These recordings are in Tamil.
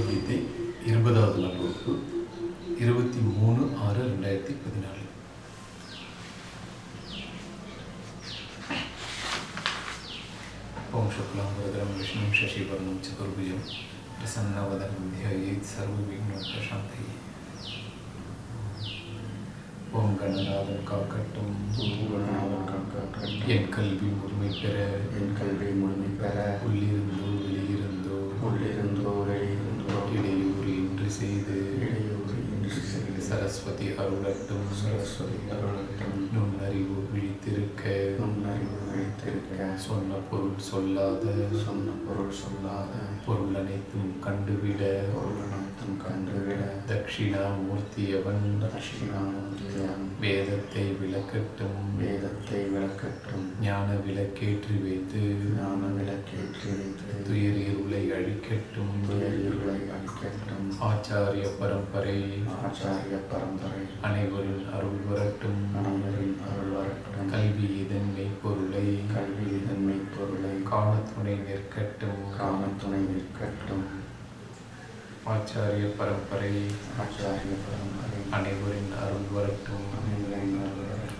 பகவத்கீதை இருபதாவது நாள் வகுப்பு இருபத்தி மூணு ஆறு ரெண்டாயிரத்தி பதினாலு. ஓம் சுக்லாம் வரதரம் விஷ்ணு சசிவர்ணம் சதுர்புஜம் பிரசன்னவதனம் தியாயேத் சர்வவிக்னோபசாந்தி ஓம் கணநாதன் காக்கட்டும். குருநாதன் காக்கட்டும். என் கல்வி முழுமை பெற. என் கல்வி முழுமை பெற. உள்ளிருந்தோ வெளியிருந்தோ உள்ளிருந்தோ செய்து சரஸ்வதி அருளட்டும். சரஸ்வதி அருளட்டும். நுண்ணறிவு விழித்திருக்க. நுண்ணறிவு வைத்திருக்க சொன்ன பொருள் சொல்லாத. சொன்ன பொருள் சொல்லாத. பொருள் அனைத்தும் கண்டுவிட. பொருள் தட்சிணாமூர்த்தியவன். தட்சிணாமூர்த்தியான் வேதத்தை விளக்கட்டும். வேதத்தை விளக்கட்டும். ஞான விளக்கேற்றி வைத்து. ஞான விளக்கேற்றி வைத்து. துயர் இருளை அழிக்கட்டும். துயர்களை அழிக்கட்டும். ஆச்சாரிய பரம்பரை. ஆச்சாரிய பரம்பரை. அனைவரின் அருள் வரட்டும். அனைவரின் அருள் வரட்டும். கல்வி இதன் மெய்ப்பொருளை கல்வி இதன் மெய்ப்பொருளை காண துணை நிற்கட்டும். காமத் துணை நிற்கட்டும். ஆச்சாரிய பரம்பரை ஆச்சாரிய பரம்பரை. அனைவரின் அருள் வரட்டும்.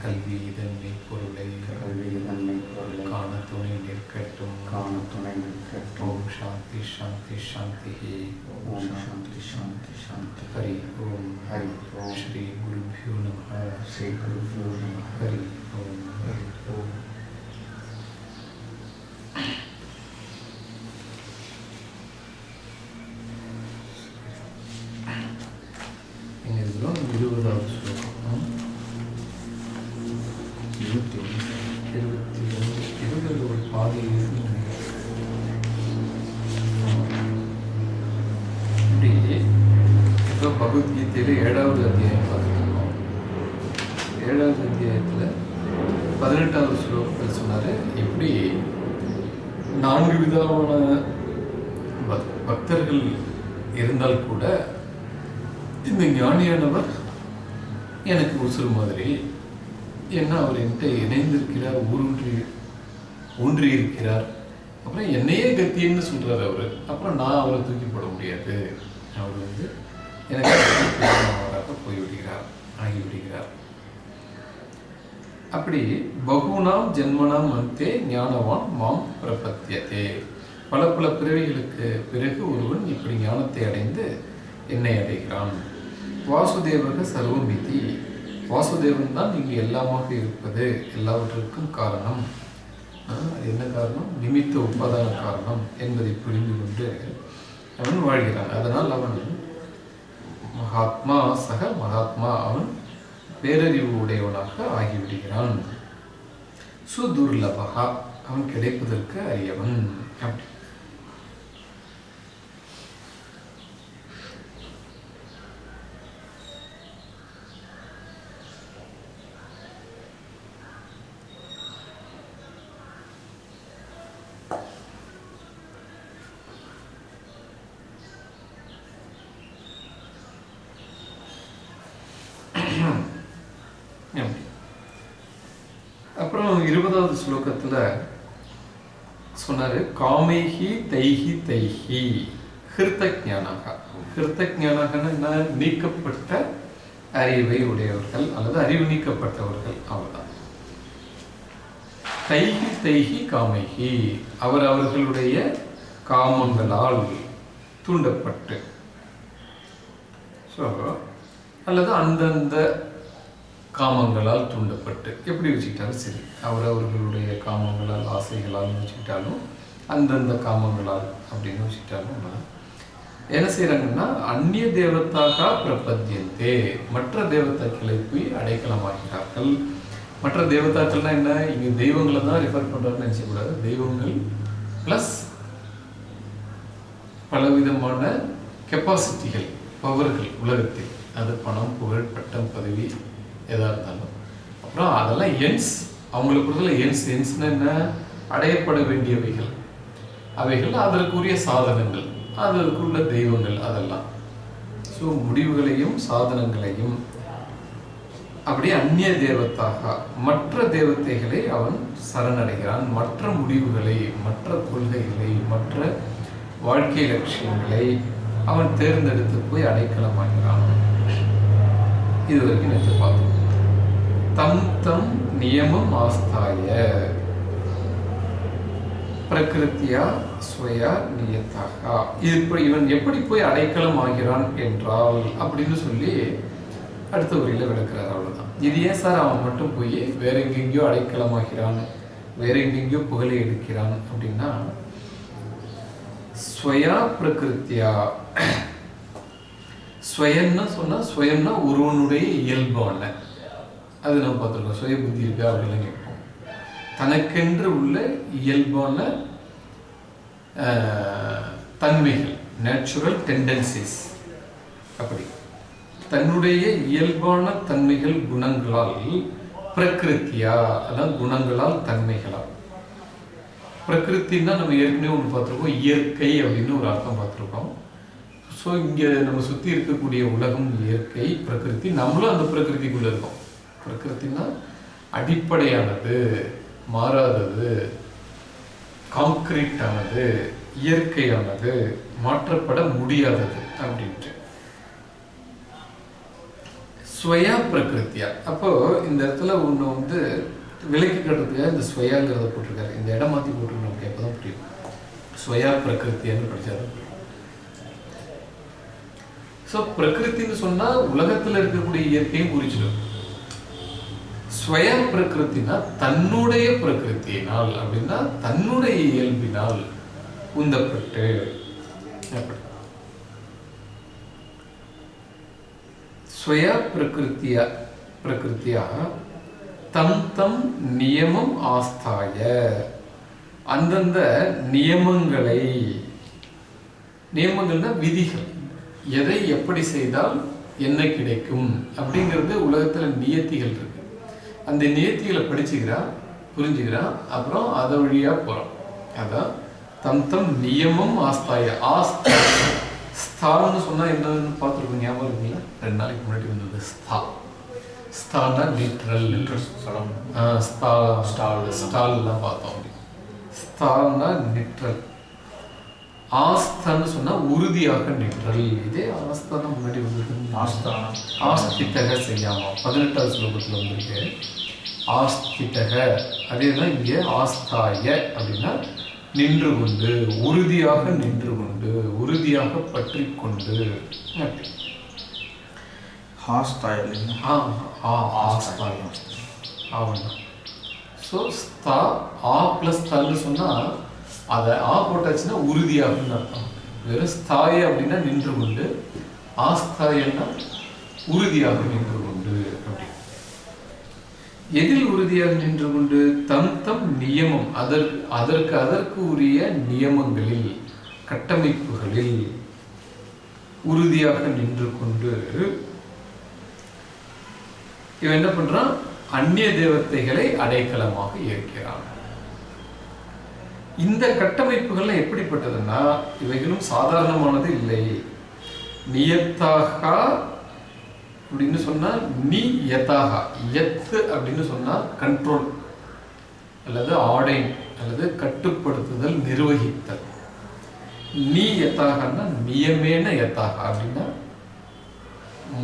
கல்வி இதன் மெய்ப்பொருளை கல்வி இதன் மெய்ப்பொருளை காண துணை நிற்கட்டும். காமத் துணை நிற்கட்டும். ஓம் சாந்தி சாந்தி சாந்தி ஓம் சாந்தி சாந்தி சாந்தி. ஹரி ஓம். ஹரி ஓம். ஸ்ரீ குருபியோ நம. ஸ்ரீ குருபியோ நமः. ஹரி ஓம். ஹரி ஓம் எங்க இருக்கிறோம் இருபதாவது ஸ்லோகம் இருபத்தி ஒன்று இருபத்தி ஒன்று இருபது ஒரு பாதி இருக்குன்னு நினைக்கிறேன். இப்படி இப்போ பகவத்கீதையில் ஏழாவது அத்தியாயம் பார்த்துருக்கோம் ஏழாவது அத்தியாயத்தில் பதினெட்டாவது ஸ்லோகத்தில் சொன்னார் இப்படி நான்கு விதமான பக்- பக்தர்கள் இருந்தால் கூட இந்த ஞானியானவர் எனக்கு உசுறு மாதிரி ஏன்னா அவர் என்கிட்ட இணைந்திருக்கிறார் ஊன்றி இருக்கிறார் அப்புறம் என்னையே கத்தின்னு சொல்கிறார் அவரு. அப்புறம் நான் அவரை தூக்கி போட முடியாது. அவர் வந்து எனக்கு அவராக போய்விடுகிறார் ஆகிவிடுகிறார். அப்படி பகுனாம் ஜென்மனாம் மந்தே ஞானவான் மாம் பிரபத்தியதே. பல பல பிறவிகளுக்கு பிறகு ஒருவன் இப்படி ஞானத்தை அடைந்து என்னை அடைகிறான். வாசுதேவக சர்வமிதி. வாசுதேவன் தான் இங்கு எல்லாமாக இருப்பது. எல்லாவற்றிற்கும் காரணம் என்ன காரணம்? நிமித்த உபாதான காரணம் என்பதை புரிந்து கொண்டு அவன் வாழ்கிறான். அதனால் அவன் மகாத்மா சக மகாத்மா. அவன் பேரறிவு உடையவனாக ஆகிவிடுகிறான். சுதுர்லபகா அவன் கிடைப்பதற்கு அறியவன் அப்படி. அப்புறம் இருபதாவது ஸ்லோகத்துல சொன்னாரு காமைஹி தைஹி தைஹி ஹிருத்த ஞானாக ஹிருத்த என்ன நீக்கப்பட்ட அறிவை உடையவர்கள் அல்லது அறிவு நீக்கப்பட்டவர்கள் அவ்வளவுதான் தைஹி தைஹி காமைகி. அவர் அவர்களுடைய காமங்களால் தூண்டப்பட்டு. ஸோ அல்லது அந்தந்த காமங்களால் தூண்டப்பட்டு. எப்படி வச்சுக்கிட்டாலும் சரி. அவர் அவர்களுடைய காமங்களால் ஆசைகளால் வச்சுக்கிட்டாலும் அந்தந்த காமங்களால் அப்படின்னு வச்சுக்கிட்டாலும் என்ன செய்கிறாங்கன்னா அந்நிய தேவத்தாக பிரபத்தியந்தே மற்ற தேவதாக்களை போய் அடைக்கலமாகிறார்கள் மற்ற தேவதாக்கள்னா என்ன? இங்கே தெய்வங்களை தான் ரெஃபர் பண்ணுறாருன்னு நினச்சக்கூடாது. தெய்வங்கள் ப்ளஸ் பலவிதமான கெப்பாசிட்டிகள் பவர்கள் உலகத்தில். அது பணம் புகழ் பட்டம் பதவி எதாக இருந்தாலும். அப்புறம் அதெல்லாம் என்ஸ் அவங்களுக்கு பொறுத்தவரை என்ஸ் என்ஸ்னா என்ன? அடையப்பட வேண்டியவைகள். அவைகள் அதற்குரிய சாதனங்கள் அதற்குள்ள தெய்வங்கள் அதெல்லாம். ஸோ முடிவுகளையும் சாதனங்களையும் அப்படியே அந்நிய தேவத்தாக மற்ற தேவத்தைகளை அவன் சரணடைகிறான். மற்ற முடிவுகளை மற்ற கொள்கைகளை மற்ற வாழ்க்கை லட்சியங்களை அவன் தேர்ந்தெடுத்து போய் அடைக்கலமாகிறான். இது வரைக்கும் நேற்று பார்த்தோம். தம் தம் நியமம் ஆஸ்தாய. பிரகிருத்தியா ஸ்வயா நியத்தகா. இது இவன் எப்படி போய் அடைக்கலம் ஆகிறான் என்றால் அப்படின்னு சொல்லி அடுத்த உரையில் விளக்குறாரு அவ்வளோதான் இது ஏன் சார் அவன் மட்டும் போய் வேற எங்கெங்கேயோ அடைக்கலம் ஆகிறான் வேற எங்கெங்கேயோ புகழை எடுக்கிறான் அப்படின்னா ஸ்வயா பிரகிருத்தியா. ஸ்வயம்னா சொன்னா ஸ்வயம்னா ஒருவனுடைய இயல்பான. அது நம்ம பார்த்துருக்கோம். சுய புத்தி இருக்கா அப்படிலாம் தனக்கென்று உள்ள இயல்பான தன்மைகள் நேச்சுரல் டெண்டன்சிஸ் அப்படி. தன்னுடைய இயல்பான தன்மைகள் குணங்களால் பிரகிருத்தியா அதான் குணங்களால் தன்மைகளா பிரகிருத்தின்னா நம்ம ஏற்கனவே ஒன்று பார்த்துருக்கோம் இயற்கை அப்படின்னு ஒரு அர்த்தம் பார்த்துருக்கோம். ஸோ இங்கே நம்ம சுற்றி இருக்கக்கூடிய உலகம் இயற்கை பிரகிருதி நம்மளும் அந்த பிரகிருதிக்குள்ளே இருக்கோம். பிரகிருத்தின்னா அடிப்படையானது. மாறாதது கான்கிரீட்டானது இயற்கையானது மாற்றப்பட முடியாதது அப்படின்ட்டு. ஸ்வயா பிரகிருத்தியா. அப்போ இந்த இடத்துல ஒன்று வந்து விலைக்கு கட்டுறதுக்காக இந்த ஸ்வயாங்கிறத போட்டிருக்காரு. இந்த இடம் மாற்றி போட்டிருக்கோம் நமக்கு எப்போதான் புரியும். ஸ்வயா பிரகிருத்தியான்னு படித்தாரு ஸோ பிரகிருத்தின்னு சொன்னால் உலகத்தில் இருக்கக்கூடிய இயற்கையும் குறிச்சிடும் ஸ்வயம் பிரகிருத்தினா தன்னுடைய பிரகிருத்தியினால் அப்படின்னா தன்னுடைய இயல்பினால் உந்தப்பட்டு. ஸ்வய பிரகிருத்தியா பிரகிருத்தியா? தம் தம் நியமம் ஆஸ்தாய. அந்தந்த நியமங்களை நியமங்கள்னா விதிகள். எதை எப்படி செய்தால் என்ன கிடைக்கும்? அப்படிங்கிறது உலகத்துல நியத்திகள் இருக்கு. அந்த நியத்திகளை படிச்சுக்கிறா புரிஞ்சுக்கிறா அப்புறம் அதை வழியா போறோம் அதான் தம் தம் நியமம் ஆஸ்தாய. ஆஸ்தா ஸ்தான்னு சொன்னா என்னன்னு பார்த்துருக்கோம் ஞாபகம் இருக்குங்களா? ரெண்டு நாளைக்கு முன்னாடி வந்தது ஸ்தா. ஸ்தானா சடம் ஸ்தா Stall. ஸ்டால்லாம் பார்த்தோம். ஸ்தான்னா நிற்றல் ஆஸ்தான்னு சொன்னா உறுதியாக நிற்றல் இதே ஆஸ்தானா முன்னாடி வந்தது ஆஸ்தானம் ஆஸ்தித்தக செய்யாம? பதினெட்டாவது ஸ்லோகத்துல வந்திருக்கு. ஆஸ்தித்தக அதே தான் இங்கே ஆஸ்தாய அப்படின்னா நின்று கொண்டு உறுதியாக நின்று கொண்டு உறுதியாக பற்றி கொண்டு. இல்லைங்க ஆ, ஆ, ஆவண்ணா ஸோ ஸ்தா ஆ ப்ளஸ் தன்னு சொன்னால் அதை ஆ போட்டாச்சுன்னா உறுதியாகும்னு அர்த்தம். வெறும் ஸ்தாய அப்படின்னா நின்று கொண்டு ஆஸ்தாயன்னா உறுதியாக நின்று கொண்டு அப்படி. எதில் உறுதியாக நின்று கொண்டு? தம் தம் நியமம். அதற்கு அதற்கு அதற்கு உரிய நியமங்களில் கட்டமைப்புகளில் உறுதியாக நின்று கொண்டு இவன் என்ன பண்றான்? அந்நிய தேவத்தைகளை அடைக்கலமாக இருக்கிறான் இந்த கட்டமைப்புகள்லாம் எப்படிப்பட்டதுன்னா இவைகளும் சாதாரணமானது இல்லை. நியத்தாகா அப்படின்னு சொன்னால் நீ யதாகா எத்து அப்படின்னு சொன்னால் கண்ட்ரோல் அல்லது ஆடை அல்லது கட்டுப்படுத்துதல் நிர்வகித்தல். நீ யதாகன்னா நியமேன யதாகா அப்படின்னா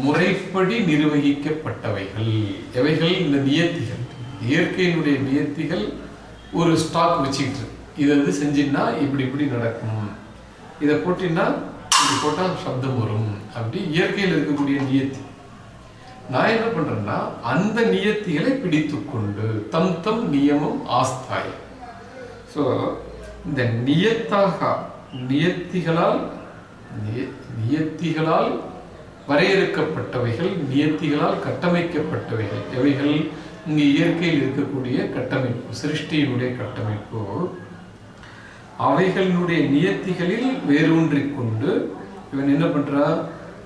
முறைப்படி நிர்வகிக்கப்பட்டவைகள். எவைகள்? இந்த நியத்திகள். இயற்கையினுடைய நியத்திகள் ஒரு ஸ்டாக் வச்சுக்கிட்டு இருக்கு. இதை வந்து செஞ்சின்னா இப்படி இப்படி நடக்கும். இதை போட்டின்னா இப்படி போட்டால் சப்தம் வரும் அப்படி இயற்கையில் இருக்கக்கூடிய நியத்தி. நான் என்ன பண்றேன்னா அந்த நியத்திகளை பிடித்துக்கொண்டு தம் தம் நியமம் ஆஸ்தாய். ஸோ இந்த நியத்தாக நியத்திகளால் நிய- நியத்திகளால் வரையறுக்கப்பட்டவைகள் நியத்திகளால் கட்டமைக்கப்பட்டவைகள் எவைகள்? இங்கு இயற்கையில் இருக்கக்கூடிய கட்டமைப்பு சிருஷ்டியினுடைய கட்டமைப்பு. அவைகளினுடைய நியத்திகளில் வேரூன்றி கொண்டு இவன் என்ன பண்றா?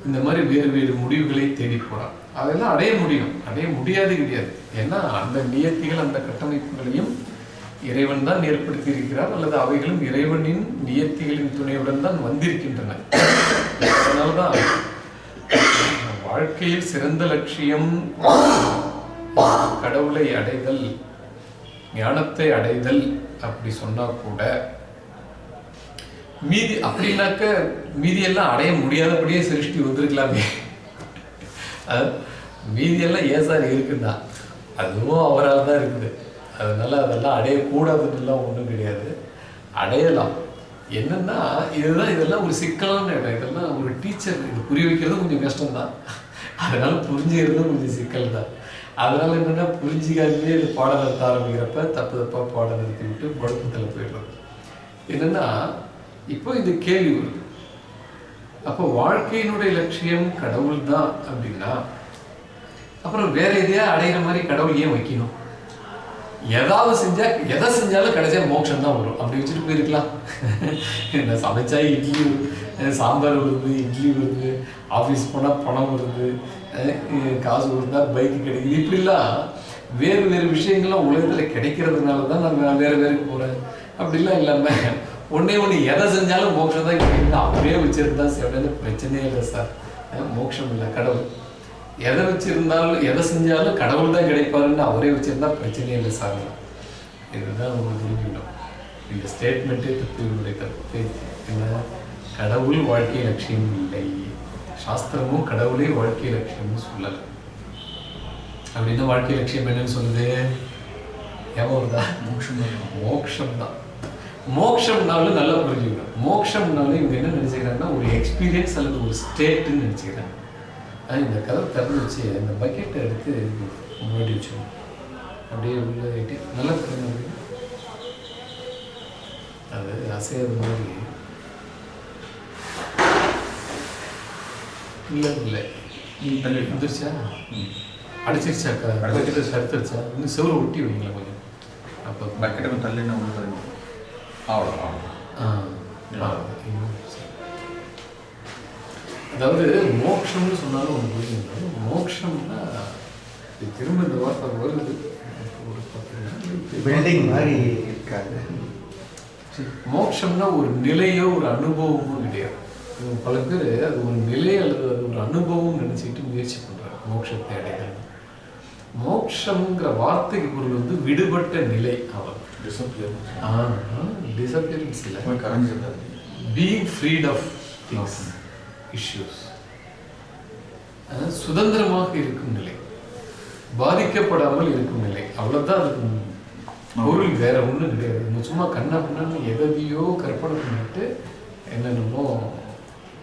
இந்த மாதிரி வேறு வேறு முடிவுகளை தேடி போறான் அதெல்லாம் அடைய முடியும். அடைய முடியாது கிடையாது. ஏன்னா அந்த நியத்திகள் அந்த கட்டமைப்புகளையும் இறைவன் தான் ஏற்படுத்தி இருக்கிறார் அல்லது அவைகளும் இறைவனின் நியத்திகளின் துணையுடன் தான் வந்திருக்கின்றன. அதனால்தான் வாழ்க்கையில் சிறந்த லட்சியம் கடவுளை அடைதல் ஞானத்தை அடைதல் அப்படி சொன்னா கூட மீதி அப்படின்னாக்க மீதியெல்லாம் அடைய முடியாதபடியே சிருஷ்டி வந்திருக்கலாமே. அது மீதியெல்லாம் ஏன் சார் இருக்குன்னா அதுவும் அவரால் தான் இருக்குது. அதனால அதெல்லாம் அடையக்கூடாதுன்னுலாம் ஒன்றும் கிடையாது. அடையலாம். என்னன்னா இதுதான் இதெல்லாம் ஒரு சிக்கலான இடம். இதெல்லாம் ஒரு டீச்சர் இது புரிய வைக்கிறது கொஞ்சம் கஷ்டம்தான். அதனால புரிஞ்சுக்கிறதும் கொஞ்சம் சிக்கல் தான் அதனால என்னென்னா புரிஞ்சிக்காதே இது பாடம் நடத்த ஆரம்பிக்கிறப்ப தப்பு தப்பாக பாடம் நடத்தி விட்டு குழப்பத்தில் போயிடுறது. என்னென்னா இப்போ இந்த கேள்வி வருது. அப்போ வாழ்க்கையினுடைய லட்சியம் கடவுள் தான் அப்படின்னா அப்புறம் வேற எதையா அடையிற மாதிரி கடவுள் ஏன் வைக்கணும்? ஏதாவது செஞ்சா எதை செஞ்சாலும் கடைசியா மோட்சம் தான் வரும். அப்படி வச்சுட்டு போயிருக்கலாம். என்ன சமைச்சா இட்லி சாம்பார் வருது இட்லி வருது ஆஃபீஸ் போனால் பணம் வருது காசு கொடுத்தா பைக் கிடைக்குது. இப்படிலாம் வேறு வேறு விஷயங்கள்லாம் உலகத்தில் கிடைக்கிறதுனால தான் நான் வேறு வேறுக்கு போகிறேன் அப்படிலாம் இல்லாமல் ஒண்ணே ஒன்று எதை செஞ்சாலும் மோட்சம் தான் கிடைக்குது அப்படியே வச்சிருந்தா செவனு பிரச்சனையே இல்லை சார். மோட்சம் இல்லை கடவுள். எதை வச்சிருந்தாலும் எதை செஞ்சாலும் கடவுள் தான் கிடைப்பாருன்னு அவரே வச்சிருந்தா பிரச்சனையே இல்லை சார். இதுதான் உங்களுக்கு புரிஞ்சுக்கணும் இந்த ஸ்டேட்மெண்ட்டே தப்பு. இவருடைய தப்பு என்ன? கடவுள் வாழ்க்கை லட்சியம் இல்லை. சாஸ்திரமும் கடவுளே வாழ்க்கை லட்சியம்னு சொல்லலை. அப்படின்னா வாழ்க்கை லட்சியம் என்னன்னு சொல்லுது? ஞாபகம் வருதா மோக்ஷம் தான். மோக்ஷம்னாலும் நல்லா புரிஞ்சுக்கணும். மோக்ஷம்னாலும் இவங்க என்ன நினைச்சுக்கிறாங்கன்னா ஒரு எக்ஸ்பீரியன்ஸ் அல்லது ஒரு ஸ்டேட்டுன்னு நினைச்சுக்கிறாங்க. ஆனா இந்த கதவை திறந்து வச்சு அந்த பக்கெட்டை எடுத்து முன்னாடி வச்சோம் அப்படியே உள்ள நல்லா புரியுது அது அசையாத மாதிரி. இல்லை இல்லை. வந்துருச்சா? அடிச்சிருச்சாக்கா அடிச்சிருச்சு. அடுத்துருச்சா இன்னும் செவ்வளோ ஒட்டி வைங்களேன் கொஞ்சம். அப்போ பக்கெட்டை தள்ளினா உள்ள வரும் அவ்வளோ அவ்வளோ ஆ, ஆ, இன்னும் சரி. அதாவது மோட்சம்னு சொன்னாலும் ஒன்று புரிஞ்சுக்கணும் மோட்சம்னா இது திரும்ப இந்த வார்த்தை வருது. ஒரு பில்டிங் மாதிரி இருக்காது. மோட்சம்னா ஒரு நிலையோ ஒரு அனுபவமோ கிடையாது. பல பேர் அது ஒரு நிலை அல்லது அது ஒரு அனுபவம் நினைச்சிட்டு முயற்சி பண்றாங்க மோட்சத்தை அடைகிறது மோட்சம்ங்கிற வார்த்தைக்கு பொருள் வந்து விடுபட்ட நிலை டிசப்பியரன்ஸ் இல்லை கரைஞ்சிருக்காது being freed of things issues சுதந்திரமாக இருக்கும் நிலை. பாதிக்கப்படாமல் இருக்கும் நிலை. அவ்வளவுதான் அதுக்கு பொருள் வேற ஒண்ணும் கிடையாது. நம்ம சும்மா கண்ணா பண்ணு எதையோ கற்பனை பண்ணிட்டு என்னென்னமோ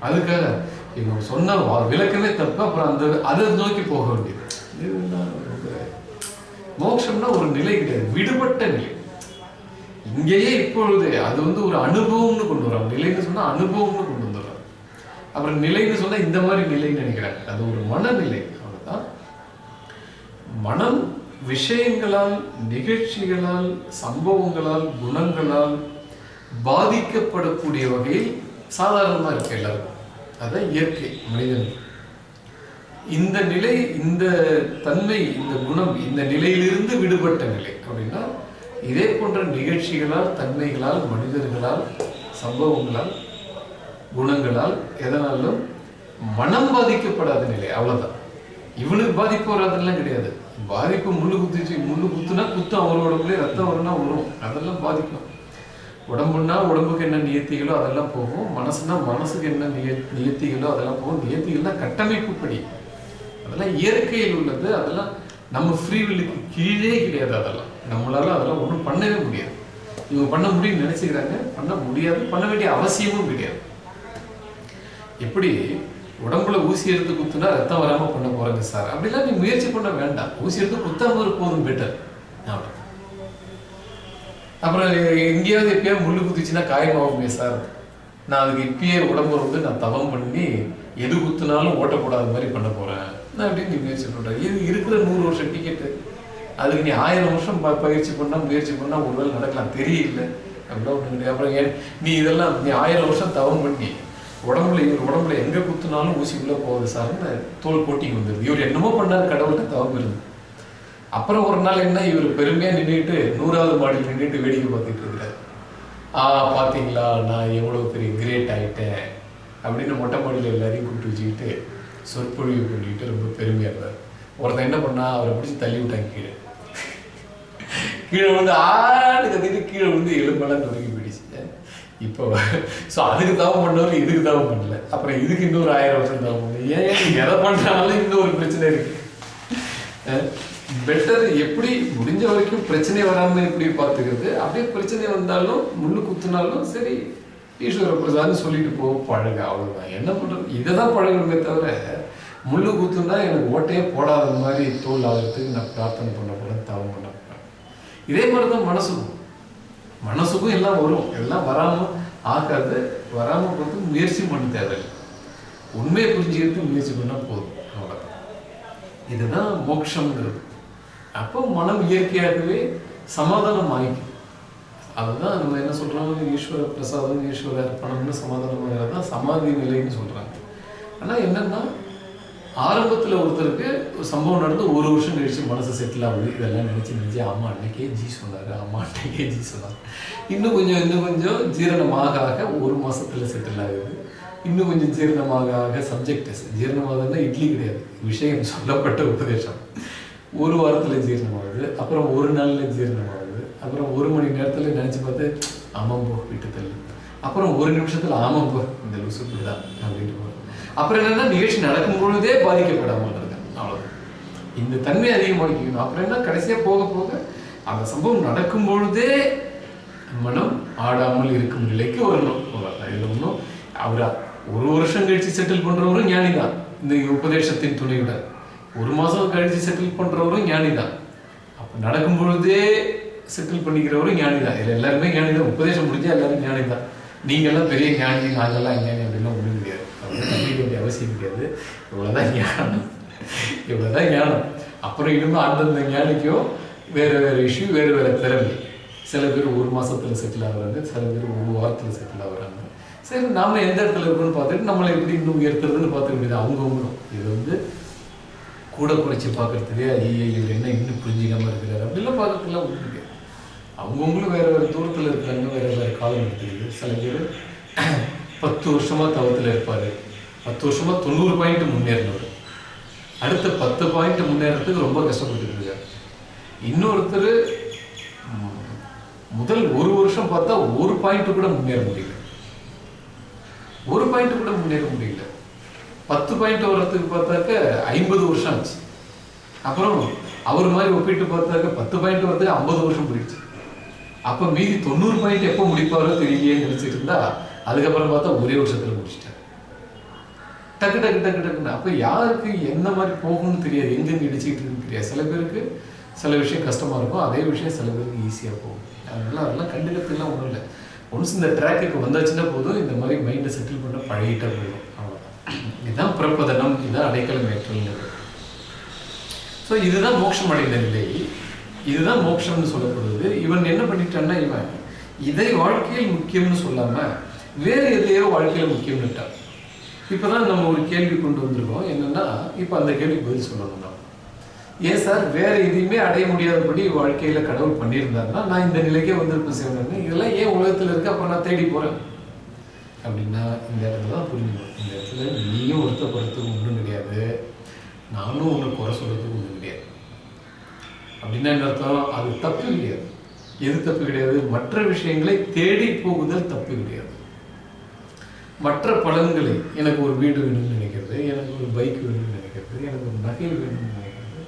அதுக்காக இவங்க சொன்ன வா- விளக்கமே தப்பு. அப்புறம் அந்த அதை நோக்கி போக வேண்டியது. மோட்சம்னா ஒரு நிலை கிடையாது. விடுபட்ட நிலை. இங்கேயே இப்பொழுது அது வந்து ஒரு அனுபவம்னு கொண்டு வரோம் நிலைன்னு சொன்னா அனுபவம்னு கொண்டு வந்துடுறோம் அப்புறம் நிலைன்னு சொன்னா இந்த மாதிரி நிலைன்னு நினைக்கிறாங்க. அது ஒரு மனநிலை. அவ்வளோதான் மனம் விஷயங்களால் நிகழ்ச்சிகளால் சம்பவங்களால் குணங்களால் பாதிக்கப்படக்கூடிய வகையில் சாதாரணமா இருக்கு எல்லாருக்கும். அதான் இயற்கை மனிதன். இந்த நிலை இந்த தன்மை இந்த குணம் இந்த நிலையிலிருந்து விடுபட்ட நிலை அப்படின்னா இதே போன்ற நிகழ்ச்சிகளால் தன்மைகளால் மனிதர்களால் சம்பவங்களால் குணங்களால் எதனாலும் மனம் பாதிக்கப்படாத நிலை அவ்வளவுதான். இவனுக்கு பாதிப்பு வராதெல்லாம் கிடையாது. பாதிப்பு முள்ளு குத்துச்சு முள்ளு குத்துனா குத்தம் அவர் உடம்புல ரத்தம் வரும்னா வரும். அதெல்லாம் பாதிக்கும். உடம்புன்னா உடம்புக்கு என்ன நியத்திகளோ அதெல்லாம் போகும். மனசுனா மனசுக்கு என்ன நிய நியத்திகளோ அதெல்லாம் போகும். நியத்திகள்னா கட்டமைப்புப்படி அதெல்லாம் இயற்கையில் உள்ளது. அதெல்லாம் நம்ம ஃப்ரீவில்லுக்கு கீழே கிடையாது அதெல்லாம். நம்மளால அதெல்லாம் ஒன்றும் பண்ணவே முடியாது. இவங்க பண்ண முடியும்னு நினைச்சுக்கிறாங்க. பண்ண முடியாது. பண்ண வேண்டிய அவசியமும் கிடையாது. எப்படி? உடம்புல ஊசி எடுத்து குத்துனா ரத்தம் வராம பண்ண போறாங்க சார் அப்படிலாம் நீ முயற்சி பண்ண வேண்டாம். ஊசி எடுத்து குத்தாம போதும் பெட்டர் அப்புறம் எங்கேயாவது எப்பயாவது முள்ளு குத்துச்சுன்னா காயமாகுமே சார் நான் அதுக்கு இப்பயே உடம்பு வந்து நான் தவம் பண்ணி எது குத்துனாலும் ஓட்டக்கூடாத மாதிரி பண்ண போறேன். நான் அப்படின்னு நீ முயற்சி பண்றேன் இது இருக்கிற நூறு வருஷம் டிக்கெட்டு அதுக்கு நீ ஆயிரம் வருஷம் ப- பயிற்சி பண்ணால் முயற்சி பண்ணா ஒருவேளை நடக்கலாம். தெரியல. அப்படின்னா கிடையாது அப்புறம் ஏன்? நீ இதெல்லாம் நீ ஆயிரம் வருஷம் தவம் பண்ணி உடம்புல இவர் உடம்புல எங்கே குத்துனாலும் ஊசி உள்ளே போகுது சார்னு தோல் போட்டிக்கு வந்துடுது. இவர் என்னமோ பண்ணார் கடவுள்கிட்ட தவம் இருந்து. அப்புறம் ஒரு நாள் என்ன? இவர் பெருமையாக நின்றுட்டு நூறாவது மாடியில் நின்றுட்டு வேடிக்கை பார்த்துட்டு இருக்கிறார். ஆ பார்த்தீங்களா? நான் எவ்வளோ பெரிய கிரேட் ஆகிட்டேன் அப்படின்னு மொட்டை மாடியில் எல்லாரையும் கூப்பிட்டு வச்சுக்கிட்டு சொற்பொழிவு பண்ணிக்கிட்டு ரொம்ப பெருமையாக இருந்தார். ஒருத்தன் என்ன பண்ணா அவரை பிடிச்சி தள்ளி விட்டாங்க கீழே. கீழே வந்து ஆடு கத்திட்டு கீழே வந்து எலும்பெல்லாம் நொறுங்கி போயிடுச்சு இப்போ ஸோ அதுக்கு தவம் பண்ணவர் இதுக்கு தவம் பண்ணல. அப்புறம் இதுக்கு இன்னொரு ஆயிரம் வருஷம் தவம் பண்ணல ஏன் எதை பண்ணாலும் இன்னொரு பிரச்சனை இருக்கு. பெட்டர் எப்படி முடிஞ்ச வரைக்கும் பிரச்சனை வராமல் எப்படி பார்த்துக்கிறது? அப்படியே பிரச்சனை வந்தாலும் முள்ளு குத்துனாலும் சரி ஈஸ்வர பிரசாத்னு சொல்லிட்டு போ பழக அவ்வளோதான் என்ன பண்ணுறது இதை தான் பழகணுமே தவிர முள்ளு குத்துனா எனக்கு ஓட்டையே போடாத மாதிரி தோல் ஆகிறதுக்கு நான் பிரார்த்தனை பண்ண போறேன் தவம் பண்ண இதே மாதிரி தான் மனசுக்கும். மனசுக்கும் எல்லாம் வரும். எல்லாம் வராமல் ஆகாது. வராமல் போகிறது முயற்சி பண்ண தேவையில்லை. உண்மையை புரிஞ்சுக்கிறதுக்கு முயற்சி பண்ணால் போதும். அவ்வளோதான் இதுதான் மோட்சம்ங்கிறது அப்போ மனம் இயற்கையாகவே சமாதானம் ஆகிக்கும் அதுதான் நம்ம என்ன சொல்கிறாங்க ஈஸ்வர பிரசாதம் ஈஸ்வர அர்ப்பணம்னு சமாதானம் தான் சமாதி நிலைன்னு சொல்கிறாங்க ஆனால் என்னென்னா ஆரம்பத்தில் ஒருத்தருக்கு ஒரு சம்பவம் நடந்து ஒரு வருஷம் கழிச்சு மனசு செட்டில் ஆகுது. இதெல்லாம் நினைச்சு நினைச்சு அம்மா அன்னைக்கே ஜி சொன்னாரு. அம்மா அன்னைக்கே ஜி சொன்னாரு. இன்னும் கொஞ்சம் இன்னும் கொஞ்சம் ஜீரணமாக ஆக ஒரு மாசத்துல செட்டில் ஆகுது. இன்னும் கொஞ்சம் ஜீரணமாக ஆக சப்ஜெக்ட் ஜீரணமாகுதுன்னா இட்லி கிடையாது. விஷயம் சொல்லப்பட்ட உபதேசம். ஒரு வாரத்துல ஜீரணமாகுது. அப்புறம் ஒரு நாள்ல ஜீரணமாகுது. அப்புறம் ஒரு மணி நேரத்துல நினைச்சு பார்த்து ஆமாம் போ விட்டு தள்ளு அப்புறம் ஒரு நிமிஷத்துல ஆமாம் போ இந்த லூசு தான் அப்படின்ட்டு அப்புறம் என்னன்னா நிகழ்ச்சி நடக்கும் பொழுதே பாதிக்கப்படாமல் இருக்காங்க அவ்வளவுதான். இந்த தன்மை அதிகமாக்கிக்கணும் அப்புறம் என்ன? கடைசியா போக போக அந்த சம்பவம் நடக்கும் பொழுதே மனம் ஆடாமல் இருக்கும் நிலைக்கு வரணும். அவ்வளவுதான். அவர் ஒன்றும் ஒரு வருஷம் கழிச்சு செட்டில் பண்றவரும் ஞானி தான். இந்த உபதேசத்தின் துணையுடன். ஒரு மாசம் கழிச்சு செட்டில் பண்றவரும் ஞானி தான். அப்ப நடக்கும் பொழுதே செட்டில் பண்ணிக்கிறவரும் ஞானி தான். இதுல எல்லாருமே ஞானி தான். உபதேசம் முடிஞ்சா எல்லாரும் ஞானி தான். நீங்க எல்லாம் பெரிய ஞானி நாங்கெல்லாம் ஞானி அப்படின்லாம் ஒண்ணும் கிடையாது. அப்படின்னு அவசியம் கிடையாது இவ்வளவுதான் ஞானம். இவ்வளவுதான் ஞானம். அப்புறம் இன்னும் அந்தந்த ஞானிக்கும் வேற வேற இஷ்யூ வேறு வேற திறமை. சில பேர் ஒரு மாசத்துல செட்டில் ஆகுறாங்க சில பேர் ஒரு வாரத்துல செட்டில் ஆகுறாங்க. சரி நாம எந்த இடத்துல இருக்கோம்னு பார்த்துட்டு நம்மளை எப்படி இன்னும் உயர்த்துறதுன்னு பார்த்துக்க முடியாது அவங்கவுங்களும். இது வந்து கூட குறைச்சி பார்க்கறதுக்கு ஐயா இவர் என்ன இன்னும் புரிஞ்சிக்காம இருக்கிறார்? அப்படிலாம் பார்க்கறதுலாம் ஒன்றும் அவங்கவுங்களும் வேற வேற தூரத்துல இருக்கிறாங்க வேற வேற காலம் எடுத்துக்குது. சில பேர் பத்து வருஷமா தவத்தில் இருப்பாரு. பத்து வருஷமா தொண்ணூறு பாயிண்ட் முன்னேறினவர். அடுத்த பத்து பாயிண்ட் முன்னேறதுக்கு ரொம்ப கஷ்டப்பட்டு இன்னொருத்தர் முதல் ஒரு வருஷம் பார்த்தா ஒரு பாயிண்ட் கூட முன்னேற முடியல. ஒரு பாயிண்ட் கூட முன்னேற முடியல. பத்து பாயிண்ட் வர்றதுக்கு பார்த்தாக்க ஐம்பது வருஷம் ஆச்சு. அப்புறம் அவர் மாதிரி ஒப்பிட்டு பார்த்தாக்க பத்து பாயிண்ட் வரதுக்கு ஐம்பது வருஷம் போயிடுச்சு. அப்போ மீதி தொண்ணூறு பாயிண்ட் எப்போ முடிப்பாரோ தெரியலையே நினைச்சிட்டு இருந்தா அதுக்கப்புறம் பார்த்தா ஒரே வருஷத்துல முடிச்சிட்டார். டக்கு டக்கு டக்கு டக்குன்னு. அப்போ யாருக்கு என்ன மாதிரி போகும்னு தெரியாது. எங்கெங்க இடிச்சுக்கிட்டு இருக்குன்னு தெரியாது. சில பேருக்கு சில விஷயம் கஷ்டமா இருக்கும். அதே விஷயம் சில பேருக்கு ஈஸியாக போகும். அதனால அதெல்லாம் கண்டுக்கிறதுலாம் ஒன்றும் இல்லை. ஒன்ஸ் இந்த ட்ராக்குக்கு வந்தாச்சுன்னா போதும். இந்த மாதிரி மைண்டை செட்டில் பண்ண பழகிட்டா போயிடும் இதுதான் பிறப்பதனம். இதுதான் அடைக்கலம் ஏற்றல் ஸோ இதுதான் மோட்சம் அடைந்த நிலை. இதுதான் மோட்சம்னு சொல்லப்படுது. இவன் என்ன பண்ணிட்டான்னா இவன் இதை வாழ்க்கையில் முக்கியம்னு சொல்லாம வேற எதையோ வாழ்க்கையில முக்கியம்னுட்டான் இப்போ தான் நம்ம ஒரு கேள்வி கொண்டு வந்திருக்கோம். என்னென்னா இப்போ அந்த கேள்வி பதில் சொல்லணும் நம்ம. ஏன் சார்? வேற எதையுமே அடைய முடியாதபடி வாழ்க்கையில் கடவுள் பண்ணியிருந்தாருன்னா நான் இந்த நிலைக்கே வந்திருப்பேன் சேர்ந்தேன் இதெல்லாம் ஏன் உலகத்தில் இருக்கு? அப்போ நான் தேடி போகிறேன் அப்படின்னா இந்த இடத்துல தான் புரிஞ்சுக்கணும். இந்த இடத்துல நீயும் வருத்தப்படுறதுக்கு ஒன்றும் கிடையாது. நானும் உங்களை குறை சொல்கிறதுக்கு ஒன்றும் கிடையாது. அப்படின்னா என்ன அர்த்தம்? அது தப்பு கிடையாது. எது தப்பு கிடையாது? மற்ற விஷயங்களை தேடி போகுதல் தப்பு கிடையாது. மற்ற பலன்களை எனக்கு ஒரு வீடு வேணும்னு நினைக்கிறது எனக்கு ஒரு பைக் வேணும்னு நினைக்கிறது எனக்கு ஒரு நகை வேணும்னு நினைக்கிறது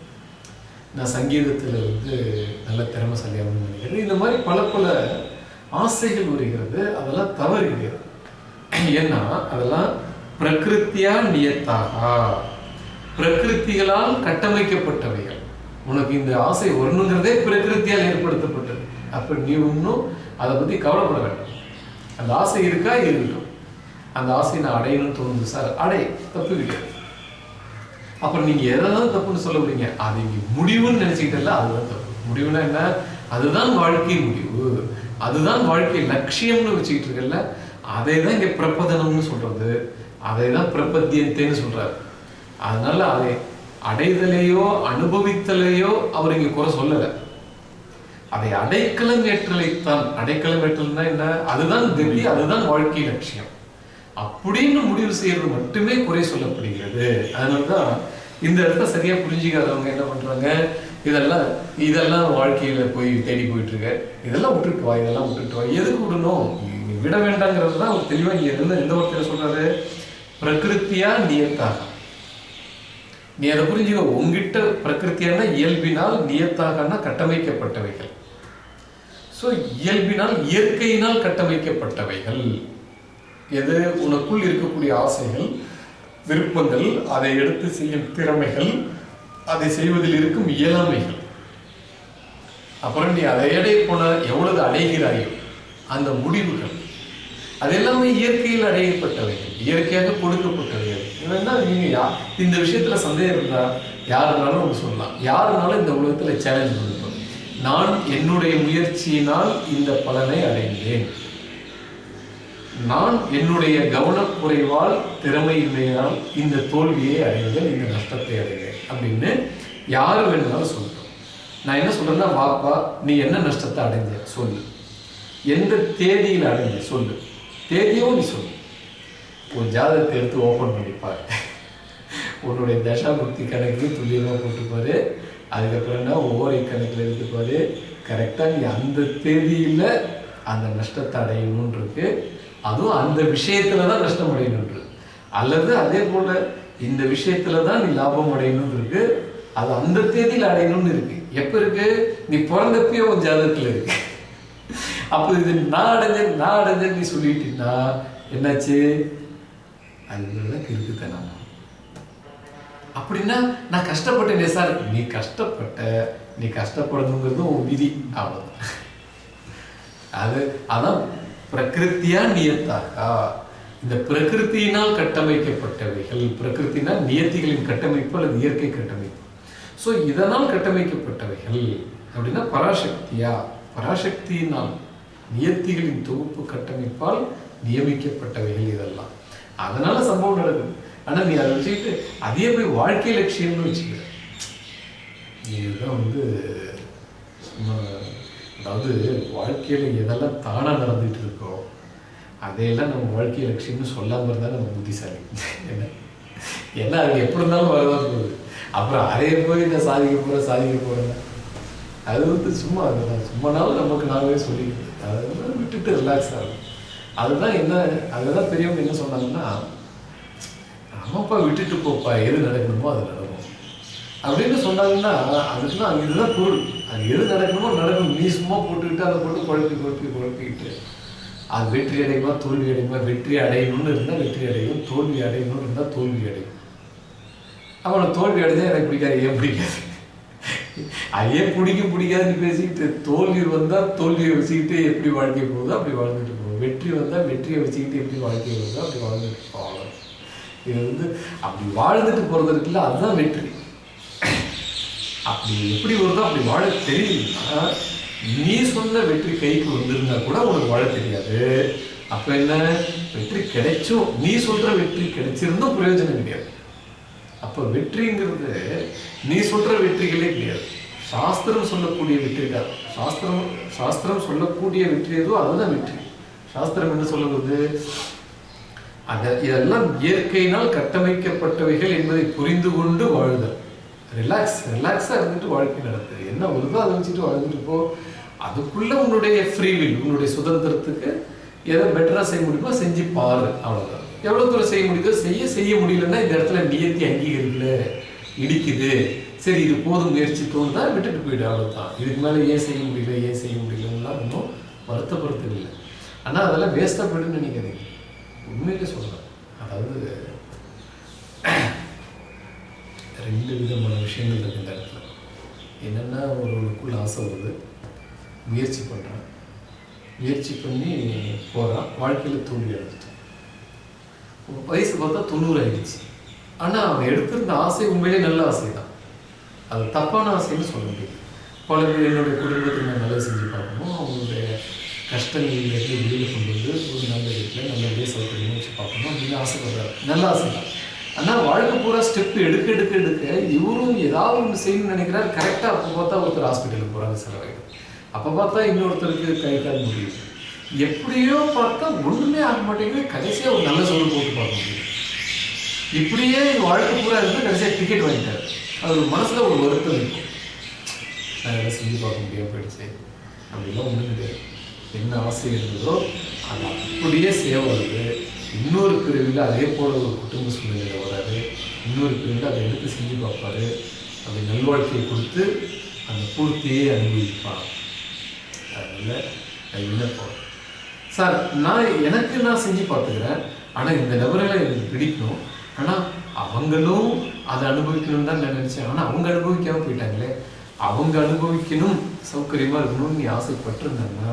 நான் சங்கீதத்தில் வந்து நல்ல திறமைசாலியாகணும்னு நினைக்கிறது. இந்த மாதிரி பல பல ஆசைகள் வருகிறது அதெல்லாம் தவறு ஏன்னா அதெல்லாம் பிரகிருத்தியா நியத்தாகா. பிரகிருத்திகளால் கட்டமைக்கப்பட்டவைகள். உனக்கு இந்த ஆசை வரணுங்கிறதே பிரகிருத்தியால் ஏற்படுத்தப்பட்டது. அப்ப நீ ஒன்றும் அதை பத்தி கவலைப்பட வேண்டாம். அந்த ஆசை இருக்கா? இருக்கட்டும். அந்த ஆசையை நான் அடையணும்னு தோணுது சார். அடை தப்பு கிடையாது அப்புறம் நீங்க எதாவது தப்புன்னு சொல்ல முடியுங்க. அது நீ முடிவுன்னு நினைச்சுக்கிட்டல அதுதான் தப்பு. முடிவுனா என்ன? அதுதான் வாழ்க்கை முடிவு. அதுதான் வாழ்க்கை லட்சியம்னு வச்சுக்கிட்டு இருக்கல அதை தான் இங்க பிரபதனம்னு சொல்றது. அதை தான் பிரபத்தியத்தேன்னு சொல்றாரு. அதனால அதை அடைதலையோ அனுபவித்தலையோ அவர் இங்க குறை சொல்லலை. அதை அடைக்கலம் ஏற்றலைத்தான் அடைக்கலம் ஏற்றல்னா என்ன? அதுதான் கதி அதுதான் வாழ்க்கை லட்சியம். அப்படின்னு முடிவு செய்யறது மட்டுமே குறை சொல்லப்படுகிறது. அதனாலதான் இந்த இடத்த சரியா புரிஞ்சுக்காதவங்க என்ன பண்றாங்க? இதெல்லாம் இதெல்லாம் வாழ்க்கையில போய் தேடி போயிட்டு இருக்க இதெல்லாம் விட்டுட்டு வா இதெல்லாம் விட்டுட்டு வா. எதுக்கு விடணும்? நீ விட வேண்டாங்கிறது தான் அவர் தெளிவாக இங்கே இருந்து எந்த ஒருத்தர் சொல்றாரு. பிரகிருத்தியா நியத்தாக. நீ அதை புரிஞ்சுக்க. உங்ககிட்ட பிரகிருத்தியான இயல்பினால் நியத்தாகனா கட்டமைக்கப்பட்டவைகள். ஸோ இயல்பினால் இயற்கையினால் கட்டமைக்கப்பட்டவைகள். எது? உனக்குள் இருக்கக்கூடிய ஆசைகள் விருப்பங்கள் அதை எடுத்து செய்யும் திறமைகள் அதை செய்வதில் இருக்கும் இயலாமைகள். அப்புறம் நீ அதை எடை போன எவ்வளவு அடைகிறாயோ அந்த முடிவுகள் அது எல்லாமே இயற்கையில் அடையப்பட்டவை. இயற்கையாக கொடுக்கப்பட்டவை. வேணா நீங்க இந்த விஷயத்துல சந்தேகம் இருந்தா யாருனாலும் ஒன்று சொல்லலாம். யாருனாலும் இந்த உலகத்துல சேலஞ்ச் கொடுப்போம். நான் என்னுடைய முயற்சியினால் இந்த பலனை அடைந்தேன். நான் என்னுடைய கவனக்குறைவால் திறமையின்மையால் இந்த தோல்வியை அடைந்தேன் இந்த நஷ்டத்தை அடைந்தேன் அப்படின்னு யார் வேணும்னாலும் சொல்லட்டும். நான் என்ன சொல்கிறேன்னா வாப்பா நீ என்ன நஷ்டத்தை அடைஞ்ச சொல்லு. எந்த தேதியில் அடைஞ்ச சொல்லு. தேதியோ நீ சொல்லு. உன் ஜாதகத்தை எடுத்து ஓப்பன் பண்ணிப்பாரு உன்னுடைய தசாபக்தி கணக்கு துல்லியமாக போட்டுப்பார். அதுக்கப்புறம் என்ன ஒவ்வொரு கணக்கில் எடுத்துப்பார். கரெக்டாக நீ அந்த தேதியில் அந்த நஷ்டத்தை அடையணுன்றிருக்கு அதுவும் அந்த விஷயத்துல தான் நஷ்டம் அடையணுன்றது அல்லது அதே போல இந்த விஷயத்துல தான் நீ லாபம் அடையணும்னு இருக்கு. அது அந்த தேதியில் அடையணும்னு இருக்கு. எப்ப இருக்கு? நீ பிறந்தப்பயே உன் ஜாதகத்துல இருக்கு. அப்போ இது நான் அடைஞ்சேன் நான் அடைஞ்சேன் நீ சொல்லிட்டீங்கன்னா என்னாச்சு? அதுதான் இருக்குத்தனம் அப்படின்னா நான் கஷ்டப்பட்டேன் சார். நீ கஷ்டப்பட்ட நீ கஷ்டப்படணுங்கிறது உன் விதி. அவ்வளவுதான். அது அதான் பிரகிருத்தியா நியத்தாக்கா? இந்த பிரகிருத்தியினால் கட்டமைக்கப்பட்டவைகள் பிரகிருத்தினா நியத்திகளின் கட்டமைப்பு அல்லது இயற்கை கட்டமைப்பு. ஸோ இதனால் கட்டமைக்கப்பட்டவைகள் அப்படின்னா பராசக்தியா? பராசக்தியினால் நியத்திகளின் தொகுப்பு கட்டமைப்பால் நியமிக்கப்பட்டவைகள் இதெல்லாம். அதனால சம்பவம் நடக்குது. ஆனால் நீ அதை வச்சுக்கிட்டு அதே போய் வாழ்க்கை லட்சியம்னு வச்சுக்கிற. இதுதான் வந்து சும்மா அதாவது வாழ்க்கையில் எதெல்லாம் தானாக நடந்துகிட்டு இருக்கோ அதையெல்லாம் நம்ம வாழ்க்கை லட்சியம்னு சொல்லாமல் இருந்தால் நம்ம புத்திசாலி. என்ன? ஏன்னா அது எப்படி இருந்தாலும் வரதான் போகுது. அப்புறம் அதே போய் நான் சாதிக்க போகிறேன் சாதிக்க போகிறேன் அது வந்து சும்மா அதுதான். சும்மானாலும் நமக்கு நாங்களே சொல்லிக்கிட்டு அதை வந்து விட்டுட்டு ரிலாக்ஸ் ஆகும் அதுதான் என்ன அதுதான் பெரியவங்க என்ன சொன்னாங்கன்னா அம்மாப்பா விட்டுட்டு போப்பா எது நடக்கணுமோ அது நடக்கும். அப்படின்னு சொன்னாங்கன்னா அதுக்குன்னா அங்கே இதுதான் பொருள். அது எது நடக்கணுமோ நடக்கணும். நீ சும்மா போட்டுக்கிட்டு அதை போட்டு குழப்பி குழப்பி குழப்பிக்கிட்டு. அது வெற்றி அடையுமா தோல்வி அடையுமா? வெற்றி அடையணும்னு இருந்தால் வெற்றி அடையும். தோல்வி அடையணும்னு இருந்தால் தோல்வி அடையும். அவனை தோல்வி அடைஞ்சா எனக்கு பிடிக்காது ஏன் பிடிக்காது? அது ஏன் பிடிக்கும் பிடிக்காதுன்னு பேசிக்கிட்டு தோல்வி வந்தால் தோல்வியை வச்சுக்கிட்டு எப்படி வாழ்க்கை போகுதோ அப்படி வாழ்ந்துட்டு போகும். வெற்றி வந்தால் வெற்றியை வச்சுக்கிட்டு எப்படி வாழ்க்கை போகுதோ அப்படி வாழ்ந்துட்டு போகலாம். இது வந்து அப்படி வாழ்ந்துட்டு போகிறது இருக்குல்ல அதுதான் வெற்றி. அப்படி எப்படி வருதோ அப்படி வாழ தெரியலன்னா நீ சொன்ன வெற்றி கைக்கு வந்திருந்தா கூட உனக்கு வாழ தெரியாது. அப்ப என்ன? வெற்றி கிடைச்சும் நீ சொல்ற வெற்றி கிடைச்சிருந்தும் பிரயோஜனம் கிடையாது. அப்ப வெற்றிங்கிறது நீ சொல்ற வெற்றிகளே கிடையாது. சாஸ்திரம் சொல்லக்கூடிய வெற்றி தான். சாஸ்திரம் சாஸ்திரம் சொல்லக்கூடிய வெற்றி எதுவோ அதுதான் வெற்றி. சாஸ்திரம் என்ன சொல்லுவது அத இதெல்லாம் இயற்கையினால் கட்டமைக்கப்பட்டவைகள் என்பதை புரிந்து கொண்டு வாழ்தல். ரிலாக்ஸ் ரிலாக்ஸாக இருந்துட்டு வாழ்க்கை நடத்து. என்ன வருதோ அதை வச்சுட்டு வாழ்ந்துட்டு போ அதுக்குள்ள உன்னுடைய ஃப்ரீவில் உன்னுடைய சுதந்திரத்துக்கு எதை பெட்டராக செய்ய முடியுமோ செஞ்சு பாரு அவ்வளோதான் எவ்வளோ தூரம் செய்ய முடியுதோ செய்ய செய்ய முடியலன்னா இந்த இடத்துல நியத்தி அங்கீகரிக்கல இடிக்குது. சரி இது போதும் முயற்சி தோணுதா விட்டுட்டு போயிடு அவ்வளோதான் இதுக்கு மேலே ஏன் செய்ய முடியல ஏன் செய்ய முடியலன்னா ஒன்றும் வருத்தப்படுறது இல்லை. ஆனால் அதெல்லாம் வேஸ்ட்டாக போய்டுன்னு நினைக்காதீங்க. உண்மையிலே சொல்கிறேன் அதாவது ரெண்டு விதமான விஷயங்கள் இருக்கு இந்த இடத்துல. என்னென்னா ஒருவனுக்குள்ள ஆசை வருது. முயற்சி பண்ணுறான் முயற்சி பண்ணி போகிறான் வாழ்க்கையில் தோல்வி அடைஞ்சிட்டான். வயசு பார்த்தா தொண்ணூறு ஆயிடுச்சு ஆனால் அவன் எடுத்திருந்த ஆசை உண்மையிலே நல்ல ஆசை தான் அது தப்பான ஆசைன்னு சொல்ல முடியாது. பல பேர் என்னுடைய குடும்பத்துக்கு நான் நல்லது செஞ்சு பார்க்கணும். அவங்களுடைய கஷ்டங்கள்லேருந்து வெளியில் கொண்டு வந்து ஒரு நல்ல வீட்டில் நல்ல வீடு சௌகரியமாக வச்சு பார்க்கணும் அப்படின்னு ஆசைப்படுறாரு. நல்ல ஆசை தான் ஆனால் வாழ்க்கை பூரா ஸ்டெப் எடுக்க எடுக்க எடுக்க இவரும் ஏதாவது ஒன்று செய்யணும்னு நினைக்கிறாரு. கரெக்டாக அப்போ பார்த்தா ஒருத்தர் ஹாஸ்பிட்டலுக்கு போகிறாங்க செலவாயிடும் அப்போ பார்த்தா இன்னொருத்தருக்கு கை கால் முடியும் எப்படியோ பார்த்தா ஒன்றுமே ஆக மாட்டேங்குது. கடைசியாக ஒரு நல்ல சோறு போட்டு பார்க்க முடியும் இப்படியே வாழ்க்கை பூரா இருந்து கடைசியாக டிக்கெட் வாங்கிட்டாரு. அது ஒரு மனசில் ஒரு வருத்தம் இருக்கும். நான் எல்லாம் செஞ்சு பார்க்க முடியாம போயிடுச்சு. அப்படிலாம் ஒன்றும் கிடையாது என்ன ஆசை இருந்ததோ அது அப்படியே சேவாகுது இன்னொரு பிரிவில் அதே போல ஒரு குடும்ப சூழ்நிலையில் வராது இன்னொரு பிரிவில் அதை எடுத்து செஞ்சு பார்ப்பாரு. அப்படி நல்வாழ்க்கையை கொடுத்து அந்த பூர்த்தியை அனுபவிப்பான் அதனால் நான் விண்ணப்பம் சார் நான் எனக்கு நான் செஞ்சு பார்த்துக்கிறேன். ஆனால் இந்த நபர்களை எனக்கு பிடிக்கும். ஆனால் அவங்களும் அதை அனுபவிக்கணும்னு தான் நான் நினச்சேன். ஆனால் அவங்க அனுபவிக்காம போயிட்டாங்களே. அவங்க அனுபவிக்கணும் சௌகரியமாக இருக்கணும்னு நீ ஆசைப்பட்டிருந்தாங்கன்னா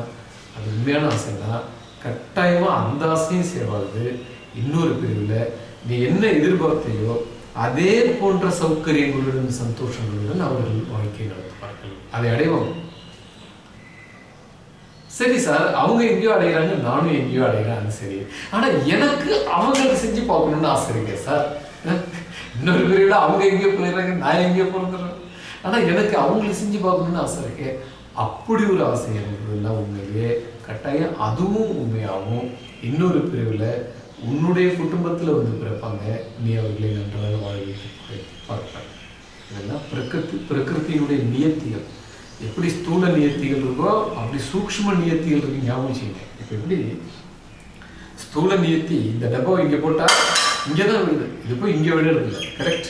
அது உண்மையான ஆசைன்னா கட்டாயமாக அந்த ஆசையும் சேவாது இன்னொரு பிரிவில் நீ என்ன எதிர்பார்த்தையோ அதே போன்ற சௌகரியங்களுடன் சந்தோஷங்களுடன் அவர்கள் வாழ்க்கை நடத்துவார்கள். அதை அடைவாங்க சரி சார் அவங்க எங்கேயோ அடைகிறாங்க நானும் எங்கேயோ அடைகிறேன். சரி. ஆனா எனக்கு அவங்களுக்கு செஞ்சு பார்க்கணும்னு ஆசை இருக்கேன் சார் இன்னொரு பிரிவில் அவங்க எங்கேயோ போயிடுறாங்க நான் எங்கேயோ பிறந்துடுறேன். ஆனா எனக்கு அவங்களுக்கு செஞ்சு பார்க்கணும்னு ஆசை இருக்கேன் அப்படி ஒரு ஆசை இருந்ததுன்னா உண்மையிலேயே கட்டாயம் அதுவும் உண்மையாகும் இன்னொரு பிரிவில் உன்னுடைய குடும்பத்தில் வந்து பிறப்பாங்க. நீ அவர்களை நன்றாக வாழ பார்ப்பாங்க இதெல்லாம் பிரகிருதி பிரகிருத்தியினுடைய நியத்திகள். எப்படி ஸ்தூல நியத்திகள் இருக்கோ அப்படி சூக்ஷ்ம நியத்திகள் இருக்கு ஞாபகம் செய்யுங்க இப்போ எப்படி? ஸ்தூல நியத்தி இந்த டப்பா இங்கே போட்டால் இங்கே தான் விழுது. இது போய் இங்கே விழுறது கரெக்ட்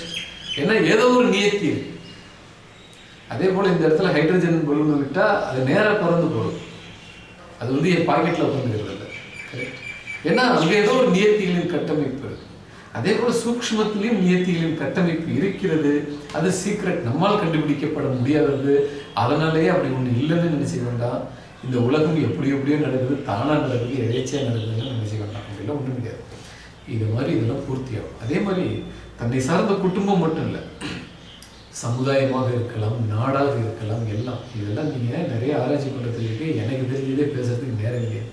ஏன்னா ஏதோ ஒரு நியத்தி இருக்கு. அதே போல இந்த இடத்துல ஹைட்ரஜன் பலூன் விட்டால் அது நேரா பறந்து போடும். அது வந்து என் பாக்கெட்டில் உட்காந்துக்கிறது இல்லை கரெக்ட் ஏன்னா அங்கே ஏதோ ஒரு நியத்திகளின் கட்டமைப்பு அதே போல சூக்மத்திலையும் நியத்திகளின் கட்டமைப்பு இருக்கிறது. அது சீக்ரெட் நம்மால் கண்டுபிடிக்கப்பட முடியாதது. அதனாலேயே அப்படி ஒன்று இல்லைன்னு நினைச்சு வேண்டாம். இந்த உலகம் எப்படி எப்படியோ நடக்குது. தானாக நடக்குது எதேச்சியாக நடக்குதுன்னு நினைச்சு வேண்டாம். அப்படிலாம் ஒன்றும் கிடையாது. இது மாதிரி இதெல்லாம் பூர்த்தியாகும். அதே மாதிரி தன்னை சார்ந்த குடும்பம் மட்டும் இல்லை. சமுதாயமாக இருக்கலாம் நாடாக இருக்கலாம் எல்லாம். இதெல்லாம் நீங்கள் நிறைய ஆராய்ச்சி பண்ணுறதுக்கு இருக்கு. எனக்கு தெரிஞ்சதே பேசுறதுக்கு நேரம் இல்லையா.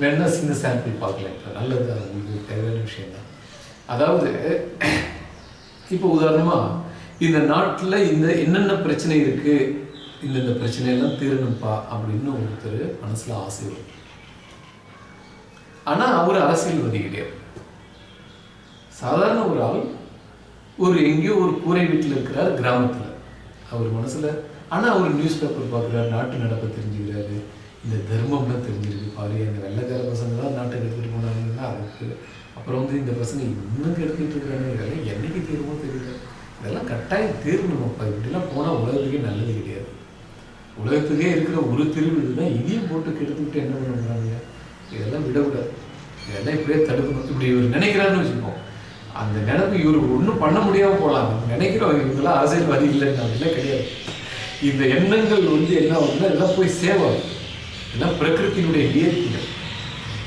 வேணா சின்ன சாம்பிள் பார்க்கலாம். இப்போ நல்லது உங்களுக்கு தேவையான விஷயம் தான் அதாவது இப்போ உதாரணமாக இந்த நாட்டில் இந்த என்னென்ன பிரச்சனை இருக்குது இந்தந்த பிரச்சனையெல்லாம் தீரணும்ப்பா அப்படின்னு ஒருத்தர் மனசில் ஆசை வரும். ஆனால் அவர் அரசியல்வாதி கிடையாது சாதாரண ஒரு ஆள் ஒரு எங்கேயோ ஒரு கூரை வீட்டில் இருக்கிறார் கிராமத்தில். அவர் மனசில் ஆனால் அவர் நியூஸ் பேப்பர் பார்க்குறாரு நாட்டு நடப்பை தெரிஞ்சுக்கிறாரு இந்த தர்மம்லாம் தெரிஞ்சிருக்கு பாரு அந்த வெள்ளக்கார பசங்க தான் நாட்டை எடுத்துகிட்டு போனாங்கன்னா அதுக்கு அப்புறம் வந்து இந்த பசங்க இன்னும் எடுத்துகிட்டு இருக்காங்க இதெல்லாம் என்னைக்கு தீர்வோ தெரியல. இதெல்லாம் கட்டாயம் தீரணுமப்பா இப்படிலாம் போனால் உலகத்துக்கே நல்லது கிடையாது. உலகத்துக்கே இருக்கிற ஒரு திருவிழு இதுதான் இதையும் போட்டு கெடுத்துக்கிட்டு என்ன பண்ணுறாங்க இதெல்லாம் விடக்கூடாது. இதெல்லாம் இப்படியே தடுக்கணும். இப்படி இவர் நினைக்கிறாருன்னு வச்சுப்போம் அந்த நினைப்பு இவருக்கு ஒன்றும் பண்ண முடியாமல் போகலாம் நினைக்கிறோம் இவங்கெல்லாம் அரசியல்வாதி இல்லைன்னு அப்படிலாம் கிடையாது. இந்த எண்ணங்கள் வந்து என்ன ஆகுதுன்னா எல்லாம் போய் சேவ் ஆகுது எல்லாம் பிரகிருத்தினுடைய இயற்கைகள்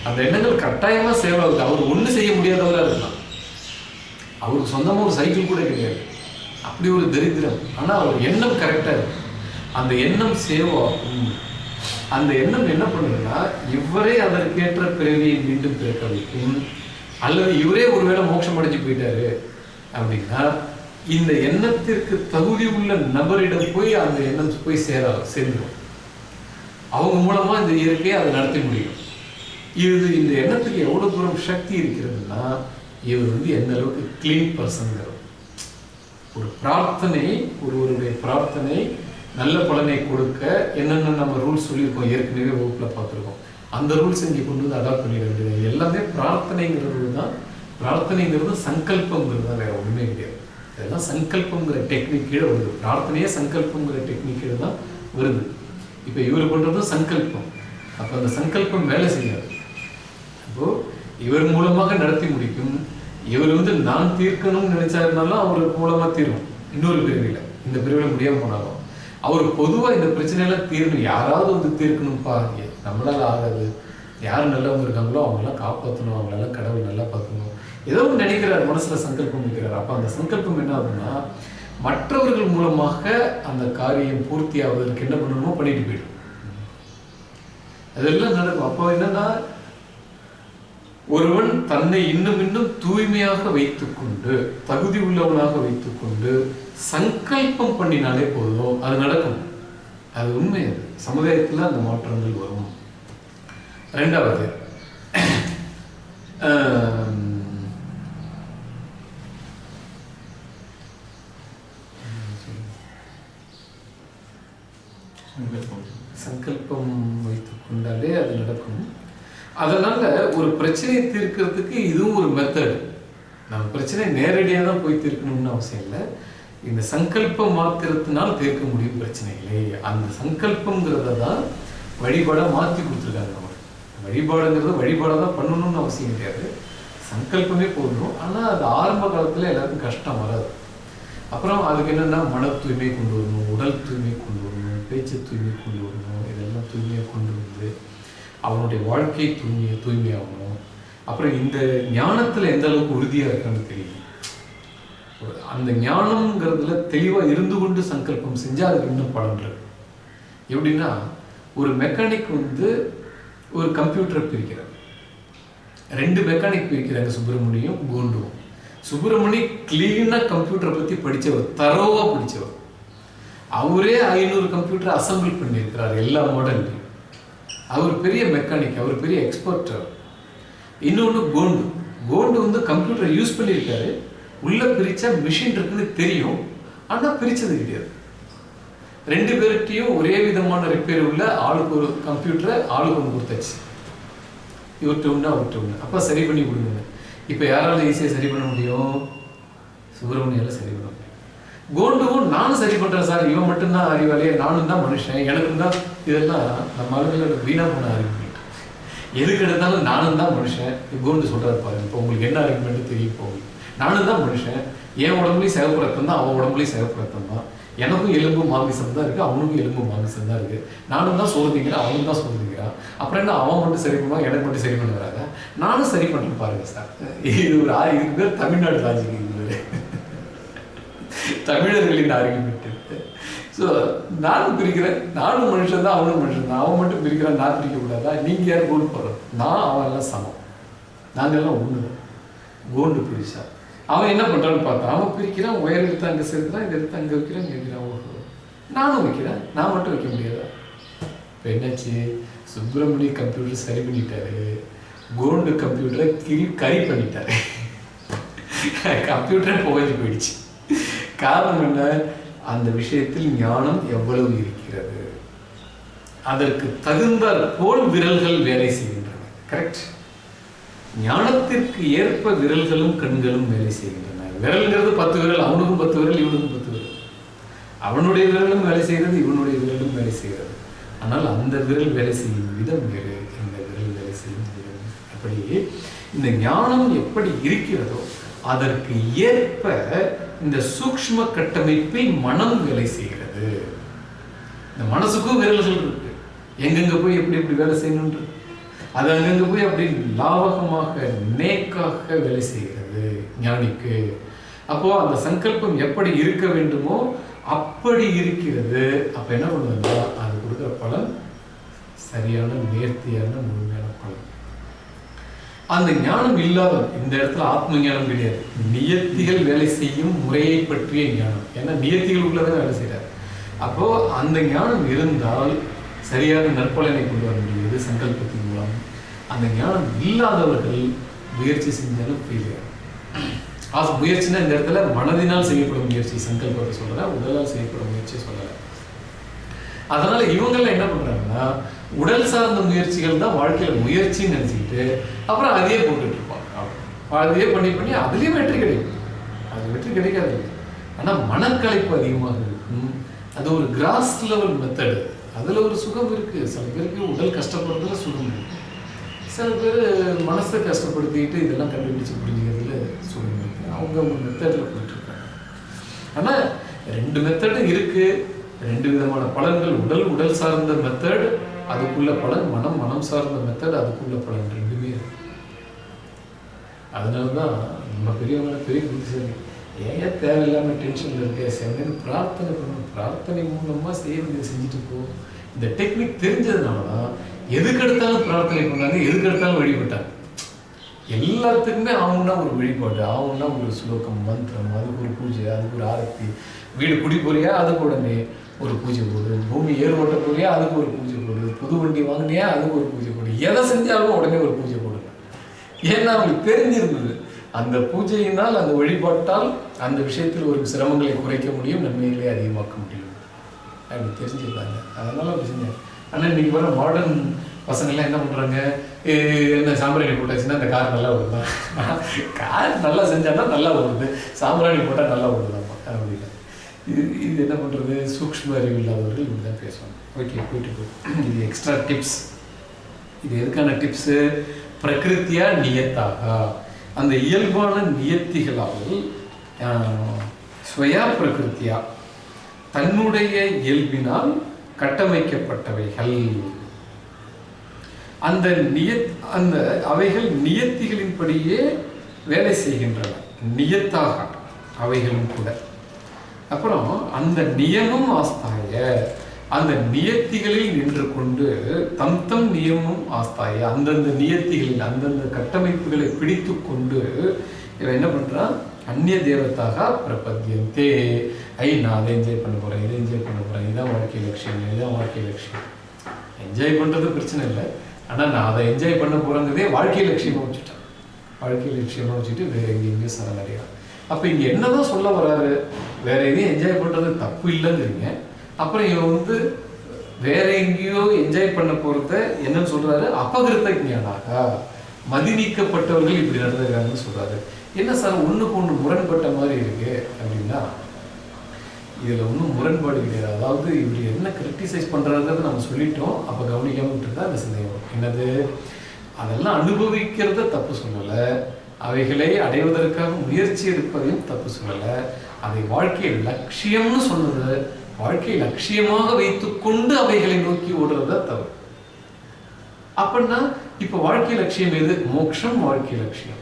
அந்த எண்ணங்கள் கட்டாயமா சேவாகுது. அவர் ஒன்றும் செய்ய முடியாதவராக இருக்கலாம். அவருக்கு சொந்தமாக ஒரு சைக்கிள் கூட கிடையாது. அப்படி ஒரு தரித்திரம். ஆனால் அவர் எண்ணம் கரெக்டாக இருக்கு. அந்த எண்ணம் சேவாகும். அந்த எண்ணம் என்ன பண்ணுதுன்னா இவரே அதற்கேற்ற பிறவியை மீண்டும் பிறக்க வைக்கும். அல்லது இவரே ஒருவேளை மோட்சம் அடைஞ்சு போயிட்டாரு அப்படின்னா இந்த எண்ணத்திற்கு தகுதி உள்ள நபரிடம் போய் அந்த எண்ணம் போய் சேர சேர்ந்துடும் அவங்க மூலமா இந்த இயற்கையை அதை நடத்தி முடியும். இது இந்த எண்ணத்துக்கு எவ்வளவு தூரம் சக்தி இருக்கிறதுனா இவர் வந்து எந்த அளவுக்கு கிளீன் பர்சன்கிறோம் ஒரு பிரார்த்தனை ஒருவருடைய பிரார்த்தனை நல்ல பலனை கொடுக்க என்னென்ன நம்ம ரூல்ஸ் சொல்லியிருக்கோம் ஏற்கனவே வகுப்புல பார்த்துருக்கோம். அந்த ரூல்ஸ் இங்கே கொண்டு வந்து அடாப்ட் பண்ணிட வேண்டியது. எல்லாமே பிரார்த்தனைங்கிறது தான். பிரார்த்தனைங்கிறது சங்கல்பங்கிறது தான் வேற ஒண்ணுமே கிடையாது. இதெல்லாம் சங்கல்பங்கிற டெக்னிக் கீழே வருது. பிரார்த்தனையே சங்கல்பங்கிற டெக்னிக் கீழே தான் வருது. இப்போ இவர் பண்றதும் சங்கல்பம். அப்போ அந்த சங்கல்பம் வேலை செய்யாது. அப்போது இவர் மூலமாக நடத்தி முடிக்கும். இவர் வந்து நான் தீர்க்கணும்னு நினைச்சாருனாலும் அவர் மூலமாக தீரும். இன்னொரு பிரிவில். இந்த பிரிவில் முடியாமல் போனாலும். அவர் பொதுவாக இந்த பிரச்சனையெல்லாம் தீரணும். யாராவது வந்து தீர்க்கணும்ப்பா நம்மளால ஆகாது. யார் நல்லவங்க இருக்காங்களோ அவங்களாம் காப்பாற்றணும் அவங்களெல்லாம் கடவுள் நல்லா பார்க்கணும். ஏதோ ஒன்று நினைக்கிறார் மனசுல சங்கல்பம் வைக்கிறார். அப்ப அந்த சங்கல்பம் என்ன ஆகுதுன்னா மற்றவர்கள் மூலமாக அந்த காரியம் பூர்த்தி ஆவதற்கு என்ன பண்ணணுமோ பண்ணிட்டு போயிடும். அதெல்லாம் நடக்கும். அப்போ என்னன்னா ஒருவன் தன்னை இன்னும் இன்னும் தூய்மையாக வைத்துக்கொண்டு தகுதி உள்ளவனாக வைத்துக்கொண்டு சங்கல்பம் பண்ணினாலே போதும். அது நடக்கும். அது உண்மை அது. சமுதாயத்துல அந்த மாற்றங்கள் வரும். ரெண்டாவது. சங்கல்பம். வைத்து கொண்டாலே அது நடக்கும். அதனால ஒரு பிரச்சனையை தீர்க்கிறதுக்கு இதுவும் ஒரு மெத்தட் நம்ம பிரச்சனை நேரடியாக தான் போய் தீர்க்கணும்னு அவசியம் இல்லை. இந்த சங்கல்பம் மாத்திரத்தினால் தீர்க்க முடியும் பிரச்சனைகளை அந்த சங்கல்பங்கிறத தான் வழிபாடாக மாற்றி கொடுத்துருக்காங்க நம்ம வழிபாடுங்கிறது வழிபாடாக தான் பண்ணணும்னு அவசியம் கிடையாது. சங்கல்பமே போடணும் ஆனால் அது ஆரம்ப காலத்தில் எல்லாருக்கும் கஷ்டம் வராது. அப்புறம் அதுக்கு என்னென்னா மன தூய்மை கொண்டு வரணும் உடல் தூய்மை கொண்டு வரணும் பேச்சு தூய்மை கொண்டு வரணும் இதெல்லாம் தூய்மையாக கொண்டு வந்து அவனுடைய வாழ்க்கை தூய்மை தூய்மையாகணும். அப்புறம் இந்த ஞானத்தில் எந்த அளவுக்கு உறுதியாக இருக்கான்னு தெரியும் அந்த ஞானம்ங்கிறதுல தெளிவாக இருந்து கொண்டு சங்கல்பம் செஞ்சால் அதுக்கு இன்னும் பலன் இருக்கு. எப்படின்னா ஒரு மெக்கானிக் வந்து ஒரு கம்ப்யூட்டரை பிரிக்கிறார் ரெண்டு மெக்கானிக் பிரிக்கிறாங்க சுப்பிரமணியும் கோண்டுவும் சுப்பிரமணி கிளீனாக கம்ப்யூட்டரை பற்றி படித்தவர் தரோவாக படித்தவர் அவரே ஐநூறு கம்ப்யூட்டர் அசம்பிள் பண்ணியிருக்கிறார் எல்லா மாடல்லையும் அவர் பெரிய மெக்கானிக் அவர் பெரிய எக்ஸ்பர்ட் அவர். இன்னொன்று கோண்டு. கோண்டு வந்து கம்ப்யூட்டரை யூஸ் பண்ணியிருக்காரு. உள்ளே பிரித்தா மிஷின் இருக்குன்னு தெரியும். ஆனால் பிரித்தது கிடையாது. ரெண்டு பேர்கிட்டையும் ஒரே விதமான ரிப்பேர் உள்ள ஆளுக்கு ஒரு கம்ப்யூட்டரை ஆளுக்கு ஒன்று கொடுத்தாச்சு. இவர்கிட்ட ஒன்று அவர்கிட்ட ஒன்று அப்போ சரி பண்ணி கொடுங்க. இப்போ யாரால ஈஸியாக சரி பண்ண முடியும்? சுப்பிரமணியால் சரி பண்ண முடியும். கோண்டுவும் நானும் சரி பண்ணுறேன் சார். இவன் மட்டும்தான் அறிவாளியே நானும் தான் மனுஷன். எனக்கும் தான் இதெல்லாம் நம்ம ஆளுங்களோட வீணாக போன ஆர்குமெண்ட் எதுக்கு எடுத்தாலும் நானும் தான் மனுஷன். கோண்டு சொல்கிறாரு பாருங்க. இப்போ உங்களுக்கு என்ன ஆர்குமெண்ட் தெரியும் போகும் நானும் தான் மனுஷன். என் உடம்புலையும் சிவப்பு தான் அவன் உடம்புலையும் சிவப்பு தான். எனக்கும் எலும்பு மாமிசம் தான் இருக்குது அவனுக்கும் எலும்பு மாமிசம் தான் இருக்குது நானும் தான் சோதிக்கிறேன் அவனும் தான் சோதிக்கிறான் அப்புறம் என்ன அவன் மட்டும் சரி பண்ணுவான் எனக்கு மட்டும் சரி பண்ண வராங்க நானும் சரி பண்ணுறேன் பாருங்க சார். இது ஒரு ஆ- பேர் தமிழ்நாடு லாஜிக் இது தமிழர்களின் ஆர்குமெண்ட் ஸோ நானும் பிரிக்கிறேன் நானும் மனுஷன் தான் அவனும் மனுஷன் தான். அவன் மட்டும் பிரிக்கிறான் நான் பிரிக்க கூடாதா யார் கோல் போடுறோம் நான் அவன் எல்லாம் சமம். நாங்கெல்லாம் ஒன்று கோண்டு பிரிச்சா. அவன் என்ன பண்றான்னு பார்த்தா அவன் பிரிக்கிறான் உயர் எடுத்து அங்கே சேர்க்கிறான் இதை எடுத்து அங்கே வைக்கிறான் இங்கே வைக்கிறான் ஓஹோ. நானும் வைக்கிறேன் நான் மட்டும் வைக்க முடியாதா? இப்போ என்னாச்சு? சுப்பிரமணிய கம்ப்யூட்டர் சரி பண்ணிட்டாரு. கோல்டு கம்ப்யூட்டரை கிரி கறி பண்ணிட்டாரு. கம்ப்யூட்டரை புகஞ்சு போயிடுச்சு. காரணம் என்ன? அந்த விஷயத்தில் ஞானம் எவ்வளவு இருக்கிறது? அதற்கு தகுந்தாற் போல் விரல்கள் வேலை செய்கின்றன. கரெக்ட் ஞானத்திற்கு ஏற்ப விரல்களும் கண்களும் வேலை செய்கின்றன. விரல்ங்கிறது பத்து விரல் அவனுக்கும் பத்து விரல் இவனுக்கும் பத்து விரல். அவனுடைய விரலும் வேலை செய்கிறது இவனுடைய விரலும் வேலை செய்கிறது. ஆனால் அந்த விரல் வேலை செய்யும் விதம் வேறு இந்த விரல் வேலை செய்யும் விதம். அப்படி இந்த ஞானம் எப்படி இருக்கிறதோ அதற்கு ஏற்ப இந்த சூக்ஷ்ம கட்டமைப்பை மனம் வேலை செய்கிறது. இந்த மனசுக்கும் விரல்கள் இருக்கு. எங்கெங்க போய் எப்படி எப்படி வேலை செய்யணும்ன்றது அது அங்கங்கே போய் அப்படி லாவகமாக நேக்காக வேலை செய்கிறது. ஞானிக்கு. அப்போ அந்த சங்கல்பம் எப்படி இருக்க வேண்டுமோ அப்படி இருக்கிறது. அப்ப என்ன பண்ணுதுன்னா அது கொடுக்குற பலன் சரியான நேர்த்தியான முழுமையான பலன். அந்த ஞானம் இல்லாத இந்த இடத்துல ஆத்ம ஞானம் கிடையாது. நியத்திகள் வேலை செய்யும் முறையை பற்றிய ஞானம். ஏன்னா நியத்திகள் உள்ளதான் வேலை செய்யறாரு அப்போ அந்த ஞானம் இருந்தால் சரியான நற்பலனை கொண்டு வர முடியாது சங்கல்பத்தின் அந்த ஞானம் இல்லாதவர்கள் முயற்சி செஞ்சாலும் ஃபெயிலியர் ஆஸ் முயற்சினா இந்த இடத்துல மனதினால் செய்யப்படும் முயற்சி சங்கல்பத்தை சொல்றேன் உடலால் செய்யப்படும் முயற்சி சொல்லலை. அதனால இவங்கெல்லாம் என்ன பண்றாங்கன்னா உடல் சார்ந்த முயற்சிகள் தான் வாழ்க்கையில முயற்சின்னு நினைச்சுக்கிட்டு அப்புறம் அதையே போட்டுட்டு இருப்பாங்க. அதையே பண்ணி பண்ணி அதுலயும் வெற்றி கிடைக்கும். அது வெற்றி கிடைக்காது. ஆனா மனக்கலைப்பு அதிகமாக இருக்கும். அது ஒரு கிராஸ் லெவல் மெத்தடு அதுல ஒரு சுகம் இருக்கு. சில பேருக்கு உடல் கஷ்டப்படுறதுல சுகம் இருக்கு. சில பேர் மனசை கஷ்டப்படுத்திக்கிட்டு இதெல்லாம் கண்டுபிடிச்சு புரிஞ்சுக்கிறதுல சுகம் அவங்க அவங்க மெத்தடில் போயிட்டு ஆனால் ஆனா ரெண்டு மெத்தடும் இருக்கு. ரெண்டு விதமான பலன்கள். உடல் உடல் சார்ந்த மெத்தட் அதுக்குள்ள பலன். மனம் மனம் சார்ந்த மெத்தட் அதுக்குள்ள பலன் ரெண்டுமே இருக்கு. அதனால தான் நம்ம பெரியவங்கள பெரிய புத்திசாலி. ஏன் தேவையில்லாம டென்ஷன்ல இருக்க? செவனு பிரார்த்தனை பண்ணணும். பிரார்த்தனை மூலமா செய்ய வேண்டிய செஞ்சுட்டு போ. இந்த டெக்னிக் தெரிஞ்சதுனால தான் எதுக்கு எடுத்தாலும் பிரார்த்தனை பண்ணாங்க எதுக்கு எடுத்தாலும் வழிபட்டாங்க. எல்லாத்துக்குமே அவங்கன்னா ஒரு வழிபாடு அவங்கன்னா ஒரு ஸ்லோகம் மந்திரம் அதுக்கு ஒரு பூஜை அதுக்கு ஒரு ஆரத்தி வீடு குடி போறியா அதுக்கு உடனே ஒரு பூஜை போடு பூமி ஏர் ஓட்ட போறியா அதுக்கு ஒரு பூஜை போடு. புது வண்டி வாங்கினியா அதுக்கு ஒரு பூஜை போடு. எதை செஞ்சாலும் உடனே ஒரு பூஜை போடுங்க ஏன்னா அவங்களுக்கு தெரிஞ்சிருந்தது அந்த பூஜையினால் அந்த வழிபாட்டால் அந்த விஷயத்தில் ஒரு சிரமங்களை குறைக்க முடியும் நன்மைகளை அதிகமாக்க முடியும். அப்படி தெரிஞ்சிருந்தாங்க அதனால அப்படி செஞ்சேன் ஆனால் இன்னைக்கு வர மாடர்ன் பசங்கள்லாம் என்ன பண்ணுறாங்க என்ன சாம்பிராணி போட்டாச்சுன்னா அந்த கார் நல்லா ஓடுதா? கார் நல்லா செஞ்சான்னா நல்லா ஓடுது. சாம்பிராணி போட்டால் நல்லா ஓடுதாம்மா அப்படின்னு இது இது என்ன பண்ணுறது சூக்ஷ்ம அறிவு இல்லாதவர்கள் இப்படி தான் பேசுவாங்க. ஓகே போயிட்டு போ இது எக்ஸ்ட்ரா டிப்ஸ் இது எதுக்கான டிப்ஸு பிரகிருத்தியா நியத்தாக. அந்த இயல்பான நியத்திகளால் ஆஹ், ஸ்வயா பிரகிருத்தியா தன்னுடைய இயல்பினால் கட்டமைக்கப்பட்டவைகள். அந்த நியத் அந்த அவைகள் நியத்திகளின்படியே வேலை செய்கின்றன. நியத்தாக அவைகளும் கூட. அப்புறம் அந்த நியமம் ஆஸ்தாய அந்த நியத்திகளில் நின்று கொண்டு தம் தம் நியமம் ஆஸ்தாய அந்தந்த நியத்திகளில் அந்தந்த கட்டமைப்புகளை பிடித்து கொண்டு இவன் என்ன பண்ணுறான் அந்நிய தேவத்தாக பிரபத்தியந்தே. ஐ நான் அதை என்ஜாய் பண்ண போறேன் இதை என்ஜாய் பண்ண போறேன் இதான் வாழ்க்கை லட்சியம் இதுதான் வாழ்க்கை லட்சியம். என்ஜாய் பண்ணுறது பிரச்சனை இல்லை. ஆனா நான் அதை என்ஜாய் பண்ண போறேங்கிறதே வாழ்க்கை லட்சியமாக வச்சுட்டேன். வாழ்க்கை லட்சியமாக வச்சுட்டு வேற எங்கேயுமே சரணடையாது அப்ப இங்க என்னதான் சொல்ல வராரு? வேற எதையும் என்ஜாய் பண்றது தப்பு இல்லைங்கிறீங்க. அப்புறம் இவன் வந்து வேற எங்கேயோ என்ஜாய் பண்ண போகிறத என்னன்னு சொல்றாரு? அபகிருத்த ஞானாக. மதிநீக்கப்பட்டவர்கள் இப்படி நடந்துக்கிறாங்கன்னு சொல்றாரு. என்ன சார் ஒன்றுக்கு ஒன்று முரண்பட்ட மாதிரி இருக்கு அப்படின்னா இதுல ஒன்றும் முரண்பாடு கிடையாது. அதாவது இப்படி என்ன கிரிட்டிசைஸ் பண்றாருன்றதை நம்ம சொல்லிட்டோம். அப்போ கவனிக்காம விட்டுருந்தா அந்த சந்தேகம். என்னது? அதெல்லாம் அனுபவிக்கிறத தப்பு சொல்லலை. அவைகளை அடைவதற்காக முயற்சி எடுப்பதையும் தப்பு சொல்லலை. அதை வாழ்க்கையை லட்சியம்னு சொன்னது வாழ்க்கையை லட்சியமாக வைத்துக்கொண்டு அவைகளை நோக்கி ஓடுறத தவறு. அப்படின்னா இப்ப வாழ்க்கை லட்சியம் எது? மோட்சம் வாழ்க்கை லட்சியம்.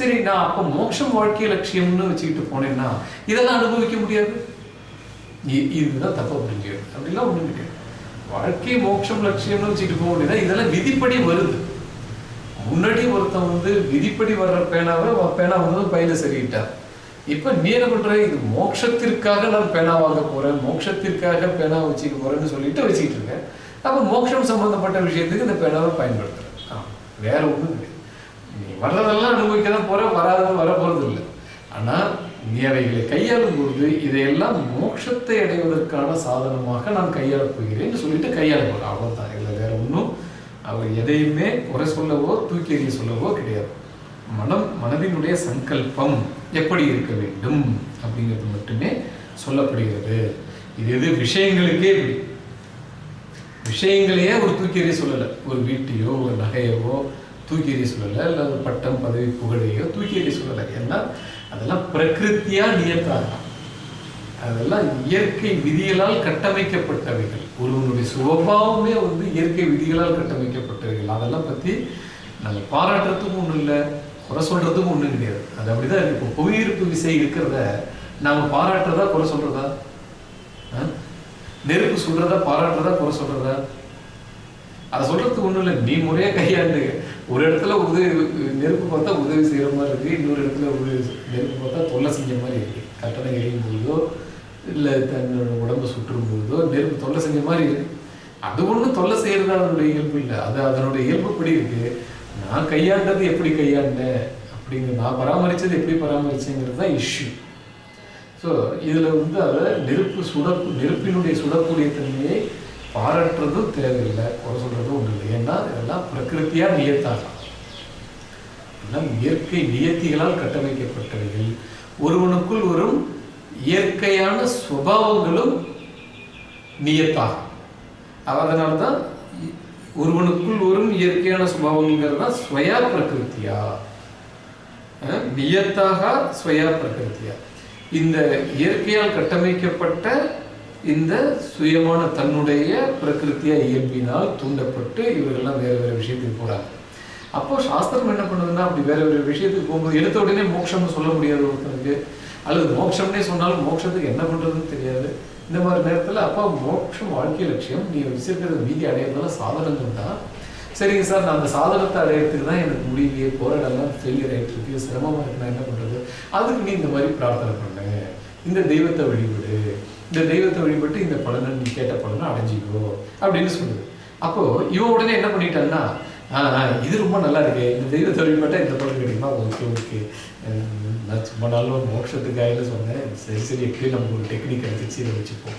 சரி நான் அப்ப மோட்சம் வாழ்க்கை லட்சியம்னு வச்சுக்கிட்டு போனேன்னா இதெல்லாம் அனுபவிக்க முடியாது? இதுதான் தப்பா புரிஞ்சுக்கிறது அப்படிலாம் ஒண்ணு இருக்கு வாழ்க்கை மோட்சம் லட்சியம்னு வச்சுக்கிட்டு போக முடியாது இதெல்லாம் விதிப்படி வருது. முன்னாடி ஒருத்தன் வந்து விதிப்படி வர்ற பேனாவை பேனா வந்து பையில சரிக்கிட்டான் இப்ப நீ என்ன பண்ற? இது மோட்சத்திற்காக நான் பேனா வாங்க போறேன் மோட்சத்திற்காக பேனா வச்சுக்க போறேன்னு சொல்லிட்டு வச்சுக்கிட்டு இருக்கேன் அப்ப மோட்சம் சம்பந்தப்பட்ட விஷயத்துக்கு இந்த பேனாவை பயன்படுத்துறேன். ஆ, வேற ஒண்ணும் கிடையாது நீ வர்றதெல்லாம் அனுபவிக்க தான் போற வராதது வர போறது இல்லை ஆனா நீ அவைகளை கையாளும் பொழுது இதையெல்லாம் மோட்சத்தை அடைவதற்கான சாதனமாக நான் கையாளப் போகிறேன்னு சொல்லிட்டு கையாள போறேன் அவ்வளவுதான் இல்லை வேற ஒன்றும் அவர் எதையுமே குறை சொல்லவோ தூக்கி எறிய சொல்லவோ கிடையாது. மனம் மனதினுடைய சங்கல்பம் எப்படி இருக்க வேண்டும் அப்படிங்கிறது மட்டுமே சொல்லப்படுகிறது. இது எது? விஷயங்களுக்கே இப்படி. விஷயங்களையே ஒரு தூக்கி எறிய சொல்லலை. ஒரு வீட்டையோ ஒரு நகையவோ தூக்கி எறிய சொல்லலை இல்லை ஒரு பட்டம் பதவி புகழையோ தூக்கி எறிய சொல்லலை. ஏன்னா அதெல்லாம் பிரகிருத்தியாக நியத்தாக அதெல்லாம் இயற்கை விதிகளால் கட்டமைக்கப்பட்டவைகள். ஒருவனுடைய சுபாவமே வந்து இயற்கை விதிகளால் கட்டமைக்கப்பட்டவைகள். அதெல்லாம் பத்தி நம்ம பாராட்டுறதுக்கும் ஒண்ணும் இல்லை குறை சொல்றதுக்கும் ஒன்றும் கிடையாது. அது அப்படிதான் இப்போ புவியீர்ப்பு விசை இருக்கிறத நாம பாராட்டுறதா குறை சொல்றதா? நெருப்பு சொல்கிறதா பாராட்டுறதா குறை சொல்றதா? அதை சொல்றதுக்கு ஒண்ணும் இல்லை. நீ முறையாக கையாண்டு ஒரு இடத்துல உதவி நெருப்பு பார்த்தா உதவி செய்கிற மாதிரி இருக்குது இன்னொரு இடத்துல உதவி நெருப்பு பார்த்தா தொல்லை செஞ்ச மாதிரி இருக்குது கட்டணம் எரியும் பொழுதோ இல்லை தன்னோட உடம்பு சுற்றும் பொழுதோ நெருப்பு தொல்லை செஞ்ச மாதிரி இருக்குது அது ஒன்றும் தொல்லை செய்கிறதுனால அதனுடைய இயல்பு இல்லை. அது அதனுடைய இயல்புப்படி இருக்குது நான் கையாண்டது எப்படி கையாண்டேன்? அப்படிங்கிற நான் பராமரித்தது எப்படி பராமரித்தேங்கிறது தான் இஷ்யூ ஸோ இதில் வந்து அதை நெருப்பு சுட நெருப்பினுடைய சுடக்கூடிய தன்மையை பாராட்டுறதும் தேவையில்லை குறை சொல்றதும் ஒன்றும் இல்லை. ஏன்னா இதெல்லாம் பிரகிருத்தியாக நியத்தாகும் எல்லாம் இயற்கை நியத்திகளால் கட்டமைக்கப்பட்டவைகள். ஒருவனுக்குள் வரும் இயற்கையான சுபாவங்களும் நியத்தாகும் அதனால தான் ஒருவனுக்குள் வரும் இயற்கையான சுபாவங்கிறது தான் ஸ்வயா பிரகிருத்தியா? நியத்தாக ஸ்வயா பிரகிருத்தியா? இந்த இயற்கையால் கட்டமைக்கப்பட்ட இந்த சுயமான தன்னுடைய பிரகிருத்தியா இயல்பினால் தூண்டப்பட்டு இவர்கள்லாம் வேறு வேறு விஷயத்துக்கு போகிறாங்க அப்போ சாஸ்திரம் என்ன பண்ணுதுன்னா அப்படி வேற வேற விஷயத்துக்கு போகும்போது எடுத்த உடனே மோட்சம்னு சொல்ல முடியாது ஒருத்தனுக்கு. அல்லது மோட்சம்னே சொன்னாலும் மோட்சத்துக்கு என்ன பண்ணுறதுன்னு தெரியாது. இந்த மாதிரி நேரத்தில் அப்பா மோட்சம் வாழ்க்கை லட்சியம் நீ வச்சிருக்கிறது மீதி அடையிறதுனால சாதனங்கள் தான் சரிங்க சார் நான் அந்த சாதனத்தை அடையிறதுக்கு தான் எனக்கு முடியலையே போராடலாம் ஃபெயிலியர் ஆகிட்டு இருக்கு சிரமமாக இருக்கு நான் என்ன பண்ணுறது அதுக்கு நீ இந்த மாதிரி பிரார்த்தனை பண்ணு. இந்த தெய்வத்தை வழிபடு. இந்த தெய்வத்தை வழிபட்டு இந்த பலனை நீ கேட்ட பலனை அடைஞ்சிக்கோ அப்படின்னு சொல்லுது. அப்போ இவன் உடனே என்ன பண்ணிட்டான்னா இது ரொம்ப நல்லா இருக்கு. இந்த தெய்வத்தை வழிபட்டா இந்த பலன் கிடைக்குமா? Okay okay. நான் சும்மா நாளும் மோட்சத்துக்காக சொன்னேன். சரி சரி எப்படி நமக்கு ஒரு டெக்னிக் எடுத்துச்சு இதை வச்சுப்போம்.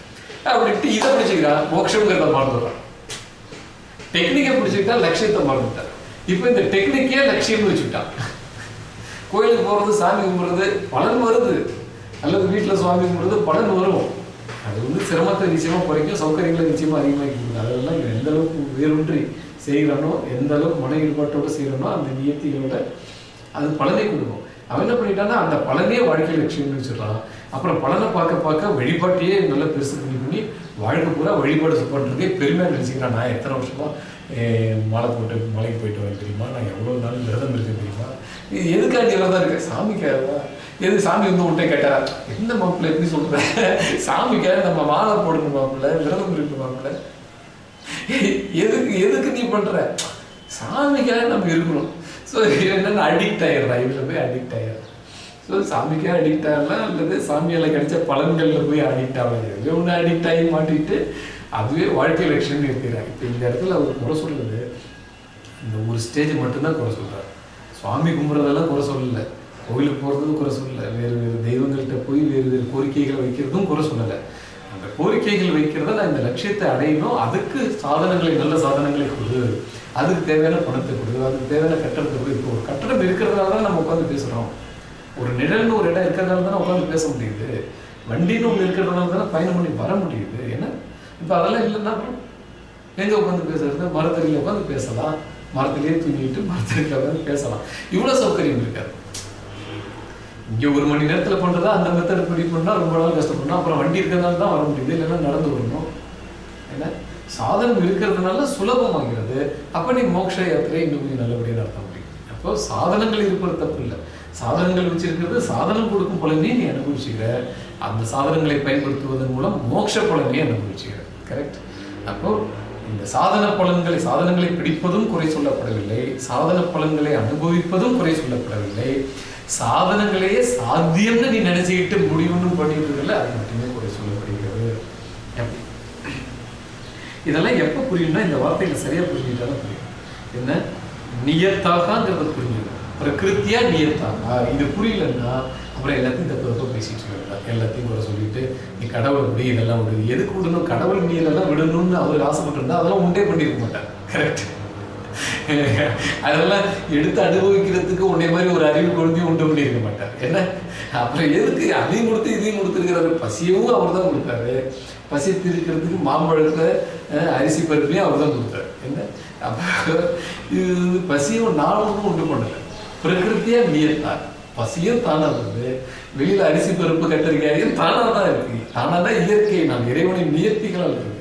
அப்படின்ட்டு இதை பிடிச்சிக்கிறான் மோட்சங்கிறத மறந்துடுறான் டெக்னிக்கை பிடிச்சிக்கிட்டா லட்சியத்தை மறந்துட்டார் இப்போ இந்த டெக்னிக்கே லட்சியம்னு வச்சுக்கிட்டான் கோயிலுக்கு போகிறது சாமி கும்பிட்றது பலன் வருது. அல்லது வீட்டில் சுவாமி கும்பிட்றது பலன் வரும். அது வந்து சிரமத்தை நிச்சயமாக குறைக்கும் சௌகரியங்களை நிச்சயமாக அதிகமாக்கி அதெல்லாம் எந்த அளவுக்கு வேரூன்றி செய்கிறானோ எந்த அளவுக்கு மன ஈடுபாட்டோடு செய்கிறானோ அந்த நியத்திகளோட அது பலனை கொடுக்கும். அவன் என்ன பண்ணிட்டான்னா அந்த பலனே வாழ்க்கை லட்சியம்னு வச்சிடறான். அப்புறம் பலனை பார்க்க பார்க்க வழிபாட்டையே நல்லா பெருசு பண்ணி பண்ணி வாழ்க்கை பூரா வழிபாடு பண்ணுறதே பெருமையாக நினச்சிக்கிறான். நான் எத்தனை வருஷமா மாலை போட்டு மலைக்கு போயிட்டு வரேன் தெரியுமா? நான் எவ்வளோ நாள் விரதம் இருக்கேன் தெரியுமா? இது எதுக்காண்டி விரதம் இருக்கேன் சாமிக்காக எது சாமி வந்து உன்ட்டே கேட்டா என்ன மாப்பிள்ள எப்படி சொல்ற? சாமிக்காக நம்ம மாலை போடணும் மாப்பிள்ள விரதம் இருக்கு மாப்பிள்ள. எதுக்கு எதுக்கு நீ பண்ற? சாமிக்காக நம்ம இருக்கணும். ஸோ என்னென்ன அடிக்ட் ஆயிடுறா இதில் போய் அடிக்ட் ஆயிடுறா. ஸோ சாமிக்கே அடிக்ட் ஆகலாம் அல்லது சாமியால் கிடைச்ச பலன்களில் போய் அடிக்ட் ஆகலாம். ஒன்று அடிக்ட் ஆகி மாட்டிட்டு அதுவே வாழ்க்கை லட்சியம் இருக்கிறாங்க இப்போ இந்த இடத்துல அவர் குறை சொல்றது இந்த ஒரு ஸ்டேஜ் மட்டும்தான் குறை சொல்றாரு. சுவாமி கும்பிட்றதெல்லாம் குறை சொல்லலை. கோவிலுக்கு போகிறதும் குறை சொல்லலை. வேறு வேறு தெய்வங்கள்கிட்ட போய் வேறு வேறு கோரிக்கைகளை வைக்கிறதும் குறை சொல்லலை. அந்த கோரிக்கைகள் வைக்கிறத நான் இந்த லட்சியத்தை அடையணும். அதுக்கு சாதனங்களை நல்ல சாதனங்களை கொடு. அதுக்கு தேவையான பணத்தை கொடு. அதுக்கு தேவையான கட்டடத்தை கொடு. இப்போ ஒரு கட்டடம் இருக்கிறதுனால தான் நம்ம உட்காந்து பேசுகிறோம் ஒரு நிழல்னு ஒரு இடம் இருக்கிறதுனால தானே உட்காந்து பேச முடியுது. வண்டின்னு ஒன்று இருக்கிறதுனால தானே பயணம் பண்ணி வர முடியுது. ஏன்னா இப்போ அதெல்லாம் இல்லைன்னா எங்கே உட்காந்து பேசுறது? மரத்தடியில் உட்காந்து பேசலாம். மரத்திலேயே தூங்கிட்டு மரத்தடியில் உட்காந்து பேசலாம். இவ்வளோ சௌகரியம் இருக்காது. இங்கே ஒரு மணி நேரத்தில் பண்ணுறதா அந்த மெத்தட் படி பண்ணால் ரொம்ப நாள் கஷ்டப்படணும். அப்புறம் வண்டி இருக்கிறதுனால தான் வர முடியுது இல்லைன்னா நடந்து வரணும். ஏன்னா சாதனம் இருக்கிறதுனால சுலபமாகிறது. அப்போ நீ மோட்ச யாத்திரை இன்னும் கொஞ்சம் நல்லபடியாக நடத்த முடியும். அப்போ சாதனங்கள் இருப்பது தப்பு இல்லை. சாதனங்கள் வச்சிருக்கிறது சாதனம் கொடுக்கும் பலனையும் நீ அனுபவிச்சுக்கிற. அந்த சாதனங்களை பயன்படுத்துவதன் மூலம் மோட்ச பலனையும் அனுபவிச்சுக்கிற. கரெக்ட் அப்போ இந்த சாதன பலன்களை சாதனங்களை பிடிப்பதும் குறை சொல்லப்படவில்லை. சாதன பலன்களை அனுபவிப்பதும் குறை சொல்லப்படவில்லை. சாதனங்களையே சாத்தியம்னு நீ நினைச்சுக்கிட்டு முடிவுன்னு பண்ணிட்டு இருக்கல அது மட்டுமே குறை சொல்லப்படுகிறது. இதெல்லாம் எப்போ புரியும்னா இந்த வார்த்தைகளை சரியா புரிஞ்சுக்கிட்டாலும் புரியும். என்ன? நியத்தாகாங்கிறத புரிஞ்சுக்கணும். பிரகிருத்தியா நியத்தாகா? இது புரியலன்னா அப்புறம் எல்லாத்தையும் தப்பு பேசிட்டு இருக்காங்க. எல்லாத்தையும் குறை சொல்லிட்டு நீ கடவுளை விடு இதெல்லாம் விடு. எதுக்கு விடணும்? கடவுள் மீதெல்லாம் விடணும்னு அவர் ஆசைப்பட்டிருந்தா அதெல்லாம் உண்டே பண்ணியிருக்க மாட்டார். கரெக்ட் அதெல்லாம் எடுத்து அனுபவிக்கிறதுக்கு உன்னை மாதிரி ஒரு அறிவு குழந்தையும் உண்டு பண்ணியிருக்க மாட்டார். என்ன? அப்புறம் எதுக்கு? அதையும் கொடுத்து இதையும் கொடுத்துருக்கிறாரு. பசியவும் அவர் தான் கொடுத்தாரு. பசி தீர்க்கிறதுக்கு மாம்பழத்தை அரிசி பருப்பையும் அவர் தான் கொடுத்தாரு. என்ன? அப்போ இது பசியும் நாளும் உண்டு பண்ணல. பிரகிருத்தியாக நியத்தார் பசியும் தானா வந்து வெளியில அரிசி பருப்பு கத்திரிக்காயும் தானாக தான் இருக்கு. தானாக தான் இயற்கை. நாம் இறைவனின் நியத்திகளால் இருக்கு.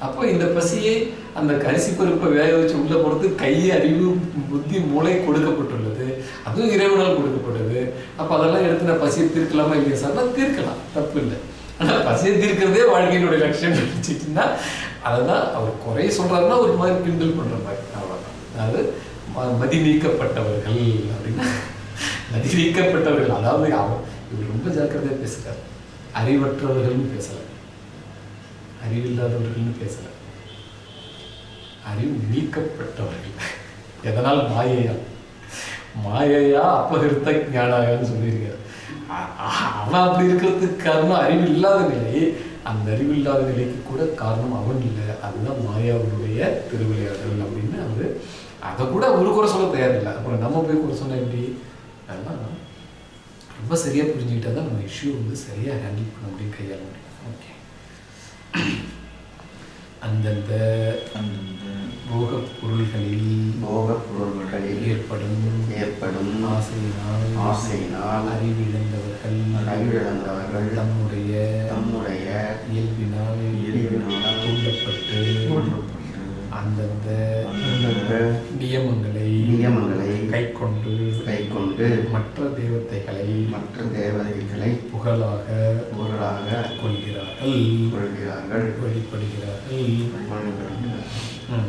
அப்போ இந்த பசியை அந்த கரிசி பருப்பை வேக வச்சு உள்ள பொறுத்து கை அறிவு புத்தி மூளை கொடுக்கப்பட்டுள்ளது. அதுவும் இறைவனால் கொடுக்கப்பட்டது. அப்போ அதெல்லாம் எடுத்து நான் பசியை தீர்க்கலாமா இல்லையா சார்? நான் தீர்க்கலாம். தப்பு இல்லை. ஆனால் பசியை தீர்க்கிறதே வாழ்க்கையினுடைய லட்சியம் நினைச்சிட்டுன்னா அதுதான் அவர் குறைய சொல்றாருன்னா ஒரு மாதிரி கிண்டல் பண்ற மாதிரி. அவ்வளோதான் அதாவது ம- மதி நீக்கப்பட்டவர்கள் அப்படின்னா. மதி நீக்கப்பட்டவர்கள். அதாவது அவர் இவர் ரொம்ப ஜாக்கிரதையாக பேசுகிறார் அறிவற்றவர்கள்னு பேசலை. அறிவில்லாதவர்கள்னு பேசல. அறிவு நீக்கப்பட்டவர்கள். எதனால் மாயையா? மாயையா அப்பகிருத்த ஞானாயான்னு சொல்லியிருக்காரு. அவன் அப்படி இருக்கிறதுக்கு காரணம் அறிவு இல்லாத நிலை அந்த அறிவு இல்லாத நிலைக்கு கூட காரணம் அவன் இல்லை. அதுதான் மாயாவுடைய திருவிளையாடல் அப்படின்னு அவர் அதை கூட ஒரு குறை சொல்ல தயாரில்லை அப்புறம் நம்ம போய் குறை சொன்னா எப்படி? அதெல்லாம் ரொம்ப சரியா புரிஞ்சுக்கிட்டா தான் நம்ம இஷ்யூ வந்து சரியாக ஹேண்டில் பண்ண முடியும் கையாள முடியும் ஓகே. அந்தந்த அந்தந்த போகப் பொருள்களில் போகப் பொருள்களில் ஏற்படும் ஏற்படும் ஆசையினால் ஆசையினால் அறிவிழந்தவர்கள் அறிவிழந்தவர்கள் தம்முடைய தம்முடைய இயல்பினால் இயல்பினால் தூண்டப்பட்டு அந்தந்த அந்தந்த நியமங்களை நியமங்களை கைக்கொண்டு மற்ற தேவதைகளை மற்ற தேவதைகளை புகழாக பொருளாக கொள்கிறார்கள். கொள்கிறார்கள். ம்.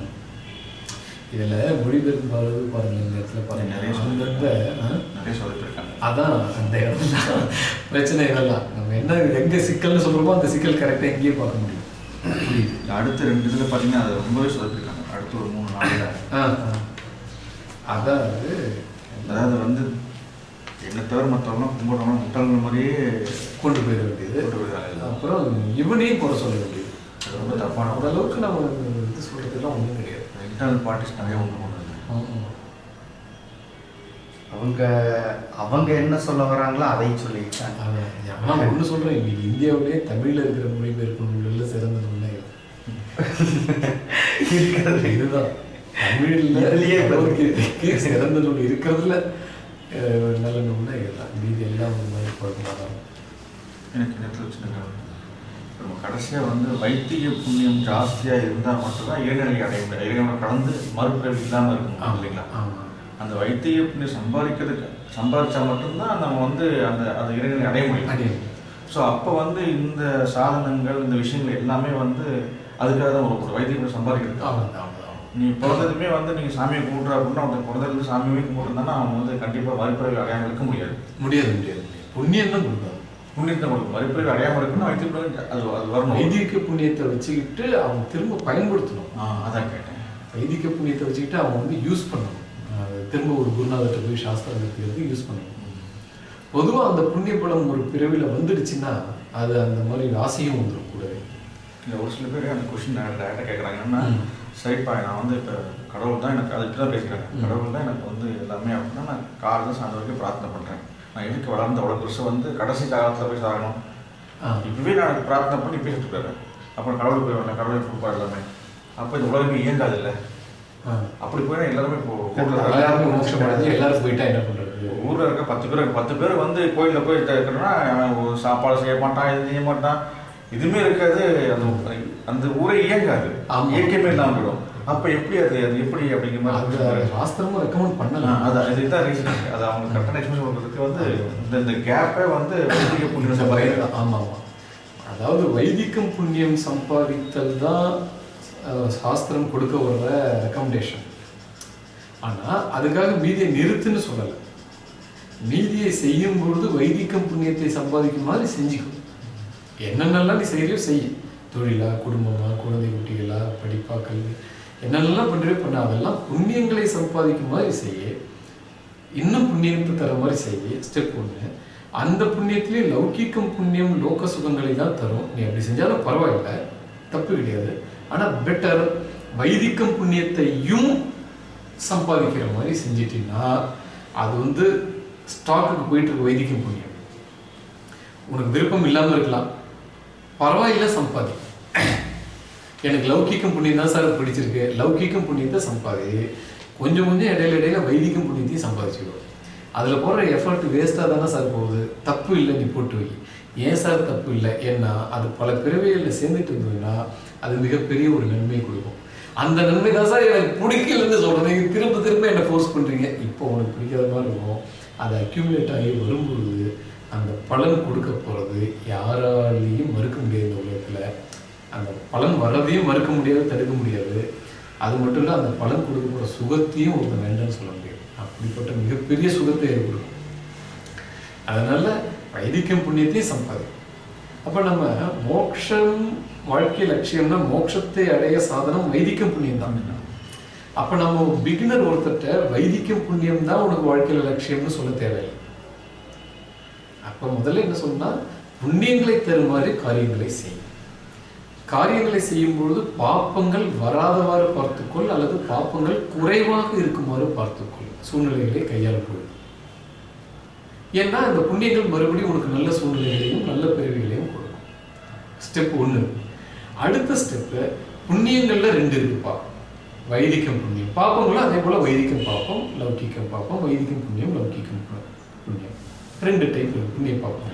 இதுல மொழிபெயர்ப்பாளர் பாருங்க இந்த இடத்துல பாருங்க நிறைய சொல்லி- அந்தந்த ஆ? நிறைய சொல்லிட்டு அதான் அந்த இடம் தான் பிரச்சனை இதெல்லாம் நம்ம என்ன எங்க சிக்கல்னு சொல்றோமோ அந்த சிக்கல் கரெக்டா எங்கேயே பார்க்க முடியும் புரியுது. அடுத்த ரெண்டு இதுல பாத்தீங்கன்னா அது ரொம்பவே சொதப்பிருக்காங்க அடுத்த ஒரு மூணு நாள்ல. அதாவது அதாவது வந்து என்னை தவிர மற்றவங்களாம் கும்பிடுறவங்க முட்டாள்கள் மாதிரியே கொண்டு போயிட வேண்டியது. கொண்டு எல்லாம். அப்புறம் இவனையும் குறை சொல்ல வேண்டியது. அது ரொம்ப தப்பான அந்த அளவுக்கு நம்ம இது சொல்றதுலாம் ஒன்றும் கிடையாது. இன்டர்னல் பார்ட்டிஸ் நிறைய உண்டு பண்ணுறது அவங்க அவங்க என்ன சொல்ல வராங்களோ அதை சொல்லிட்டாங்க ஆனால் ஒன்று சொல்கிறேன் இன்னைக்கு இந்தியாவிலே தமிழில் இருக்கிற மொழிபெயர்ப்பு நூல்களில் சிறந்த இது. இருக்கிறது. இதுதான். தமிழில் சிறந்த நூல் இருக்கிறதுல நல்ல நூல்னா இதுதான் மீதி எல்லாம் ஒரு மாதிரி குழப்பமாக எனக்கு சின்ன கவனம். நம்ம கடைசியாக வந்து வைத்திய புண்ணியம் ஜாஸ்தியாக இருந்தால் மட்டும்தான் இறைநிலை அடைய முடியும் இறைவனை கடந்து மறுபிறவி இல்லாமல் இருக்கும் இல்லைங்களா அந்த வைத்திய புண்ணியம் சம்பாதிக்கிறதுக்கு சம்பாதிச்சா மட்டும்தான் நம்ம வந்து அந்த அந்த இறைநிலை அடைய முடியும் ஸோ அப்போ வந்து இந்த சாதனங்கள் இந்த விஷயங்கள் எல்லாமே வந்து அதுக்காக தான் ஒரு வைத்திய புண்ணியம் சம்பாதிக்கிறது நீ பிறந்ததுமே வந்து நீங்கள் சாமியை கும்பிட்ற அப்படின்னா அவன் பிறந்ததுலேருந்து சாமியே கும்பிட்டுருந்தானா அவன் வந்து கண்டிப்பாக மறுபிறவி அடையாமல் இருக்க முடியாது. முடியாது முடியாது. புண்ணியம் தான் கொடுக்காது புண்ணியத்தை கொடுக்கும். மறுபிறவி அடையாமல் இருக்குன்னா புண்ணியம் அது அது வரணும். வைதிக புண்ணியத்தை வச்சுக்கிட்டு அவன் திரும்ப பயன்படுத்தணும். ஆ அதான் கேட்டேன். வைதிக புண்ணியத்தை வச்சுக்கிட்டு அவன் வந்து யூஸ் பண்ணணும். திரும்ப ஒரு குருநாதர்கிட்ட போய் சாஸ்திரம் கற்றுக்கிறது யூஸ் பண்ணணும். பொதுவாக அந்த புண்ணிய பலம் ஒரு பிறவியில் வந்துடுச்சுன்னா அது அந்த மாதிரி ஆசையும் வந்துடும் இல்லை ஒரு சில பேர் அந்த கொஷின் டேரக்டாக கேட்குறாங்க என்னன்னா. சரிப்பா நான் வந்து இப்போ கடவுள் தான் எனக்கு அதுக்கு தான் பேசுகிறேன். கடவுள் தான் எனக்கு வந்து எல்லாமே அப்படின்னா நான் காலையில் சாயந்தரம் வரைக்கும் பிரார்த்தனை பண்ணுறேன் நான் எதுக்கு வளர்ந்த அவ்வளோ பெருசு வந்து கடைசி காலத்தில் போய் சாகணும். இப்பவே நான் பிரார்த்தனை பண்ணி இப்படி செத்துக்காரு அப்புறம் கடவுள் போய் வரல கடவுளை கொடுப்பா எல்லாமே. அப்போ இந்த உலகமே இயங்காது இல்லை. அப்படி போய் எல்லாருமே இப்போ எல்லாருமே மோட்சம் அடைஞ்சு எல்லாரும் போயிட்டா என்ன பண்றது? ஊர்ல இருக்க பத்து பேர் பத்து பேர் வந்து கோயில்ல போய் இருக்கிறோன்னா சாப்பாடு செய்ய மாட்டான் இது செய்ய மாட்டான். எதுவுமே இருக்காது அந்த அந்த ஊரே இயங்காது. இயக்கமே இல்லாம போயிடும். அப்ப எப்படி அது அது எப்படி அப்படிங்கிற அது மாதிரி சாஸ்திரமும் ரெக்கமெண்ட் பண்ணலாம் அதான் இதுதான் ரீசன் அது அவங்க கரெக்டான எக்ஸ்பிளைன் பண்ணுறதுக்கு வந்து இந்த இந்த கேப்பே வந்து வைதிக புண்ணியம் சம்பாதிக்கிறது ஆமா. ஆமா அதாவது வைதிகம் புண்ணியம் சம்பாதித்தல் தான் சாஸ்திரம் கொடுக்க வர்ற ரெக்கமெண்டேஷன் ஆனா அதுக்காக மீதியை நிறுத்துன்னு சொல்லலை. மீதியை செய்யும் பொழுது வைதிகம் புண்ணியத்தை சம்பாதிக்கும் மாதிரி செஞ்சுக்கும். என்னென்னலாம் நீ செய்கிறியோ செய். தொழிலா குடும்பமா குழந்தை குட்டிகளா படிப்பா கல்வி என்னென்னலாம் பண்ணுறியோ பண்ண. அதெல்லாம் புண்ணியங்களை சம்பாதிக்கும் மாதிரி செய்ய. இன்னும் புண்ணியத்தை தர மாதிரி செய்ய. ஸ்டெப் ஒன்று அந்த புண்ணியத்திலே லௌகிக்கம் புண்ணியம் லோக சுகங்களை தான் தரும். நீ அப்படி செஞ்சாலும் பரவாயில்லை. தப்பு கிடையாது. ஆனால் பெட்டர் வைதிக்கம் புண்ணியத்தையும் சம்பாதிக்கிற மாதிரி செஞ்சிட்டீங்கன்னா அது வந்து ஸ்டாக்குக்கு போயிட்டு இருக்க வைதிக்கம் புண்ணியம். உனக்கு விருப்பம் இல்லாமல் இருக்கலாம். பரவாயில்ல சம்பாதி. எனக்கு லௌகிக்கம் புண்ணியம் தான் சார் பிடிச்சிருக்கு. லௌகிக்கம் புண்ணியத்தை சம்பாதி. கொஞ்சம் கொஞ்சம் இடையில இடையில வைதிகம் புண்ணியத்தையும் சம்பாதிச்சுக்கோ. அதில் போடுற எஃபர்ட் வேஸ்ட்டாக தானே சார் போகுது. தப்பு இல்லை நீ போட்டு வை. ஏன் சார் தப்பு இல்லை? ஏன்னா அது பல பிறவிகளில் சேர்ந்துட்டு இருந்ததுன்னா அது மிகப்பெரிய ஒரு நன்மையை கொடுக்கும். அந்த நன்மை தான் சார் எனக்கு பிடிக்கலன்னு சொல்கிறேன் நீங்கள் திரும்ப திரும்ப என்னை ஃபோர்ஸ் பண்ணுறீங்க இப்போ உனக்கு பிடிக்காத மாதிரி இருக்கும். அது அக்யூமுலேட் ஆகி வரும்பொழுது அந்த பலன் கொடுக்க போகிறது யாராலையும் மறுக்க முடியாது இந்த உலகத்தில். அந்த பலன் வர்றதையும் மறுக்க முடியாது தடுக்க முடியாது. அது மட்டும் இல்லை அந்த பலன் கொடுக்க போகிற சுகத்தையும் ஒருத்தன் வேண்டாம்னு சொல்ல முடியாது. அப்படிப்பட்ட மிகப்பெரிய சுகத்தை ஏற்படும் அதனால் வைதிக்கம் புண்ணியத்தையும் சம்பாதி. அப்போ நம்ம மோட்சம் வாழ்க்கை லட்சியம்னா மோட்சத்தை அடைய சாதனம் வைதிக்கம் புண்ணியம் தான். அப்போ நம்ம பிகினர் ஒருத்தர்கிட்ட வைதிக்கம் புண்ணியம் தான் உனக்கு வாழ்க்கையில் லட்சியம்னு சொல்ல தேவையில்லை. அப்போ முதல்ல என்ன சொன்னா புண்ணியங்களை தருமாறு காரியங்களை செய். காரியங்களை செய்யும் பொழுது பாப்பங்கள் வராதவாறு பார்த்துக்கொள் அல்லது பாப்பங்கள் குறைவாக இருக்குமாறு பார்த்துக்கொள். சூழ்நிலைகளை கையாள பொழுது ஏன்னா இந்த புண்ணியங்கள் மறுபடியும் உனக்கு நல்ல சூழ்நிலைகளையும் நல்ல பிறவிகளையும் கொடுக்கும். ஸ்டெப் ஒன்று அடுத்த ஸ்டெப்பு புண்ணியங்கள்ல ரெண்டு இருக்குப்பா வைதிகம் புண்ணியம். பாப்பங்களும் அதே போல வைதிகம் பார்ப்போம் லௌகிக்கம் பார்ப்போம் வைதிகம் புண்ணியம் லௌகிக்கம் புண்ணியம். ரெண்டு டைப் புண்ணியம் பார்ப்போம்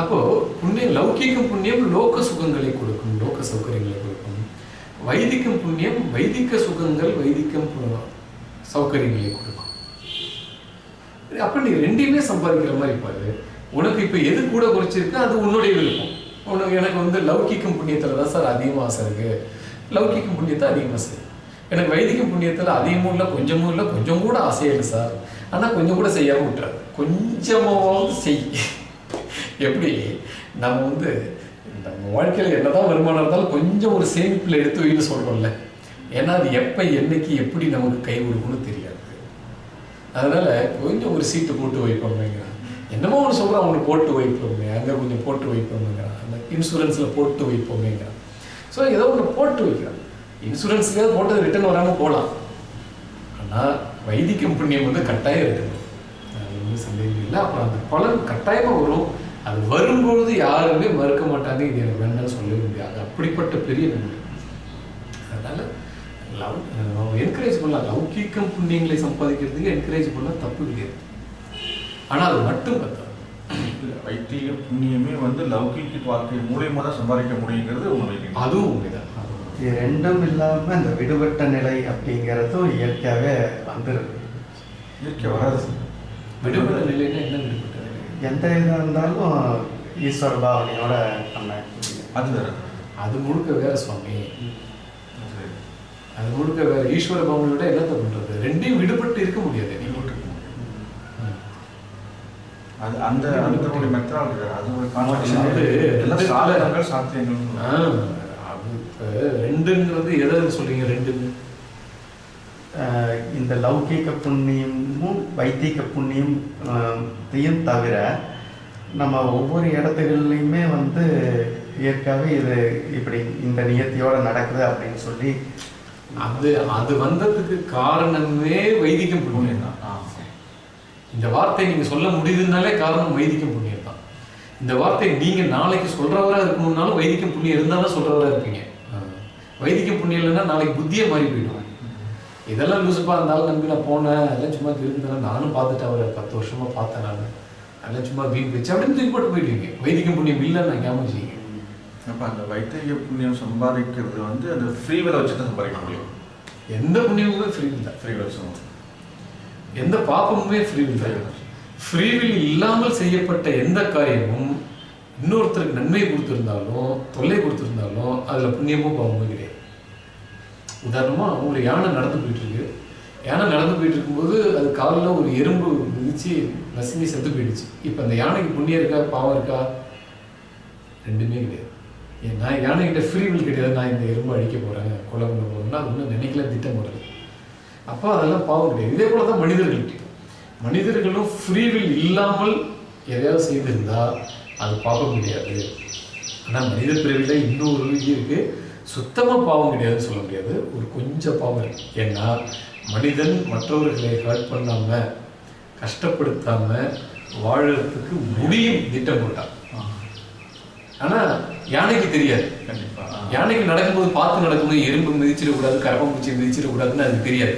அப்போ புண்ணியம் லௌகீகம் புண்ணியம் லோக சுகங்களை கொடுக்கும் லோக சௌகரியங்களை கொடுக்கும். வைதிகம் புண்ணியம் வைதிக சுகங்கள் வைதிகம் சௌகரியங்களை கொடுக்கும். அப்ப நீ ரெண்டையுமே சம்பாதிக்கிற மாதிரி பாரு. உனக்கு இப்ப எது கூட குறைச்சிருக்கு அது உன்னுடைய விருப்பம். உனக்கு எனக்கு வந்து லௌகிக்கும் புண்ணியத்துல தான் சார் அதிகமாக ஆசை இருக்கு. லௌகிக்கம் புண்ணியத்தை அதிகமாக சார் எனக்கு வைதிகம் புண்ணியத்துல அதிகமும் இல்லை கொஞ்சமும் இல்லை கொஞ்சம் கூட ஆசையே இல்லை சார். ஆனால் கொஞ்சம் கூட செய்யாமல் விட்டுறாரு கொஞ்சமாவது செய். எப்படி? நம்ம வந்து நம்ம வாழ்க்கையில் என்னதான் வருமானம் இருந்தாலும் கொஞ்சம் ஒரு சேமிப்பில் எடுத்து வைன்னு சொல்கிறோம்ல ஏன்னா அது எப்போ என்னைக்கு எப்படி நமக்கு கை கொடுக்கும்னு தெரியாது. அதனால் கொஞ்சம் ஒரு சீட்டு போட்டு வைப்போம்ங்கிறான் என்னமோ ஒன்று சொல்கிறான் ஒன்று போட்டு வைப்போமே. அங்கே கொஞ்சம் போட்டு வைப்போமேங்கிறான் அந்த இன்சூரன்ஸில் போட்டு வைப்போமேங்கிறான் ஸோ ஏதோ ஒன்று போட்டு வைக்கிறான். இன்சூரன்ஸுக்காக போட்டது ரிட்டர்ன் வராமல் போகலாம் ஆனால் வைதிகம் புண்ணியம் வந்து கட்டாயம் இருக்கணும் அது வந்து சந்தேகம் இல்லை. அப்புறம் அந்த பலன் கட்டாயமாக வரும். அது வரும்பொழுது யாருமே மறுக்க மாட்டாங்க. இது எனக்கு வேண்டாம்னு சொல்லவே முடியாது. அப்படிப்பட்ட பெரிய நன்மை. அதனால லவ் என்கரேஜ் பண்ணலாம் லௌகீகம் புண்ணியங்களை சம்பாதிக்கிறதுக்கு என்கரேஜ் பண்ண தப்பு கிடையாது. ஆனால் அது மட்டும் பத்தாது வைத்திய புண்ணியமே வந்து லௌகிக வாழ்க்கை மூலியமா தான் சம்பாதிக்க முடியுங்கிறது இல்லைங்களா? அதுவும் உண்மைதான். இது ரெண்டும் இல்லாம இந்த விடுபட்ட நிலை அப்படிங்கிறதும் இயற்கையாவே வந்துருது இயற்கை வராது விடுபட்ட நிலைன்னா என்ன விடுபட்ட நிலை? எந்த இதாக இருந்தாலும் ஈஸ்வர பாவனையோட பண்ண அது வேற. அது முழுக்க வேற சுவாமி. அது முழுக்க வேற. ஈஸ்வர பவனோட என்னத்தை பண்றது? ரெண்டையும் விடுபட்டு இருக்க முடியாது. நீங்க ம். அது அந்த அந்த ஒரு அது ஒரு கான்செப்ட் எல்லாம் ரெண்டு சாதனங்கள் சாத்தியங்கள். ரெண்டுங்கிறது எதை சொல்றீங்க ரெண்டுன்னு? இந்த லௌகீக புண்ணியமும் வைத்திக புண்ணியம் தவிர நம்ம ஒவ்வொரு இடத்துகள்லையுமே வந்து இயற்கையாகவே இது இப்படி இந்த நியத்தியோட நடக்குது அப்படின்னு சொல்லி அது அது வந்ததுக்கு காரணமே வைதிகம் புண்ணியம் தான். இந்த வார்த்தை நீங்க சொல்ல முடியுதுனாலே காரணம் வைதிகம் புண்ணியம் தான். இந்த வார்த்தை நீங்க நாளைக்கு சொல்றவரா இருக்கணும்னாலும் வைதிகம் புண்ணியம் இருந்தா தான் சொல்றவரா இருப்பீங்க. ஆ. வைதிகம் புண்ணியம் இல்லைன்னா நாளைக்கு புத்தியே மாறி போயிடும். இதெல்லாம் லூசுப்பா இருந்தாலும் நம்பி நான் போனேன் எல்லாம் சும்மா திருந்தேன் நானும் பார்த்துட்டேன் அவரை பத்து வருஷமா பார்த்தேன் நான். அதெல்லாம் சும்மா வீண் வச்சு அப்படின்னு தூக்கி போட்டு போயிடுவீங்க வைதிகம் புண்ணியம் இல்லைன்னு நான் ஞாபகம் வச்சுக்கீங்க அப்ப அந்த வைத்திய புண்ணியம் சம்பாதிக்கிறது வந்து அந்த ஃப்ரீவில் வச்சு தான் சம்பாதிக்க முடியும். எந்த புண்ணியமுமே ஃப்ரீ இல்லை ஃப்ரீவில் வச்சு எந்த பாப்பமுமே ஃப்ரீ இல்லை ஃப்ரீவில் இல்லாமல் செய்யப்பட்ட எந்த காரியமும் இன்னொருத்தருக்கு நன்மை கொடுத்துருந்தாலும் தொல்லை கொடுத்துருந்தாலும் அதுல புண்ணியமும் பாவமும் கிடையாது. உதாரணமா ஒரு யானை நடந்து போயிட்டு இருக்கு யானை நடந்து போயிட்டு இருக்கும்போது அது காலில் ஒரு எறும்பு மிதிச்சு நசுங்கி செத்து போயிடுச்சு. இப்போ அந்த யானைக்கு புண்ணியம் இருக்கா பாவம் இருக்கா? ரெண்டுமே கிடையாது. நான் யானைகிட்ட ஃப்ரீவில் கிடையாது நான் இந்த எறும்பு அழிக்க போறேன் கொலை பண்ண போகிறேன்னா அது ஒன்றும் நினைக்கல திட்டம் போடுறது அப்போ அதெல்லாம் பாவம் கிடையாது. இதே போல தான் மனிதர்கள்கிட்ட மனிதர்களும் ஃப்ரீவில் இல்லாமல் எதையாவது செய்திருந்தா அது பாவம் கிடையாது. ஆனால் மனித பிறவில இன்னொரு இது இருக்கு. சுத்தமா பாவம் கிடையாதுன்னு சொல்ல முடியாது. ஒரு கொஞ்சம் பாவம் இருக்கு. ஏன்னா மனிதன் மற்றவர்களை ஹர்ட் பண்ணாம கஷ்டப்படுத்தாம வாழறதுக்கு முடியும் திட்டம் போட்டான். ஆனா யானைக்கு தெரியாது. கண்டிப்பா. யானைக்கு நடக்கும்போது பார்த்து நடக்கணும் எறும்பு மிதிச்சிடக்கூடாது கரப்பாம்பூச்சி மிதிச்சிடக்கூடாதுன்னு அது தெரியாது.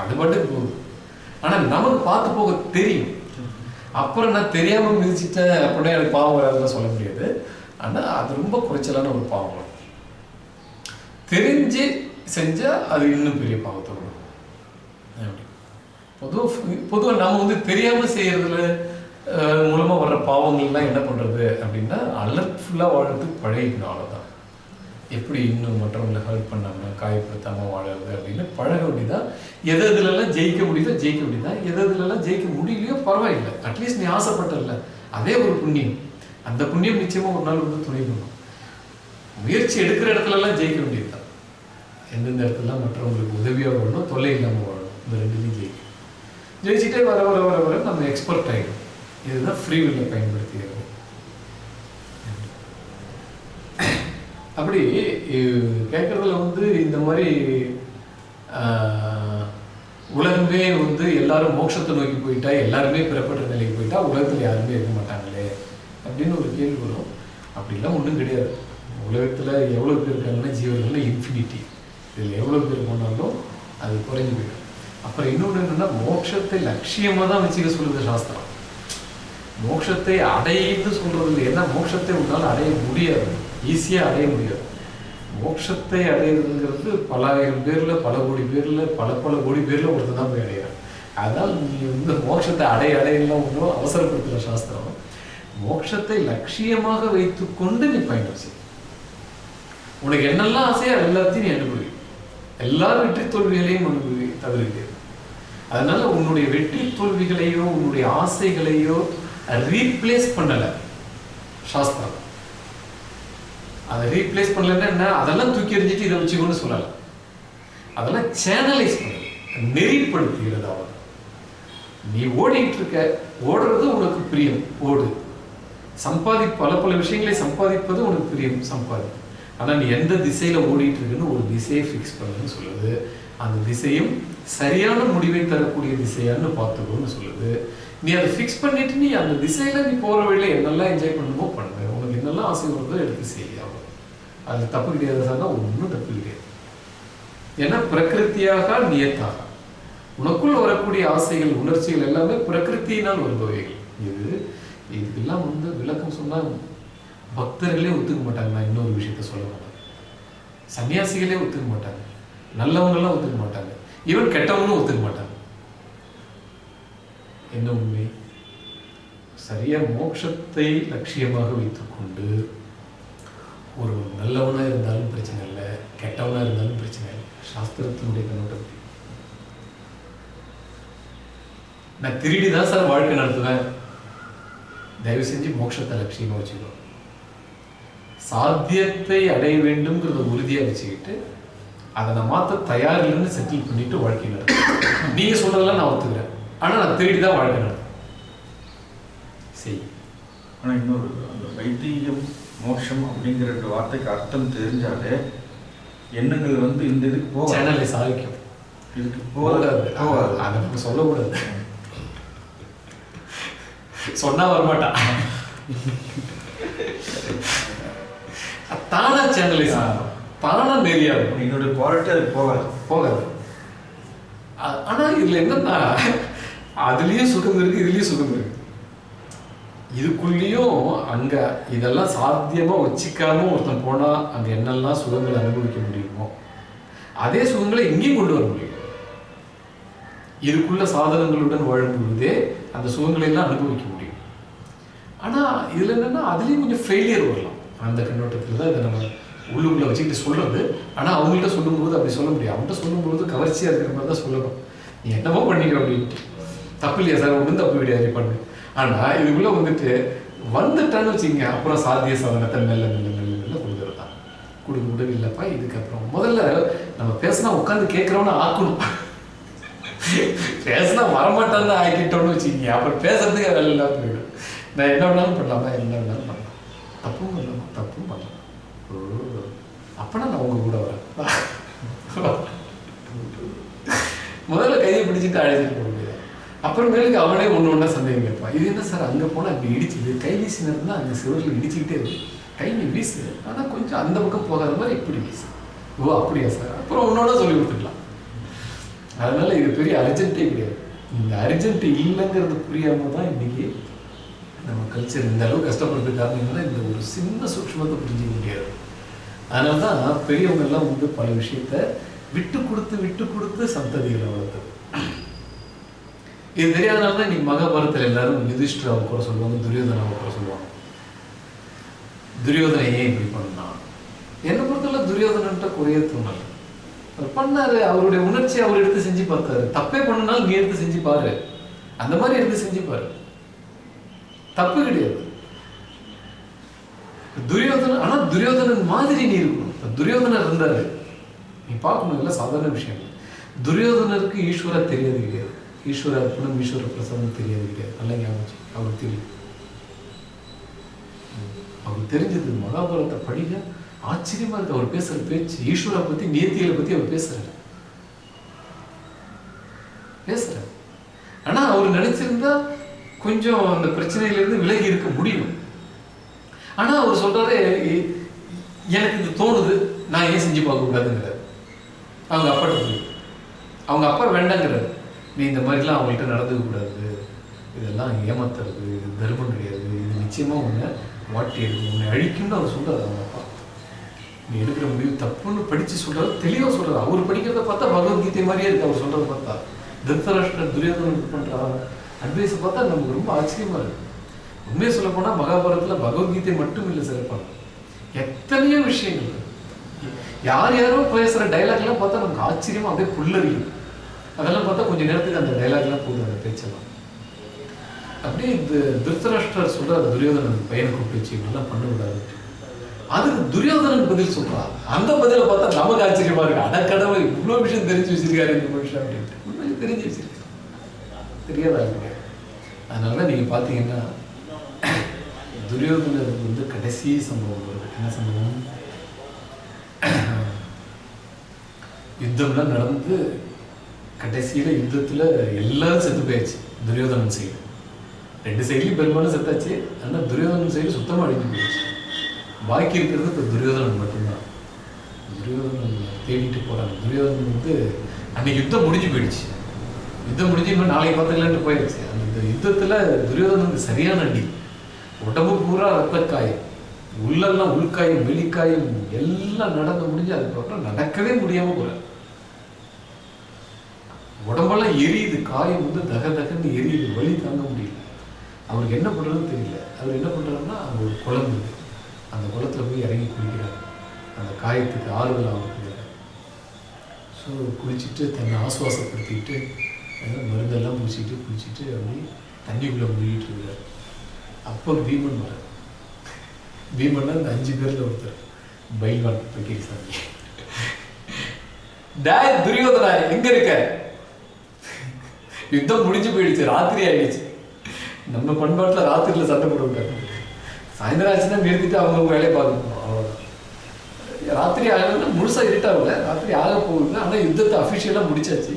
அது பாட்டுக்கு போகுது ஆனா நமக்கு பார்த்து போக தெரியும். அப்புறம் நான் தெரியாம மிதிச்சிட்டேன் அப்படின்னா எனக்கு பாவம் வராதுன்னு சொல்ல முடியாது. ஆனா அது ரொம்ப குறைச்சலான ஒரு பாவம். தெரிஞ்சு செஞ்சா அது இன்னும் பெரிய பாவத்தை வரும். பொதுவாக பொதுவாக நம்ம வந்து தெரியாம செய்யறதுல மூலமாக மூலமா வர்ற பாவங்கள்லாம் என்ன பண்றது அப்படின்னா அலர்ட்ஃபுல்லா வாழ்றதுக்கு பழகிக்கணும் அவ்வளவுதான். எப்படி இன்னும் மற்றவங்களை ஹெல்ப் பண்ணாமல் காயப்படுத்தாமல் வாழறது அப்படின்னு பழக வேண்டியதான் எது எதுலெல்லாம் ஜெயிக்க முடியுதோ ஜெயிக்க வேண்டியதான் எது எதுலலாம் ஜெயிக்க முடியலையோ பரவாயில்லை. அட்லீஸ்ட் நீ ஆசைப்பட்டல அதே ஒரு புண்ணியம். அந்த புண்ணியம் நிச்சயமாக ஒரு நாள் வந்து துணை பண்ணும். முயற்சி எடுக்கிற இடத்துலலாம் ஜெயிக்க ஜெயிக்க வேண்டியதுதான். எந்தெந்த இடத்துலலாம் மற்றவங்களுக்கு உதவியாக வாழணும் தொல்லை இல்லாமல் வாழணும் இந்த ரெண்டுலையும் ஜெயிக்கணும். ஜெயிச்சுட்டே வர வர வர வர நம்ம எக்ஸ்பர்ட் ஆகிடும் இதுதான் ஃப்ரீ வில்லை பயன்படுத்திக்கிறது அப்படி கேட்குறதுல வந்து இந்த மாதிரி உலகமே வந்து எல்லாரும் மோட்சத்தை நோக்கி போயிட்டா எல்லாருமே பிறப்பட்ட நிலைக்கு போயிட்டா உலகத்தில் யாருமே இருக்க மாட்டாங்களே அப்படின்னு ஒரு கேள்வி வரும். அப்படிலாம் ஒன்றும் கிடையாது. உலகத்தில் எவ்வளோ பேர் இருக்காங்கன்னா ஜீவர்கள்ல இன்ஃபினிட்டி இதில் எவ்வளோ பேர் போனாலும் அது குறைஞ்சு போயிடும். அப்புறம் இன்னொன்று என்னன்னா மோட்சத்தை லட்சியமாக தான் வச்சுக்க சொல்லுது சாஸ்திரம். மோட்சத்தை அடையுது சொல்கிறது இல்லை ஏன்னா மோட்சத்தை உன்னால் அடைய முடியாது. ஈஸியாக அடைய முடியாது. மோட்சத்தை அடையிறதுங்கிறது பல ஆயிரம் பேர்ல பல கோடி பேரில் பல பல கோடி பேரில் ஒருத்தர் தான் போய் அடையிறான் அதனால் நீ வந்து மோட்சத்தை அடைய அடையலாம் ஒன்றும் அவசரப்படுத்துகிற சாஸ்திரம். மோட்சத்தை லட்சியமாக வைத்துக்கொண்டு நீ பயணம் செய். உனக்கு என்னெல்லாம் ஆசையோ எல்லாத்தையும் நீ அனுபவி. எல்லா வெற்றி தோல்விகளையும் அனுபவி தவிர்க்கிறது அதனால உன்னுடைய வெற்றி தோல்விகளையோ உன்னுடைய ஆசைகளையோ ரீப்ளேஸ் பண்ணலை. சாஸ்திரம். அதை ரீப்ளேஸ் பண்ணலன்னா என்ன? அதெல்லாம் தூக்கி எறிஞ்சிட்டு இதை வச்சுக்கோன்னு சொல்லலாம் அதெல்லாம் சேனலைஸ் பண்ணுது நெறிப்படுத்துகிறது அவன் நீ ஓடிட்டு இருக்க ஓடுறது உனக்கு பிரியம். ஓடு. சம்பாதி பல பல விஷயங்களை சம்பாதிப்பது உனக்கு பிரியம் சம்பாதி ஆனால் நீ எந்த திசையில ஓடிட்டு இருக்குன்னு ஒரு திசையை ஃபிக்ஸ் பண்ணுன்னு சொல்லுது. அந்த திசையும் சரியான முடிவை தரக்கூடிய திசையான்னு பார்த்துக்கோன்னு சொல்லுது. நீ அதை ஃபிக்ஸ் பண்ணிட்டு நீ அந்த திசையில நீ போற வழியில என்னெல்லாம் என்ஜாய் பண்ணுமோ பண்ணு. உனக்கு என்னெல்லாம் ஆசை வருதோ எடுத்து செய்ய அது தப்பு கிடையாது சார்னா ஒன்றும் தப்பு கிடையாது. ஏன்னா பிரகிருத்தியாக நியத்தாக. உனக்குள் வரக்கூடிய ஆசைகள் உணர்ச்சிகள் எல்லாமே பிரகிருத்தியினால் வருபவைகள். இது இதுக்கெல்லாம் வந்து விளக்கம் சொன்னால் பக்தர்களே ஒத்துக்க மாட்டாங்க. நான் இன்னொரு விஷயத்த சொல்ல மாட்டேன் சன்னியாசிகளே ஒத்துக்க மாட்டாங்க. நல்லவங்கெல்லாம் ஒத்துக்க மாட்டாங்க. ஈவன் கெட்டவங்களும் ஒத்துக்க மாட்டாங்க. என்ன உண்மை? சரியா மோட்சத்தை லட்சியமாக வைத்துக்கொண்டு ஒரு நல்லவனாக இருந்தாலும் பிரச்சனை இல்லை கெட்டவனாக இருந்தாலும் பிரச்சனை இல்லை. சாஸ்திரத்தினுடைய கண்ணோட்டத்தில் நான் திருடி தான் சார் வாழ்க்கை நடத்துவேன். தயவு செஞ்சு மோட்சத்தை லட்சியமாக வச்சுக்கோ சாத்தியத்தை அடைய வேண்டும்ங்கிறத உறுதியாக வச்சுக்கிட்டு அதை நான் மாற்ற தயார் இல்லைன்னு செட்டில் பண்ணிட்டு வாழ்க்கை நடத்துவேன். நீங்கள் சொல்கிறதெல்லாம் நான் ஒத்துக்கிறேன். ஆனால் நான் திருடி தான் வாழ்க்கை நடத்துவேன். சரி. ஆனால் இன்னொரு அந்த வைத்தியம் மோட்சம் அப்படிங்கிற ரெண்டு வார்த்தைக்கு அர்த்தம் தெரிஞ்சாலே எண்ணங்கள் வந்து இந்த இதுக்கு போகாது. சேனலை சாதிக்கும் இதுக்கு போகாது போகாது. அதை நம்ம சொல்லக்கூடாது. சொன்னா வரமாட்டான் தானா சேனலை சாதிக்கும் தானா நெறியாகும் என்னுடைய குவாலிட்டி அது போகாது. போகாது. ஆனா இதுல என்னன்னா அதுலயும் சுகம் இருக்கு இதுலயும் சுகம் இருக்கு. இதுக்குள்ளேயும் அங்கே இதெல்லாம் சாத்தியமாக வச்சுக்காம ஒருத்தன் போனால் அங்கே என்னெல்லாம் சுகங்களை அனுபவிக்க முடியுமோ அதே சுகங்களை இங்கேயும் கொண்டு வர முடியும். இதுக்குள்ள சாதனங்களுடன் வாழும்பொழுதே அந்த சுகங்களை எல்லாம் அனுபவிக்க முடியும். ஆனால் இதில் என்னென்னா அதுலேயும் கொஞ்சம் ஃபெயிலியர் வரலாம். அந்த கண்ணோட்டத்தில் தான் இதை நம்ம உள்ளுக்குள்ளே வச்சுக்கிட்டு சொல்கிறது ஆனால் அவங்கள்ட்ட சொல்லும்போது அப்படி சொல்ல முடியாது. அவங்கள்ட்ட சொல்லும்போது கவர்ச்சியாக இருக்கிற மாதிரி தான் சொல்லணும். நீ என்னமோ பண்ணிக்க அப்படின்ட்டு தப்பு இல்லையா சார்? ஒன்றும் தப்பு கிடையாது. பண்ணு. ஆனா இதுக்குள்ள வந்துட்டு வந்துட்டான்னு வச்சுக்கங்க. அப்புறம் சாத்திய சாதனத்தை மெல்ல மெல்ல மெல்ல மெல்ல கொடுக்குறது தான் கொடுக்க முடியும் இல்லப்பா இதுக்கப்புறம் முதல்ல நம்ம பேசினா உட்காந்து கேட்குறவன ஆக்கணும். பேசினா வரமாட்டான்னு ஆக்கிட்டோம்னு வச்சுக்கீங்க. அப்புறம் பேசுறதுக்கு வேலை இல்லாம போயிடும். நான் என்ன வேணாலும் பண்ணலாமா? என்ன வேணாலும் பண்ணலாம். தப்பும் பண்ணலாமா தப்பும் பண்ணலாம். ஓ அப்பனா நான் உங்க கூட வரேன். முதல்ல கையை பிடிச்சிட்டு அழைச்சிட்டு போடுங்க. அப்புறமேலுக்கு அவனே ஒன்று ஒன்றா சந்தேகம் கேட்பான். இது என்ன சார்? அங்கே போனால் அப்படி இடிச்சுது? கை வீசினதுனா அங்கே சிவரில் இடிச்சுக்கிட்டே இருக்கு. கை நீ வீசு ஆனால் கொஞ்சம் அந்த பக்கம் போகாத மாதிரி இப்படி வீசு? ஓ அப்படியா சார்? அப்புறம் உன்னோட சொல்லி கொடுத்துக்கலாம் அதனால இது பெரிய அர்ஜென்ட்டே கிடையாது. இந்த அர்ஜென்ட் இல்லைங்கிறது புரியாம தான் இன்னைக்கு நம்ம கல்ச்சர் இந்த அளவு கஷ்டப்படுறது காரணம்னா இந்த ஒரு சின்ன சூட்சமத்தை புரிஞ்சிக்க முடியாது. அதனால தான் பெரியவங்கெல்லாம் வந்து பல விஷயத்த விட்டு கொடுத்து விட்டு கொடுத்து சந்ததிகளை வளர்த்தது. இது தெரியாதனால தான் இன்னைக்கு மகாபாரத்தில் எல்லாரும் யுதிஷ்டராவை குறை சொல்லுவாங்க துரியோதனாவை குறை சொல்லுவாங்க. துரியோதனை ஏன் இப்படி பண்ணான் என்னை பொறுத்தவரை துரியோதனன்ட்ட குறைய தோணல. அவர் பண்ணாரு அவருடைய உணர்ச்சி அவர் எடுத்து செஞ்சு பார்த்தாரு. தப்பே பண்ணனாலும் நீ எடுத்து செஞ்சு பாரு. அந்த மாதிரி எடுத்து செஞ்சு பாரு. தப்பு கிடையாது. துரியோதனன் ஆனா துரியோதனன் மாதிரி நீ இருக்கணும். துரியோதனர் இருந்தாரு. நீ பார்க்கணும் இல்லை சாதாரண விஷயம். துரியோதனருக்கு ஈஸ்வரா தெரியாது கிடையாது ஈஸ்வர அர்ப்பணம் ஈஸ்வர பிரசாதம் தெரியாது கிடையாது நல்லா ஞாபகம் அவருக்கு தெரியும் அவருக்கு தெரிஞ்சது மகாபாரதத்தை படிக்க ஆச்சரியமா இருக்கு. அவர் பேசுற பேச்சு ஈஸ்வரை பத்தி நேத்திகளை பத்தி அவர் பேசுறாரு. பேசுறாரு. ஆனா அவர் நினைச்சிருந்தா கொஞ்சம் அந்த பிரச்சனையில இருந்து விலகி இருக்க முடியும். ஆனா அவர் சொல்றாரு எனக்கு இது தோணுது. நான் ஏன் செஞ்சு பார்க்க கூடாதுங்கிறார் அவங்க அப்பா அவங்க அப்பா வேண்டாங்கிறாரு. நீ இந்த மாதிரிலாம் அவங்கள்ட்ட நடந்துக்க கூடாது இதெல்லாம் ஏமாத்துறது இது தர்மம் கிடையாது. இது நிச்சயமாக உன்னை வாட்டி எடுக்கும். உன்னை அழிக்கும்னு அவர் சொல்கிறார் அவங்க அப்பா. நீ எடுக்கிற முடிவு தப்புன்னு படித்து சொல்றாரு தெளிவாக சொல்கிறது அவர் படிக்கிறத பார்த்தா பகவத்கீதை மாதிரியே இருக்கு. அவர் சொல்கிறத பார்த்தா. திருத்தராஷ்டிரர் துரியோதனன் பண்ற அட்வைஸை பார்த்தா நமக்கு ரொம்ப ஆச்சரியமாக இருக்கு. உண்மையை சொல்ல போனா பகவத்கீதை மட்டும் இல்லை சிறப்பாக எத்தனையோ விஷயங்கள் யார் யாரோ பேசுகிற டைலாக்லாம் பார்த்தா நமக்கு ஆச்சரியமாக அப்படியே புல்லறியும் அதெல்லாம் பார்த்தா கொஞ்ச நேரத்துக்கு அந்த டைலாக்லாம் போதும் அந்த பேச்செல்லாம் அப்படியே இந்த திருத்தராஷ்டர் சொல்றாரு துரியோதனன் பையனை கூப்பிட்டு வச்சு இப்படிலாம் பண்ணக்கூடாது அதுக்கு துரியோதனன் பதில் சொல்றான் அந்த பதிலை பார்த்தா நமக்கு ஆச்சரியமா இருக்கு. அடக்கடவுள் இவ்வளோ விஷயம் தெரிஞ்சு வச்சிருக்காரு இந்த மனுஷன் அப்படின்ட்டு. உண்மையை தெரிஞ்சு வச்சிருக்காரு. தெரியாதா இருக்கு அதனால நீங்க பாத்தீங்கன்னா துரியோதனருக்கு வந்து கடைசி சம்பவம் வருது. என்ன சம்பவம்? யுத்தம்லாம் நடந்து கடைசியில் யுத்தத்தில் எல்லாரும் செத்து போயிடுச்சு துரியோதனன் சைடு. ரெண்டு சைட்லையும் பெரும்பாலும் செத்தாச்சு ஆனால் துரியோதனன் சைடு சுத்தமாக அழிஞ்சு போயிடுச்சு. பாக்கி இருக்கிறது இப்போ துரியோதனன் மட்டும்தான். துரியோதனன் தேடிட்டு போகிறாங்க துரியோதனன் வந்து அன்னைக்கு யுத்தம் முடிஞ்சு போயிடுச்சு. யுத்தம் முடிஞ்சு இன்னும் நாளைக்கு பார்த்துக்கலான்ட்டு போயிடுச்சு அந்த யுத்தத்தில் துரியோதனனுக்கு சரியான அடி. உடம்பு பூரா ரத்தக்காயம். உள்ளெல்லாம் உள்காயம் வெளிக்காயம் எல்லாம் நடந்து முடிஞ்சு அதுக்கப்புறம் நடக்கவே முடியாமல் போகிறேன் உடம்பெல்லாம் எரியுது காயம் வந்து தக தகன்னு எரியுது வழி தாங்க முடியல. அவருக்கு என்ன பண்ணுறதுன்னு தெரியல. அவர் என்ன பண்ணுறாருன்னா அவங்க ஒரு குளம் இருக்கு அந்த குளத்துல போய் இறங்கி குளிக்கிறார். அந்த காயத்துக்கு ஆறுதல் அவருக்கு ஸோ குளிச்சுட்டு தன்னை ஆசுவாசப்படுத்திட்டு மருந்தெல்லாம் பூசிட்டு குளிச்சுட்டு அப்படி தண்ணிக்குள்ளே முழுகிட்டு இருக்கிறார் அப்போ பீமன் வர பீமன்னா அந்த அஞ்சு பேரில் ஒருத்தர். பைல்வான் பக்கீர் சாமி. டே துரியோதனா எங்க இருக்க? யுத்தம் முடிஞ்சு போயிடுச்சு ராத்திரி ஆயிடுச்சு. நம்ம பண்பாட்டில் ராத்திரியில் சண்டை போட சாயந்தரம் ஆச்சுன்னா நிறுத்திட்டு அவங்க வேலையை பார்க்கணும். அவ்வளவுதான். ராத்திரி ஆகலன்னா முழுசாக இருட்டாகல ராத்திரி ஆக போகுதுன்னா ஆனால் யுத்தத்தை அஃபிஷியலாக முடிச்சாச்சு.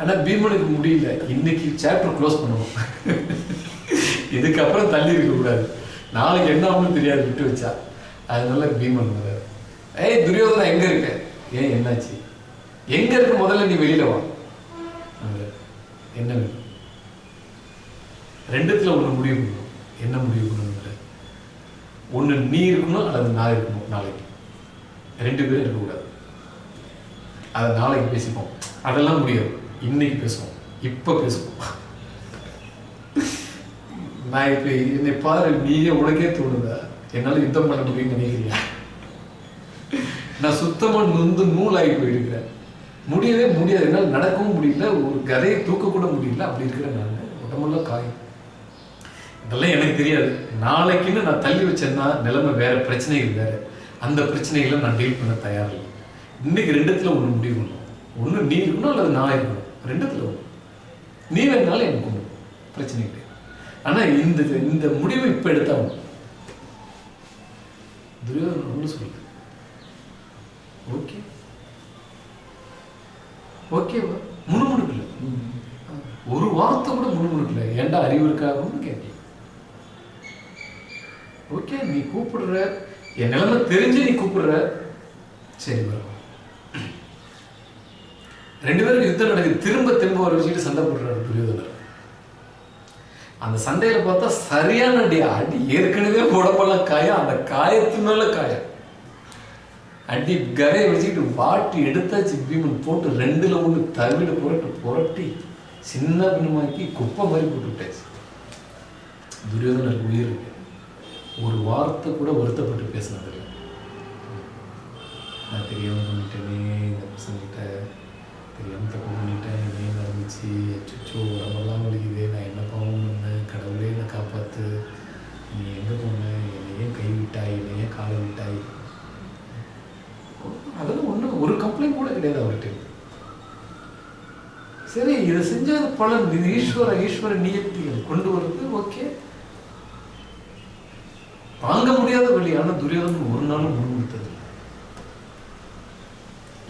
ஆனால் பீமனுக்கு முடியல. இன்னைக்கு சாப்டர் க்ளோஸ் பண்ணுவோம். இதுக்கப்புறம் தள்ளி இருக்கக்கூடாது நாளைக்கு என்ன ஆகும்னு தெரியாது விட்டு வச்சா. அதனால பீமன் வர்றாரு ஏய் துரியோதனா எங்கே இருக்க? ஏன் என்னாச்சு? எங்கே இருக்க? முதல்ல நீ வெளியில வா. என்ன வேணும் ரெண்டுத்துல ஒண்ணு முடிவு பண்ணணும் என்ன முடிவு பண்ணணும்ல ஒண்ணு நீ இருக்கணும் அல்லது நான் இருக்கணும் நாளைக்கு. ரெண்டு பேரும் இருக்கக்கூடாது. அதை நாளைக்கு பேசிப்போம். அதெல்லாம் முடியாது. இன்னைக்கு பேசுவோம். இப்ப பேசுவோம். நான் இப்ப என்னை பாரு நீயே உனக்கே தோணுதா? என்னால யுத்தம் பண்ண முடியும்னு நினைக்கிறியா நான் சுத்தமா நொந்து நூலாகி போயிருக்கிறேன். முடியவே முடியாது. என்னால் நடக்கவும் முடியல ஒரு கதையை தூக்க கூட முடியல. அப்படி இருக்கிற நான் உடம்பெல்லாம் காயம். இதெல்லாம் எனக்கு தெரியாது. நாளைக்குன்னு நான் தள்ளி வச்சேன்னா நிலைமை வேற பிரச்சனைகள் வேற. அந்த பிரச்சனைகளை நான் டீல் பண்ண தயாரில்லை இன்னைக்கு ரெண்டுத்துல ஒண்ணு முடிவு பண்ணணும் ஒண்ணு நீ இருக்கணும் அல்லது நான் இருக்கணும். ரெண்டுத்துல ஒண்ணு. நீ வேணாலும் எனக்கு ஒண்ணு. பிரச்சனை கிடையாது ஆனா இந்த இந்த முடிவை இப்ப எடுத்தா ஒண்ணு. துரியோதனன் ஒண்ணு சொல்லுது. ஓகே. ஓகேவா முணுமுணுக்கல. ஒரு வார்த்தை கூட முணுமுணுக்கல. ஏன்டா அறிவு இருக்காகும்னு கேட்கல ஓகே நீ கூப்பிடுற. என் நிலைமை தெரிஞ்சு நீ கூப்பிடுற. சரி வரும் ரெண்டு பேரும் யுத்தம் நடக்குது திரும்ப திரும்ப வர விஷயத்து சண்டை போடுறாரு துரியோதனர். அந்த சண்டையில பார்த்தா சரியான அடி. அடி ஏற்கனவே உடம்பெல்லாம் காயம். அந்த காயத்து மேல காயம். அடி கரையை வச்சுக்கிட்டு வாட்டி எடுத்தாச்சு பீமன் போட்டு ரெண்டுல ஒன்று தவிட புரட்டு புரட்டி சின்ன பின்னமாக்கி குப்பை மாதிரி போட்டு விட்டாச்சு. துரியோதனருக்கு உயிர் ஒரு வார்த்தை கூட வருத்தப்பட்டு பேசினது நான் தெரியாமல் பண்ணிட்டேனே இந்த பசங்கிட்ட தெரியாமல் தப்பு பண்ணிட்டேன் இதே நடந்துச்சு. அச்சோ உடம்பெல்லாம் வலிக்குதே நான் என்ன பாவம் பண்ணேன்? கடவுளே என்னை காப்பாத்து. நீ எங்கே போன? என்னை ஏன் கை விட்டாய் என்னை ஏன் காலை விட்டாய். அதெல்லாம் ஒன்றும் ஒரு கம்ப்ளைண்ட் கூட கிடையாது அவர்கிட்ட. சரி இதை செஞ்சது பலன். இது ஈஸ்வர ஈஸ்வர நியத்திகள். கொண்டு வர்றது ஓகே. தாங்க முடியாத வழி. ஆனா துரியோதனன் ஒரு நாளும் முன்னிறுத்தது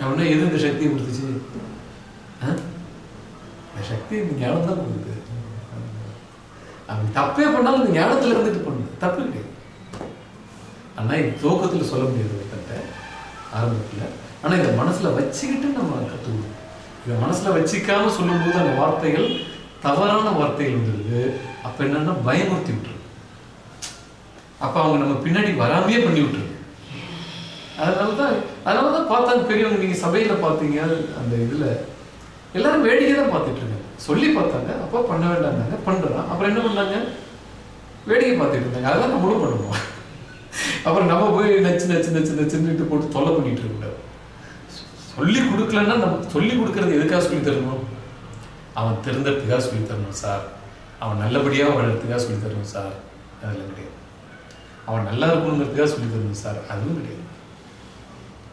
அவனே எது இந்த சக்தியை கொடுத்துச்சு? இந்த சக்தி இந்த ஞானம் தான் கொடுக்குது. அவன் தப்பே பண்ணாலும் இந்த ஞானத்துல இருந்துட்டு பண்ணு தப்பு கிடையாது. ஆனால் தோக்கத்தில் சொல்ல முடியாது. ஆரம்பத்தில். ஆனா இதை மனசுல வச்சுக்கிட்டு நம்ம கற்றுக்கணும் இதை மனசுல வச்சுக்காம சொல்லும்போது அந்த வார்த்தைகள் தவறான வார்த்தைகள் வந்துடுது அப்போ என்னன்னா பயமுறுத்தி விட்டுருது அப்போ அவங்க நம்ம பின்னாடி வராமையே பண்ணி விட்டுருது அதனாலதான் அதனாலதான் பார்த்தாங்க பெரியவங்க. நீங்கள் சபையில் பார்த்தீங்க அந்த இதுல எல்லாரும் வேடிக்கை தான் பார்த்துட்டு இருக்காங்க. சொல்லி பார்த்தாங்க அப்பா பண்ண வேண்டாங்க பண்ணுறான் அப்புறம் என்ன பண்ணாங்க? வேடிக்கை பார்த்துட்டு இருந்தாங்க. அதெல்லாம் நம்மளும் பண்ணுவோம். அப்புறம் நம்ம போய் நச்சு நச்சு நச்சு நச்சுன்னு போட்டு தொல்லை பண்ணிட்டு இருக்கக்கூடாது சொல்லி கொடுக்கலன்னா நம்ம சொல்லி கொடுக்கறது எதுக்காக சொல்லி தரணும்? அவன் திருந்தறதுக்காக சொல்லி தரணும் சார். அவன் நல்லபடியாக வளர்த்துக்காக சொல்லி தரணும் சார். அதெல்லாம் கிடையாது. அவன் நல்லா இருக்கணுங்கிறதுக்காக சொல்லி தரணும் சார். அதுவும் கிடையாது.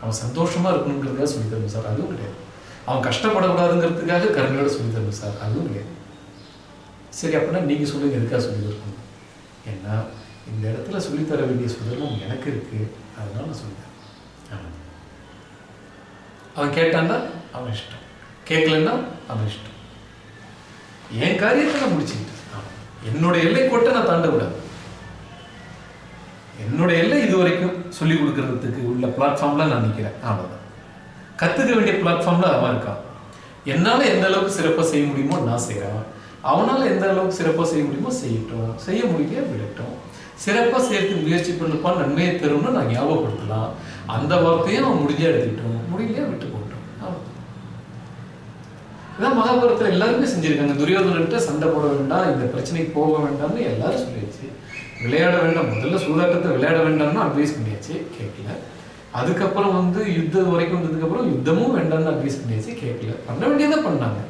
அவன் சந்தோஷமா இருக்கணுங்கிறதுக்காக சொல்லி தரணும் சார். அதுவும் கிடையாது. அவன் கஷ்டப்படக்கூடாதுங்கிறதுக்காக கருணையோட சொல்லி தரணும் சார். அதுவும் கிடையாது. சரி அப்படின்னா நீங்க சொல்லுங்க எதுக்காக சொல்லி தரணும்? ஏன்னா இந்த இடத்துல சொல்லித்தர வேண்டிய சுதர்மம் எனக்கு இருக்கு. அதனால நான் சொல்லி அவன் கேட்டான்னா அவன் இஷ்டம். கேட்கலன்னா அவன் இஷ்டம். என் காரியத்தை நான் முடிச்சுக்கிட்டேன். என்னோட எல்லை கோட்டை நான் தாண்ட விடாது. என்னோட எல்லை இது வரைக்கும் சொல்லி கொடுக்கறதுக்கு உள்ள பிளாட்ஃபார்ம்ல நான் நிற்கிறேன் அவ்வளோதான் கற்றுக்க வேண்டிய பிளாட்ஃபார்ம்ல அவன் இருக்கான். என்னால் எந்த அளவுக்கு சிறப்பாக செய்ய முடியுமோ நான் செய்கிறேன் அவனால் எந்த அளவுக்கு சிறப்பாக செய்ய முடியுமோ செய்யட்டும். செய்ய முடியல விடட்டும். சிறப்பாக சேர்த்து முயற்சி பண்ணப்பா நன்மையை தரும்னு நான் ஞாபகப்படுத்தலாம். அந்த வார்த்தையும் அவன் முடிஞ்சா எடுத்துக்கிட்டோம். முடியலையா விட்டு போட்டோம் இதான் மகாபாரதத்தில் எல்லாருமே செஞ்சுருக்காங்க. துரியோதனன்ட்ட சண்டை போட வேண்டாம் இந்த பிரச்சனைக்கு போக வேண்டாம்னு எல்லாரும் சொல்லியாச்சு. விளையாட வேண்டாம். முதல்ல சூதாட்டத்தை விளையாட வேண்டாம்னு அட்வைஸ் பண்ணியாச்சு கேட்கல அதுக்கப்புறம் வந்து யுத்தம் வரைக்கும் வந்ததுக்கப்புறம் யுத்தமும் வேண்டாம்னு அட்வைஸ் பண்ணியாச்சு கேட்கல பண்ண வேண்டியதை பண்ணாங்க.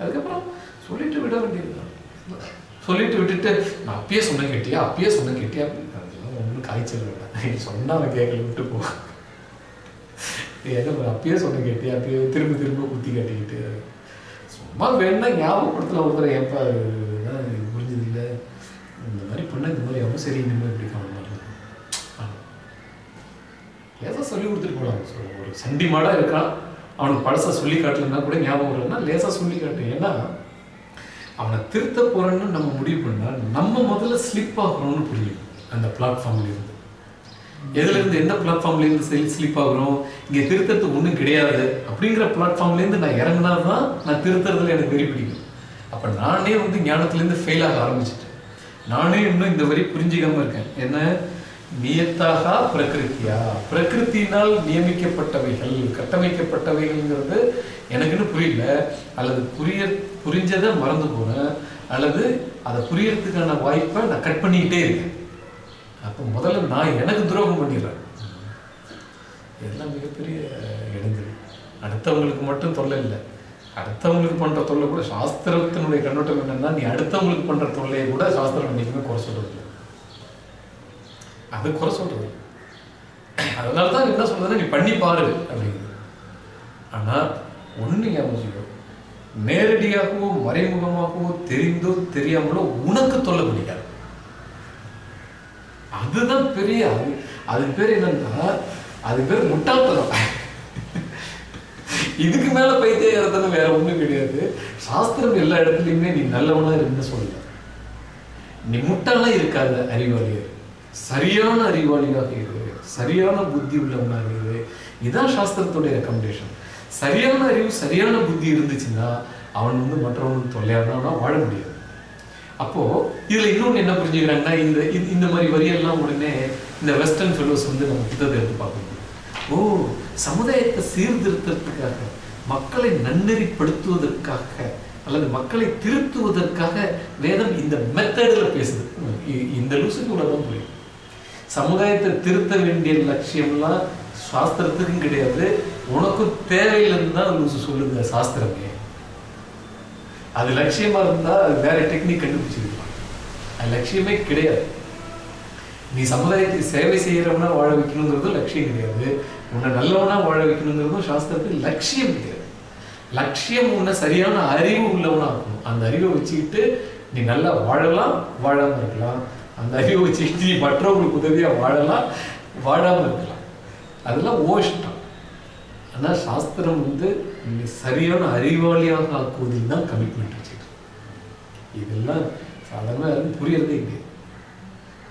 அதுக்கப்புறம் சொல்லிட்டு விட வேண்டியதுதான். சொல்லிட்டு விட்டுட்டு நான் அப்பயே சொன்ன கேட்டியா? அப்பயே சொன்ன கேட்டியா? அதெல்லாம் ஒன்றும் காய்ச்சல் வேண்டாம். சொன்னால் அவன் கேட்கல விட்டு போ. ஏதோ அப்பயே சொன்ன கேட்டியா? அப்பயே திரும்ப திரும்ப குத்தி காட்டிக்கிட்டு. சும்மா வேணா ஞாபகப்படுத்தல ஒருத்தர். ஏப்பா இது புரிஞ்சது இல்லை இந்த மாதிரி பண்ண இந்த மாதிரி எவ்வளோ சரி இனிமேல் இப்படி காண மாட்டேன் லேசாக சொல்லி கொடுத்துட்டு போகலாம் ஒரு சண்டி மாடாக இருக்கான். அவனுக்கு பழசை சொல்லி காட்டலன்னா கூட ஞாபகம் இல்லைன்னா லேசாக சொல்லி காட்டு. ஏன்னா அவனை திருத்த போகிறேன்னு நம்ம முடிவு பண்ணால் நம்ம முதல்ல ஸ்லிப் ஆகிறோம்னு புரியும். அந்த பிளாட்ஃபார்ம்லேருந்து எதுலேருந்து எந்த பிளாட்ஃபார்ம்லேருந்து செல் ஸ்லிப் ஆகுறோம்? இங்கே திருத்தத்துக்கு ஒன்றும் கிடையாது. அப்படிங்கிற பிளாட்ஃபார்ம்லேருந்து நான் இறங்கினா தான் நான் திருத்துறதுல எனக்கு வெறி பிடிக்கும். அப்போ நானே வந்து ஞானத்துலேருந்து ஃபெயில் ஆக ஆரம்பிச்சிட்டேன். நானே இன்னும் இந்த வரி புரிஞ்சிக்காமல் இருக்கேன். என்ன? நியத்தாக பிரகிருத்தியா? பிரகிருத்தினால் நியமிக்கப்பட்டவைகள் கட்டமைக்கப்பட்டவைகள்ங்கிறது எனக்குன்னு புரியல. அல்லது புரிய புரிஞ்சதை மறந்து போனேன் அல்லது அதை புரியறதுக்கான வாய்ப்பை நான் கட் பண்ணிக்கிட்டே இருக்கேன். அப்போ முதல்ல நான் எனக்கு துரோகம் பண்ணிடுறேன். இதெல்லாம் மிகப்பெரிய இடங்கள் அடுத்தவங்களுக்கு மட்டும் தொல்லை இல்லை. அடுத்தவங்களுக்கு பண்ணுற தொல்லை கூட சாஸ்திரத்தினுடைய கண்ணோட்டம் என்னன்னா நீ அடுத்தவங்களுக்கு பண்ணுற தொல்லையை கூட சாஸ்திரம் என்றைக்குமே குறை சொல்கிறது அது குறை சொல்கிறது அதனால தான் என்ன சொல்றதுன்னா நீ பண்ணி பாரு அப்படிங்குது. ஆனால் ஒன்று ஞாபகம் வச்சுக்கோ. நேரடியாகவோ மறைமுகமாகவோ தெரிந்தோ தெரியாமலோ உனக்கு தொல்லை பிடிக்காது அதுதான் பெரிய அது அதுக்கு பேர் என்னன்னா அது பேர் முட்டாள்தனம். இதுக்கு மேல பைத்தியகாரத்தனம் வேற ஒண்ணும் கிடையாது. சாஸ்திரம் எல்லா இடத்துலயுமே நீ நல்லவனா இருந்து சொல்ல நீ முட்டாளா இருக்காத அறிவாளியர் சரியான அறிவாளியாக இரு. சரியான புத்தி உள்ளவனாக இரு. இதான் சாஸ்திரத்துடைய ரெக்கமெண்டேஷன் சரியான அறிவு சரியான புத்தி இருந்துச்சுன்னா அவன் வந்து மற்றவனுக்கு தொல்லையானா வாழ முடியாது. அப்போ இதுல இன்னொன்னு என்ன புரிஞ்சுக்கிறாங்கன்னா இந்த இந்த மாதிரி வரியெல்லாம் உடனே இந்த வெஸ்டர்ன் ஃபெலோஸ் வந்து நம்ம புத்தகத்தை எடுத்து பார்க்கணும். ஓ சமுதாயத்தை சீர்திருத்தத்துக்காக மக்களை நன்னெறிப்படுத்துவதற்காக அல்லது மக்களை திருத்துவதற்காக வேதம் இந்த மெத்தடில் பேசுது. இ- இந்த லூசுக்கு தான் புரியும் சமுதாயத்தை திருத்த வேண்டிய லட்சியம்லாம் சாஸ்திரத்துக்கும் கிடையாது. உனக்கு தேவையில்லைன்னு தான் லூசு சொல்லுங்க சாஸ்திரமே. அது லட்சியமா இருந்தா அது வேற டெக்னிக் கண்டுபிடிச்சிருக்கலாம். அது லட்சியமே கிடையாது. நீ சமுதாயத்துக்கு சேவை செய்யறவனா வாழ வைக்கணுங்கிறதும் லட்சியம் கிடையாது. உன்னை நல்லவனா வாழ வைக்கணுங்கிறதும் சாஸ்திரத்துக்கு லட்சியம் கிடையாது. லட்சியம் உன்னை சரியான அறிவு உள்ளவனா இருக்கணும். அந்த அறிவை வச்சுக்கிட்டு நீ நல்லா வாழலாம் வாழாம இருக்கலாம். அந்த அறிவை வச்சுக்கிட்டு நீ மற்றவங்களுக்கு உதவியா வாழலாம் வாழாம இருக்கலாம். அதெல்லாம் ஓஷ்டம் ஆனால் சாஸ்திரம் வந்து சரியான அறிவாளியாக ஆக்குவதில் தான் கமிட்மெண்ட் வச்சுக்கிட்டு இதெல்லாம் சாதாரண யாரும் புரியறதே இல்லை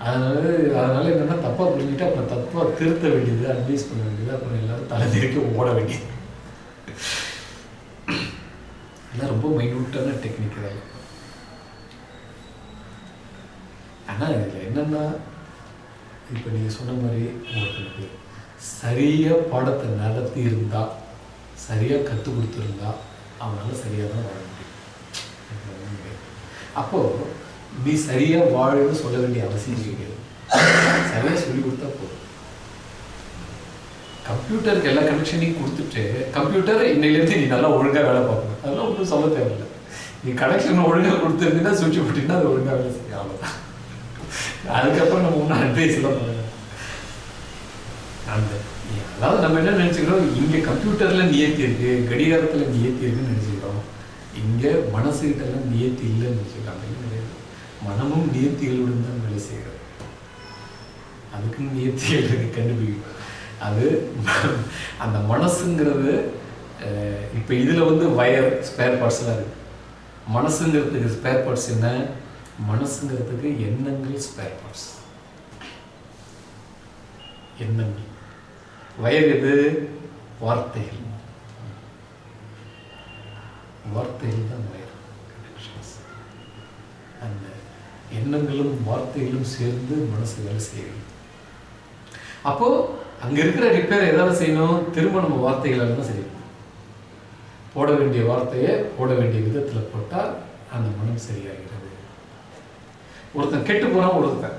அதனால அதனால என்னென்னா தப்பாக புரிஞ்சுட்டு அப்புறம் தப்பாக திருத்த வேண்டியது அட்வைஸ் பண்ண வேண்டியது அப்புறம் எல்லாரும் தலை திருக்கி ஓட வேண்டியது. எல்லாம் ரொம்ப மைனூட்டான டெக்னிக் இதெல்லாம் ஆனால் இதில் என்னென்னா இப்போ நீங்கள் சொன்ன மாதிரி உங்களுக்கு சரியா பாடத்தை நடத்தி இருந்தா சரியா கற்றுக் கொடுத்துருந்தா அவனால சரியாக தான் வாழ முடியும். அப்போது அப்போ நீ சரியா வாழன்னு சொல்ல வேண்டிய அவசியம் கிடையாது. சரியா சொல்லி கொடுத்தா போதும். கம்ப்யூட்டருக்கு எல்லா கனெக்ஷனையும் கொடுத்துட்டு கம்ப்யூட்டர் இன்னையிலேருந்து நீ நல்லா ஒழுங்கா வேலை பார்க்கணும். அதெல்லாம் ஒன்றும் சொல்ல தேவையில்லை. நீ கனெக்ஷன் ஒழுங்காக கொடுத்துருந்தீங்கன்னா சுவிட்ச் போட்டிங்கன்னா அது ஒழுங்கா வேலை செய்யும். அவ்வளோதான் அதுக்கப்புறம் நம்ம ஒன்றும் அட்வைஸ் எல்லாம் பண்ண அந்த அதாவது நம்ம என்ன நினச்சிக்கிறோம்? இங்கே கம்ப்யூட்டரில் நியத்தி இருக்கு கடிகாரத்தில் நியத்தி இருக்குன்னு நினச்சிக்கிறோம். இங்கே மனசுகிட்டெல்லாம் நியத்தி இல்லைன்னு நினச்சிக்கிறோம். அப்படின்னு கிடையாது மனமும் நியத்திகளுடன் தான் வேலை செய்கிறது. அதுக்குன்னு நியத்திகள் இருக்கு கண்டுபிடிக்கும் அது அந்த மனசுங்கிறது இப்போ இதில் வந்து வயர் ஸ்பேர் பார்ட்ஸ்லாம் இருக்குது மனசுங்கிறதுக்கு ஸ்பேர் பார்ட்ஸ் என்ன? மனசுங்கிறதுக்கு எண்ணங்கள் ஸ்பேர் பார்ட்ஸ் எண்ணங்கள். வயது எது வார்த்தைகள். வார்த்தைகள் தான் வயர் அந்த எண்ணங்களும் வார்த்தைகளும் சேர்ந்து மனசு வேலை செய்யணும் அப்போ அங்க இருக்கிற ரிப்பேர் எதாவது செய்யணும்? திரும்ப நம்ம வார்த்தைகளால தான் செய்யணும். போட வேண்டிய வார்த்தையை போட வேண்டிய விதத்துல போட்டால் அந்த மனம் சரியாகிறது. ஒருத்தன் கெட்டு போறான் ஒருத்தன்.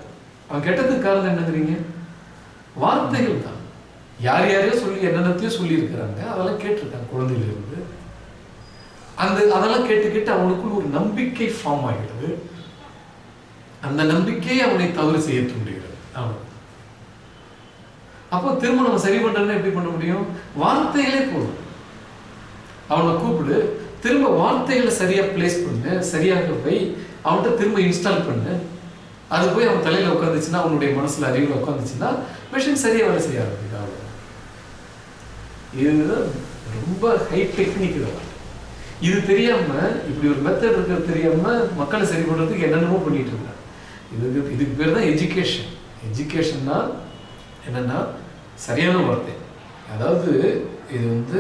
அவன் கெட்டதுக்கு காரணம் என்னங்கிறீங்க? வார்த்தைகள் தான். யார் யாரையோ சொல்லி என்னென்னத்தையும் சொல்லியிருக்கிறாங்க அதெல்லாம் கேட்டிருக்காங்க குழந்தையிலிருந்து. அந்த அதெல்லாம் கேட்டு கேட்டு அவனுக்குள் ஒரு நம்பிக்கை ஃபார்ம் ஆகிறது அந்த நம்பிக்கையை அவனை தவறு செய்ய தூண்டுகிறது. அவன் அப்போ திரும்ப நம்ம சரி பண்றதுன்னா எப்படி பண்ண முடியும்? வார்த்தைகளே போதும். அவனை கூப்பிடு திரும்ப வார்த்தைகளை சரியா பிளேஸ் பண்ணு சரியாக போய் அவன்கிட்ட திரும்ப இன்ஸ்டால் பண்ணு. அது போய் அவன் தலையில உட்காந்துச்சுன்னா அவனுடைய மனசுல அறிவுல உட்காந்துச்சுன்னா மிஷின் சரியா வேலை செய்ய ஆரம்பிக்குது. இதுதான் ரொம்ப ஹை டெக்னிக் இதெல்லாம் இது தெரியாம இப்படி ஒரு மெத்தட் இருக்கிறது தெரியாம மக்களை சரி பண்றதுக்கு என்னென்னமோ பண்ணிட்டு இருக்காங்க. இதுக்கு இதுக்கு பேர் தான் எஜுகேஷன் எஜுகேஷன்னா என்னன்னா சரியான வார்த்தை. அதாவது இது வந்து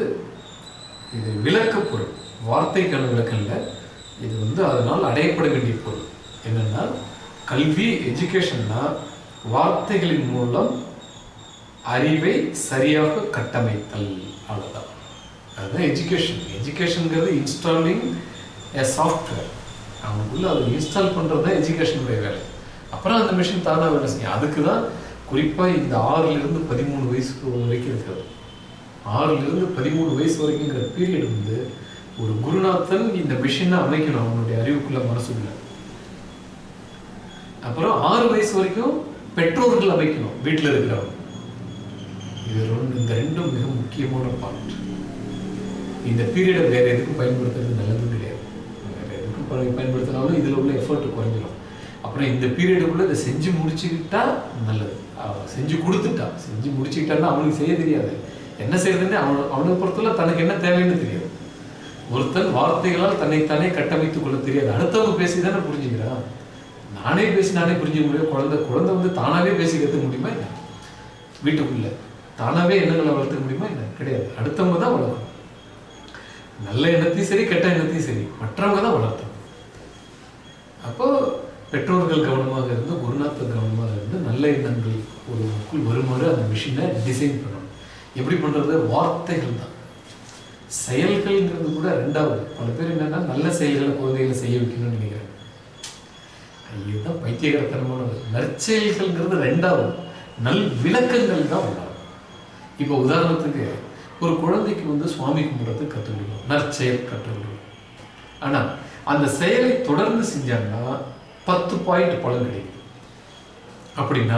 இது விளக்க பொருள். வார்த்தைக்கான விளக்கம் இல்லை இது வந்து அதனால் அடையப்பட வேண்டிய பொருள். என்னென்னா கல்வி எஜுகேஷன்னா வார்த்தைகளின் மூலம் அறிவை சரியாக கட்டமைத்தல் அவ்வளோதான் அதுதான் எஜுகேஷன் எஜுகேஷனுங்கிறது இன்ஸ்டாலிங் எ சாஃப்ட்வேர் அவனுக்குள்ள அதை இன்ஸ்டால் பண்ணுறது தான் எஜுகேஷனுடைய வேலை. அப்புறம் அந்த மிஷின் தானாக வேலை செய்யும். அதுக்கு தான் குறிப்பாக இந்த ஆறுலேருந்து பதிமூணு வயசுக்கு வரைக்கும் இருக்கிறது. ஆறுலேருந்து பதிமூணு வயசு வரைக்குங்கிற பீரியட் வந்து ஒரு குருநாதன் இந்த மிஷினை அமைக்கணும். அவனுடைய அறிவுக்குள்ள மனசுக்குள்ள. அப்புறம் ஆறு வயசு வரைக்கும் பெற்றோர்கள் அமைக்கணும். வீட்டில் இருக்கிறவங்க. இது ரெண்டு இந்த ரெண்டும் மிக முக்கியமான பாயிண்ட் இந்த பீரியடை வேறு எதுக்கும் பயன்படுத்துறது நல்லது கிடையாது. வேறு எதுக்கும் பயன்படுத்தினாலும் இதில் உள்ள எஃபர்ட் குறைஞ்சிடும் அப்புறம் இந்த பீரியடுக்குள்ளே இதை செஞ்சு முடிச்சுக்கிட்டா நல்லது. அவன் செஞ்சு கொடுத்துட்டா. செஞ்சு முடிச்சுக்கிட்டான்னா அவனுக்கு செய்ய தெரியாது. என்ன செய்யறதுன்னு அவன் அவனை பொறுத்தவரை தனக்கு என்ன தேவைன்னு தெரியாது. ஒருத்தன் வார்த்தைகளால் தன்னைத்தானே கட்டமைத்துக் கொள்ள தெரியாது. அடுத்தவங்க பேசி தானே புரிஞ்சுக்கிறான் நானே பேசி நானே புரிஞ்சுக்க முடியும் குழந்தை குழந்தை வந்து தானாகவே பேசி கற்றுக்க முடியுமா வீட்டுக்குள்ளே. தானாகவே எண்ணங்களை வளர்த்துக்க முடியுமா? என்ன கிடையாது. அடுத்தவங்க தான் வளர்க்கணும். நல்ல எண்ணத்தையும் சரி கெட்ட எண்ணத்தையும் சரி மற்றவங்க தான் வளர்த்தணும் அப்போ பெற்றோர்கள் கவனமாக இருந்து குருநாத்தர் கவனமாக இருந்து நல்ல எண்ணங்கள் ஒரு ஒருவருக்குள் வருமாறு அந்த மிஷினை டிசைன் பண்ணணும். எப்படி பண்றது? வார்த்தைகள் தான். செயல்கள்ங்கிறது கூட ரெண்டாவது. பல பேர் என்னன்னா நல்ல செயல்களை குழந்தைகளை செய்ய வைக்கணும்னு நினைக்கிறாங்க இதுதான் பைத்தியகரத்தனமானது. நற்செயல்கள்ங்கிறது ரெண்டாவது. நல் விளக்கங்கள் தான் உண்டாகும் இப்போ உதாரணத்துக்கு ஒரு குழந்தைக்கு வந்து சுவாமி கும்பிட்றது கற்றுக் நற்செயல் கற்றுக் ஆனால் அந்த செயலை தொடர்ந்து செஞ்சாங்கன்னா பத்து பாயிண்ட் பலன் கிடைக்கும். அப்படின்னா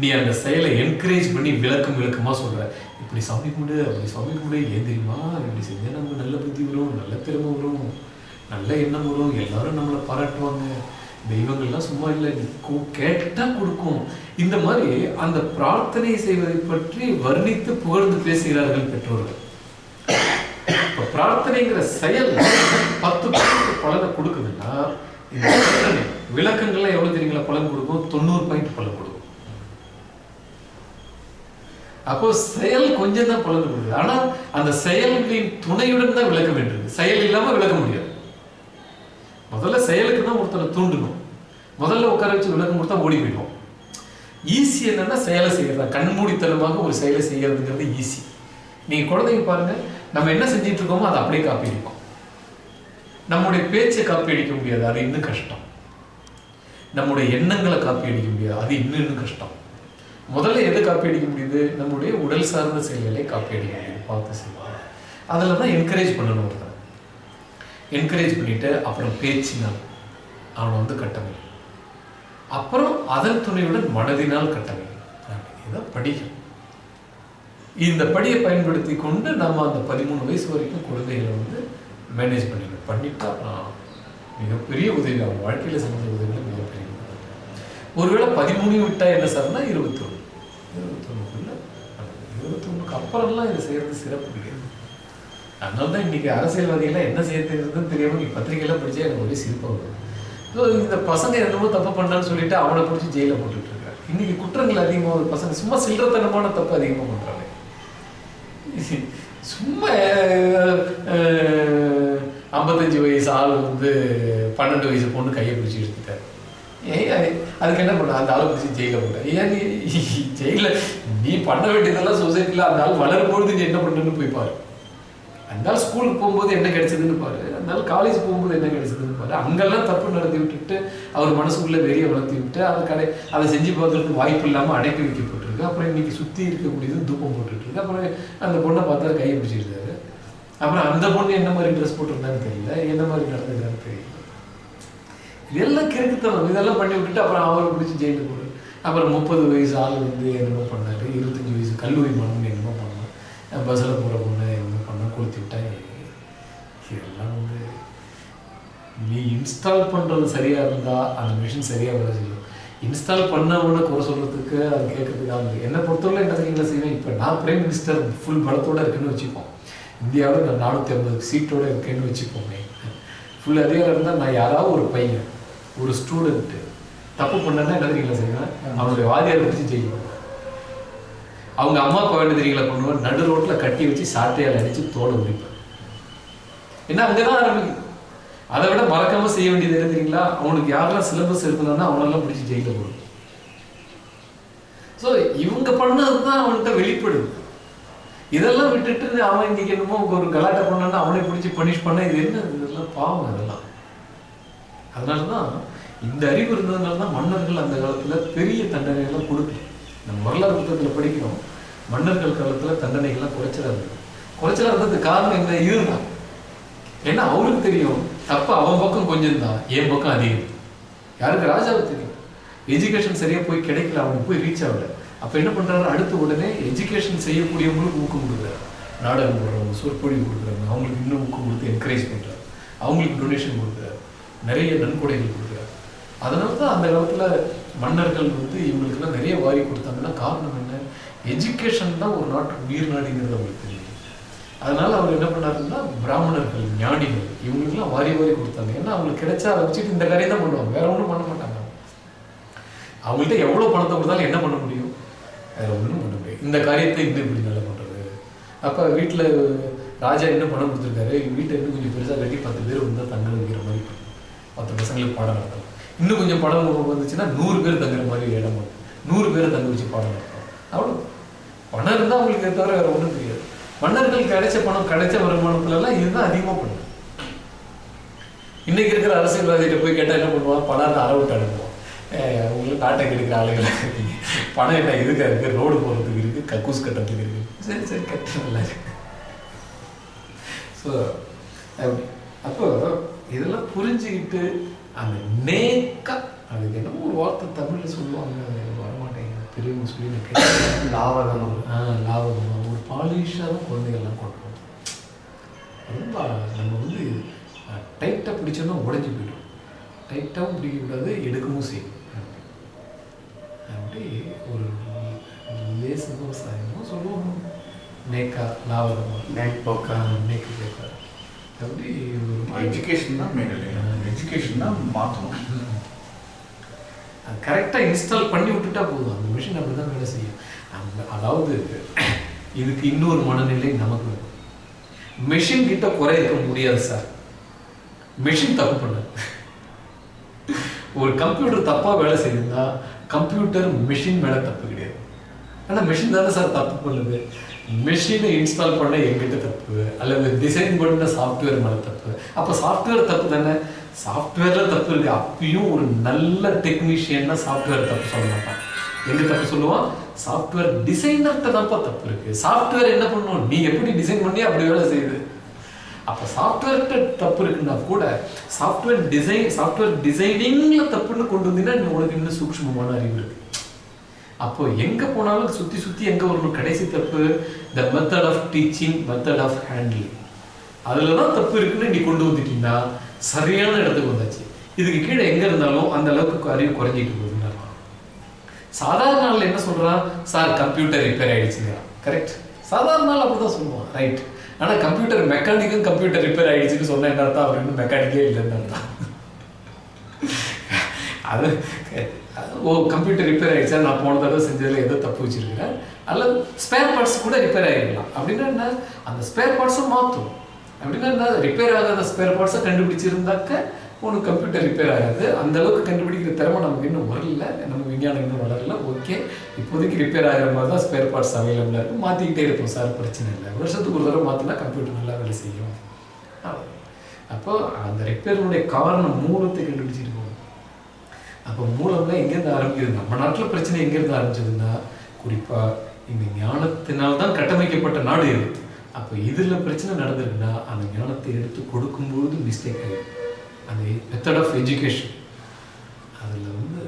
நீ அந்த செயலை என்கரேஜ் பண்ணி விளக்கம் விளக்கமாக சொல்கிற இப்படி சாமி கும்பிடு அப்படி சாமி கும்பிடு. ஏன் தெரியுமா? இப்படி செஞ்சால் நமக்கு நல்ல புத்தி வரும் நல்ல திறமை வரும். நல்ல எண்ணம் வரும். எல்லாரும் நம்மளை பாராட்டுவாங்க. தெய்வங்கள்லாம் சும்மா இல்லை கு- கேட்டா கொடுக்கும். இந்த மாதிரி அந்த பிரார்த்தனை செய்வதை பற்றி வர்ணித்து புகழ்ந்து பேசுகிறார்கள் பெற்றோர்கள். இப்ப பிரார்த்தனைங்கிற செயல் பத்து பாயிண்ட் பலனை கொடுக்குதுன்னா இந்த பிரார்த்தனை விளக்கங்கள்லாம் எவ்வளவு தெரியுங்களா? பலன் கொடுக்கும்? தொண்ணூறு பாயிண்ட் பலன் கொடுக்கும். அப்போ செயல் கொஞ்சம் தான் பலன் கொடுக்குது. ஆனா அந்த செயல்களின் துணையுடன் தான் விளக்க வேண்டியது செயல் இல்லாம விளக்க முடியாது. முதல்ல செயலுக்கு தான் ஒருத்தனை தூண்டணும் முதல்ல உட்கார வச்சு விளக்கம் கொடுத்தா ஓடி போயிடும் ஈஸி என்னன்னா செயலை செய்யறதா கண்மூடித்தனமாக ஒரு செயலை செய்யறதுங்கிறது ஈஸி. நீங்க குழந்தைங்க பாருங்க நம்ம என்ன செஞ்சிட்டு இருக்கோமோ அதை அப்படியே காப்பி அடிப்போம். நம்முடைய பேச்சை காப்பி அடிக்க முடியாது அது இன்னும் கஷ்டம். நம்முடைய எண்ணங்களை காப்பி அடிக்க முடியாது அது இன்னும் இன்னும் கஷ்டம். முதல்ல எது காப்பி அடிக்க முடியுது? நம்முடைய உடல் சார்ந்த செயல்களை காப்பி அடிக்க முடியும் பார்த்து செய்வாங்க அதில் தான் என்கரேஜ் பண்ணணும் என்கரேஜ் பண்ணிட்டு அப்புறம் பேச்சினால் அவனை வந்து கட்டமை அப்புறம் அதன் துணையுடன் மனதினால் கட்டமை இதுதான் படிகள் இந்த படியை பயன்படுத்தி கொண்டு நம்ம அந்த பதிமூணு வயசு வரைக்கும் குழந்தைகளை வந்து மேனேஜ் பண்ணிடணும் பண்ணிட்டா மிகப்பெரிய உதவி. அவன் வாழ்க்கையில் சமைச்ச உதவிகள் மிகப்பெரிய ஒருவேளை பதிமூணு விட்டா என்ன சார்னா இருபத்தொன்று இருபத்தொன்னுக்குள்ள இருபத்தொன்னுக்கு அப்புறம்லாம் இதை செய்யறது சிறப்பு அதனால தான் இன்னைக்கு அரசியல்வாதிகள்லாம் என்ன செய்யறதுன்னு தெரியாமல் நீ பத்திரிகையெல்லாம் பிடிச்சா எனக்கு ஒரே சிரிப்பாக வரும் ஸோ இந்த பசங்க என்னமோ தப்பு பண்ணான்னு சொல்லிட்டு அவனை பிடிச்சி ஜெயில போட்டுட்டு இருக்காங்க இன்னைக்கு குற்றங்கள் அதிகமாக பசங்க சும்மா சில்லறத்தனமான தப்பு அதிகமாக பண்றாங்க. சும்மா ஐம்பத்தஞ்சு வயசு ஆள் வந்து பன்னெண்டு வயசு பொண்ணு கையை பிடிச்சி எடுத்துட்டார் ஏன் அதுக்கு என்ன பண்ண? அந்த ஆளை பிடிச்சி ஜெயில போட்டேன் ஏன் நீ ஜெயில நீ பண்ண வேண்டியதெல்லாம் சொசைட்டியில் அந்த ஆள் வளரும்பொழுது நீ என்ன பண்ணுன்னு போய் பாரு. அந்த ஸ்கூலுக்கு போகும்போது என்ன கிடைச்சதுன்னு பாரு. அந்த காலேஜ் போகும்போது என்ன கிடைச்சதுன்னு பாரு. அங்கெல்லாம் தப்பு நடத்தி விட்டுட்டு அவர் மனசுக்குள்ளே வெளியே வளர்த்தி விட்டு அதை கடை அதை செஞ்சு பார்க்கறதுக்கு வாய்ப்பு இல்லாமல் அடைப்பு வைக்கப்பட்டிருக்கு. அப்புறம் இன்னைக்கு சுற்றி இருக்கக்கூடியது தூக்கம் போட்டுட்டு அப்புறம் அந்த பொண்ணை பார்த்தா கையை பிடிச்சிருந்தாரு அப்புறம் அந்த பொண்ணு என்ன மாதிரி ட்ரெஸ் போட்டிருந்தான்னு தெரியல. என்ன மாதிரி நடந்துக்கிறான்னு தெரியல. இதெல்லாம் கிறுக்குத்தனம். இதெல்லாம் பண்ணி விட்டுட்டு அப்புறம் அவரை பிடிச்சி ஜெயிலுக்கு போடு. அப்புறம் முப்பது வயசு ஆள் வந்து என்னமோ பண்ணாரு. இருபத்தஞ்சி வயசு கல்லூரி மனம் என்னமோ பண்ணான். பஸ்ஸில் போகிற பொண்ணு. என்னமோ பண்ண கொளுத்தி விட்டா இதெல்லாம் வந்து நீ இன்ஸ்டால் பண்ணுறது சரியாக இருந்தால் அந்த மிஷின் சரியாக வேலை செய்யும். இன்ஸ்டால் பண்ணவன குறை சொல்கிறதுக்கு அது கேட்கறதுக்கு ஆகுது என்னை பொறுத்தவரை என்ன தெரியுங்களா செய்வேன்? இப்போ நான் பிரைம் மினிஸ்டர் ஃபுல் பலத்தோட இருக்குன்னு வச்சுப்போம் இந்தியாவில் நான் நானூற்றி ஐம்பது சீட்டோட இருக்கேன்னு வச்சுப்போமே ஃபுல் அதிகாரம் இருந்தால் நான் யாராவது ஒரு பையன் ஒரு ஸ்டூடெண்ட்டு தப்பு பண்ணனா என்ன தெரியுங்களா செய்வேன்? அவனுடைய வாதியாரை பிடிச்சி ஜெயிக்கணும் அவங்க அம்மா அப்பா என்ன தெரியுங்களா பண்ணுவேன் நடு ரோட்டில் கட்டி வச்சு சாட்டையால் அடித்து தோலை என்ன அங்கே தான் ஆரம்பிக்கும் அதை விட மறக்காமல் செய்ய வேண்டியது என்ன தெரியுங்களா? அவனுக்கு யாரெல்லாம் சிலபஸ் இருக்குன்னா அவனெல்லாம் பிடிச்சி ஜெயில போடும் ஸோ இவங்க பண்ணது தான் அவன்கிட்ட வெளிப்படும். இதெல்லாம் விட்டுட்டு அவன் இங்கே என்னமோ ஒரு கலாட்டை பண்ணான்னா அவனை பிடிச்சி பனிஷ் பண்ண இது என்ன? இதெல்லாம் பாவம் அதெல்லாம். அதனால தான் இந்த அறிவு இருந்ததுனால தான் மன்னர்கள் அந்த காலத்தில் பெரிய தண்டனைகள்லாம் கொடுக்கல. நம்ம வரலாறு புத்தகத்தில் படிக்கிறோம். மன்னர்கள் காலத்துல தண்டனைகள்லாம் குறைச்சலா இருக்கு குறைச்சலா இருந்ததுக்கு காரணம் என்ன? இதுதான். ஏன்னா அவருக்கு தெரியும். தப்பு அவன் பக்கம் கொஞ்சம் தான். என் பக்கம் அதிகம். யாருக்கு? ராஜாவுக்கு தெரியும். எஜுகேஷன் சரியாக போய் கிடைக்கல. அவனுக்கு போய் ரீச் ஆகல. அப்போ என்ன பண்ணுறாரு அடுத்த உடனே எஜுகேஷன் செய்யக்கூடியவங்களுக்கு ஊக்கம் கொடுக்குறாரு. நாடகம் போடுறவங்க சொற்பொழிவு கொடுக்குறாங்க அவங்களுக்கு இன்னும் ஊக்கம் கொடுத்து என்கரேஜ் பண்ணுறாரு அவங்களுக்கு டொனேஷன் கொடுக்குறாரு. நிறைய நன்கொடைகள் கொடுக்குறாரு. அதனால தான் அந்த காலத்தில் மன்னர்கள் வந்து இவங்களுக்கெல்லாம் நிறைய வாரி கொடுத்தாங்கன்னா காரணம் என்ன? எஜுகேஷன் தான் ஒரு நாட்டுக்கு உயிர் நாடிங்கிறது அவங்களுக்கு தெரியும் அதனால அவர் என்ன பண்ணாருன்னா பிராமணர்கள் ஞானிகள் இவங்களுக்குலாம் வாரி வாரி கொடுத்தாங்க. ஏன்னா அவங்களுக்கு கிடைச்சா அதை வச்சுட்டு இந்த காரியம் தான் பண்ணுவாங்க. வேற ஒன்றும் பண்ண மாட்டாங்க. அவங்கள்ட்ட எவ்வளோ பணத்தை கொடுத்தாலும் என்ன பண்ண முடியும்? அதில் ஒன்றும் பண்ண முடியும் இந்த காரியத்தை இன்னும் இப்படி நல்லா பண்ணுறது அப்போ வீட்டில் ராஜா என்ன பணம் கொடுத்துருக்காரு? வீட்டை இன்னும் கொஞ்சம் பெருசாக கட்டி பத்து பேர் வந்தால் தங்க வைக்கிற மாதிரி பத்து பசங்களுக்கு பாடம் நடத்தலாம் இன்னும் கொஞ்சம் படம் வந்துச்சுன்னா நூறு பேர் தங்குற மாதிரி இடம் வரும். நூறு பேரை தங்க வச்சு பாடம் நடத்தலாம் அவ்வளோ பணம் இருந்தால் அவங்களுக்கு தவிர வேற ஒன்றும் தெரியாது. மன்னர்கள் கிடைச்ச பணம் கிடைச்ச வருமானத்துல எல்லாம் இதுதான் அதிகமாக பண்ணும். இன்னைக்கு இருக்கிற அரசியல்வாதிகிட்ட போய் கேட்டால் என்ன பண்ணுவான் பணம் அரை விட்டு அனுப்புவான் உங்களுக்கு நாட்டை கெடுக்கிற ஆளுகளை. பணம் என்ன இதுக்கு இருக்கு ரோடு போகிறதுக்கு இருக்கு கக்கூஸ் கட்டுறதுக்கு இருக்கு. சரி சரி கட்டு நல்லா இருக்கு ஸோ அப்போ இதெல்லாம் புரிஞ்சுக்கிட்டு அந்த நேக்கா அதுக்கு என்னமோ ஒரு வார்த்தை தமிழ்ல சொல்லுவாங்க எனக்கு வரமாட்டேங்குது. பெரியவங்க சொல்லி கேட்டேன் லாவகனம் ஆ லாபகமாக ஒரு பாலிஷாக தான் குழந்தைகள்லாம் கொண்டு ரொம்ப நம்ம வந்து டைட்டாக பிடிச்சோன்னா உடஞ்சி போயிடும். டைட்டாகவும் பிடிக்கக்கூடாது எடுக்கவும் செய்யும். அப்படி ஒரு லேசு விவசாயமோ சொல்லுவோம் நேக்கா லாபகமாக நேக் போக்கா நேக்கு கேட்காது அப்படி எஜுகேஷன் தான் மெயின் இல்லையா? எஜுகேஷன் தான் மாற்றணும் அது கரெக்டாக இன்ஸ்டால் பண்ணி விட்டுட்டா போதும். அந்த மிஷின் அப்படி தான் வேலை செய்யும். நம்ம அதாவது இதுக்கு இன்னொரு மனநிலை நமக்கு வேணும் மிஷின் கிட்ட குறை இருக்க முடியாது சார் மெஷின் தப்பு பண்ண ஒரு கம்ப்யூட்டர் தப்பா வேலை செய்யுதுன்னா கம்ப்யூட்டர் மிஷின் மேல தப்பு கிடையாது. ஆனா மிஷின் தானே சார் தப்பு பண்ணுது? மெஷினை இன்ஸ்டால் பண்ண எங்கிட்ட தப்பு அல்லது டிசைன் பண்ண சாஃப்ட்வேர் மேலே தப்பு. அப்போ சாஃப்ட்வேர் தப்பு தானே? சாஃப்ட்வேரில் தப்பு இருக்கு அப்பயும் ஒரு நல்ல டெக்னீஷியன்னா சாஃப்ட்வேர் தப்பு சொல்ல மாட்டான். எங்க தப்பு சொல்லுவான்? சாஃப்ட்வேர் டிசைனர்கிட்ட தான்ப்பா தப்பு இருக்கு. சாஃப்ட்வேர் என்ன பண்ணும்? நீ எப்படி டிசைன் பண்ணி அப்படி வேலை செய்யுது? அப்ப சாஃப்ட்வேர்கிட்ட தப்பு இருக்குன்னா கூட சாஃப்ட்வேர் டிசைன் சாஃப்ட்வேர் டிசைனிங்ல தப்புன்னு கொண்டு வந்தீங்கன்னா உனக்கு இன்னும் சூக்ஷ்மமான அறிவு இருக்கு. அப்போ எங்க போனாலும் சுத்தி சுத்தி எங்க வரணும் கடைசி தப்பு? The method of teaching method of handling அதுல தான் தப்பு இருக்குன்னு நீ கொண்டு வந்துட்டீங்கன்னா சரியான இடத்துக்கு வந்தாச்சு. இதுக்கு கீழே எங்க இருந்தாலும் அந்த அளவுக்கு அறிவு குறைஞ்சிட்டு போகுதுன்னு சாதாரண நாளில் என்ன சொல்றான் சார் கம்ப்யூட்டர் ரிப்பேர் ஆயிடுச்சுங்கிறான் கரெக்ட் சாதாரண நாள் அப்படிதான் சொல்லுவான். ரைட் ஆனால் கம்ப்யூட்டர் மெக்கானிக்கும் கம்ப்யூட்டர் ரிப்பேர் ஆயிடுச்சுன்னு சொன்ன என்ன அர்த்தம்? அவர் இன்னும் மெக்கானிக்கே இல்லைன்னு அர்த்தம். அது, ஓ கம்ப்யூட்டர் ரிப்பேர் ஆகிடுச்சா நான் போன தடவை செஞ்சதில் ஏதோ தப்பு வச்சிருக்கிறேன் அல்லது ஸ்பேர் பார்ட்ஸ் கூட ரிப்பேர் ஆகிடலாம் அப்படின்னா என்ன? அந்த ஸ்பேர் பார்ட்ஸும் மாற்றும் அப்படின்னா என்ன? ரிப்பேர் ஆகாத ஸ்பேர் பார்ட்ஸை கண்டுபிடிச்சிருந்தாக்க ஒன்று கம்ப்யூட்டர் ரிப்பேர் ஆகாது. அந்த அளவுக்கு கண்டுபிடிக்கிற திறமை நமக்கு இன்னும் வரல. நம்ம விஞ்ஞானம் இன்னும் வளரல. ஓகே. இப்போதைக்கு ரிப்பேர் ஆகிற மாதிரி தான் ஸ்பேர் பார்ட்ஸ் அவைலபிளாக இருக்கும். மாற்றிக்கிட்டே இருப்போம் சார். பிரச்சனை இல்லை. வருஷத்துக்கு ஒரு தடவை மாற்றினா கம்ப்யூட்டர் நல்லா வேலை செய்யும். அப்போது அந்த ரிப்பேருடைய காரணம் மூலத்தை கண்டுபிடிச்சிருக்கோம். அப்போ மூலம்லாம் எங்கேருந்து ஆரம்பிக்குது நம்ம நாட்டில் பிரச்சனை எங்கேருந்து ஆரம்பிச்சதுன்னா குறிப்பாக இந்த ஞானத்தினால் தான் கட்டமைக்கப்பட்ட நாடு இது. அப்போ இதில் பிரச்சனை நடந்திருக்குன்னா அந்த ஞானத்தை எடுத்து கொடுக்கும்போது மிஸ்டேக் ஆகிடும் அந்த மெத்தட் ஆஃப் எஜுகேஷன் அதில் வந்து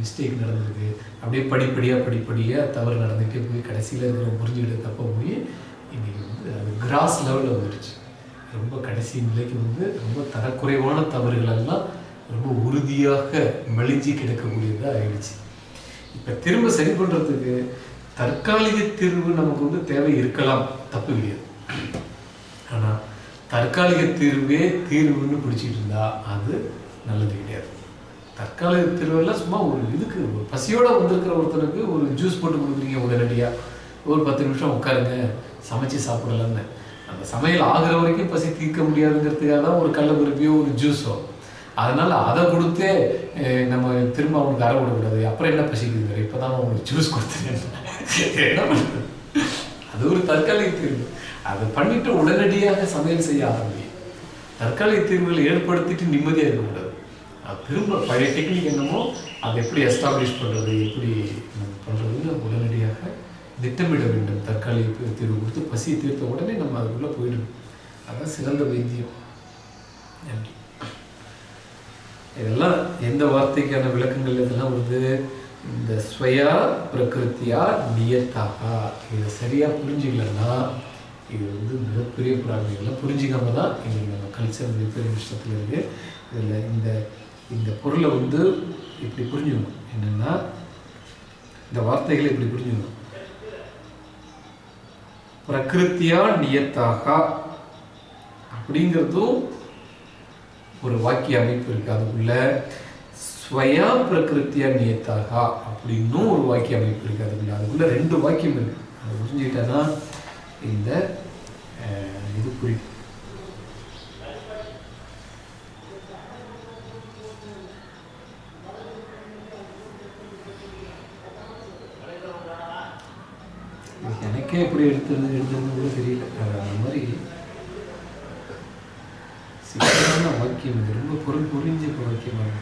மிஸ்டேக் நடந்திருக்கு. அப்படியே படிப்படியாக படிப்படியாக தவறு நடந்துகிட்டே போய் கடைசியில் இருக்கிற புரிஞ்சுக்கிட்ட தப்ப போய் இன்றைக்கி வந்து அது கிராஸ் லெவலில் வந்துடுச்சு ரொம்ப கடைசி நிலைக்கு வந்து ரொம்ப தரக்குறைவான தவறுகள் எல்லாம் ரொம்ப உறுதியாக மெலிஞ்சி கிடக்கக்கூடியதாக ஆயிடுச்சு. இப்போ திரும்ப சரி பண்ணுறதுக்கு தற்காலிக தீர்வு நமக்கு வந்து தேவை இருக்கலாம். தப்பு கிடையாது. ஆனால் தற்காலிக தீர்வே தீர்வுன்னு பிடிச்சிட்டு இருந்தா அது நல்லது கிடையாது. தற்காலிக தீர்வெல்லாம் சும்மா ஒரு இதுக்கு பசியோடு வந்திருக்கிற ஒருத்தனுக்கு ஒரு ஜூஸ் போட்டு கொடுக்குறீங்க உடனடியாக ஒரு பத்து நிமிஷம் உட்காருங்க சமைச்சு சாப்பிடலாம்னு. அந்த சமையல் ஆகிற வரைக்கும் பசி தீர்க்க முடியாதுங்கிறதுக்காக தான் ஒரு கடல பருப்பியோ ஒரு ஜூஸோ அதனால் அதை கொடுத்தே நம்ம திரும்ப அவனுக்கு அற விடக்கூடாது அப்புறம் என்ன பசிக்குது இப்போதான் அவனுக்கு ஜூஸ் கொடுத்தேன். அது ஒரு தற்காலிக தீர்வு. அதை பண்ணிட்டு உடனடியாக சமையல் செய்ய ஆரம்பிக்கும் தற்காலிக தீர்வுகளை ஏற்படுத்திட்டு நிம்மதியாக இருக்கக்கூடாது. அது திரும்ப பழைய டெக்னிக் என்னமோ அதை எப்படி எஸ்டாப்ளிஷ் பண்ணுறது எப்படி நம்ம பண்ணுறதுன்னு உடனடியாக திட்டமிட வேண்டும். தற்காலிக தீர்வு கொடுத்து பசியை தீர்த்த உடனே நம்ம அதுக்குள்ளே போயிடணும். அதான் சிறந்த வைத்தியம். நன்றி. இதெல்லாம் எந்த வார்த்தைக்கான விளக்கங்கள் இதெல்லாம் வருது இந்த ஸ்வயா பிரகிருத்தியா நியத்தாக? இதை சரியாக புரிஞ்சுக்கலன்னா இது வந்து மிகப்பெரிய பிராமிகளை புரிஞ்சிக்காம தான் இன்னைக்கு நம்ம கல்ச்சர் மிகப்பெரிய விஷயத்தில் இருக்கு. இதில் இந்த இந்த பொருளை வந்து இப்படி புரிஞ்சுக்கணும். என்னென்னா இந்த வார்த்தைகளை இப்படி புரிஞ்சுக்கணும். பிரகிருத்தியா நியத்தாக அப்படிங்கிறதும் ஒரு வாக்கிய அமைப்பு இருக்குது அதுக்குள்ள ஸ்வயா பிரகிருத்தியா நியத்தாக அப்படின்னும் ஒரு வாக்கிய அமைப்பு இருக்குது அதுக்குள்ள அதுக்குள்ள ரெண்டு வாக்கியம் இருக்குது அதை புரிஞ்சுக்கிட்டா இந்த இது புரியும். எனக்கே எப்படி எடுத்துருந்து எடுத்ததுன்னு கூட தெரியல. அது அந்த மாதிரி சிக்கலான வாக்கியம் இது. ரொம்ப பொருள் புரிஞ்ச வாக்கியமாக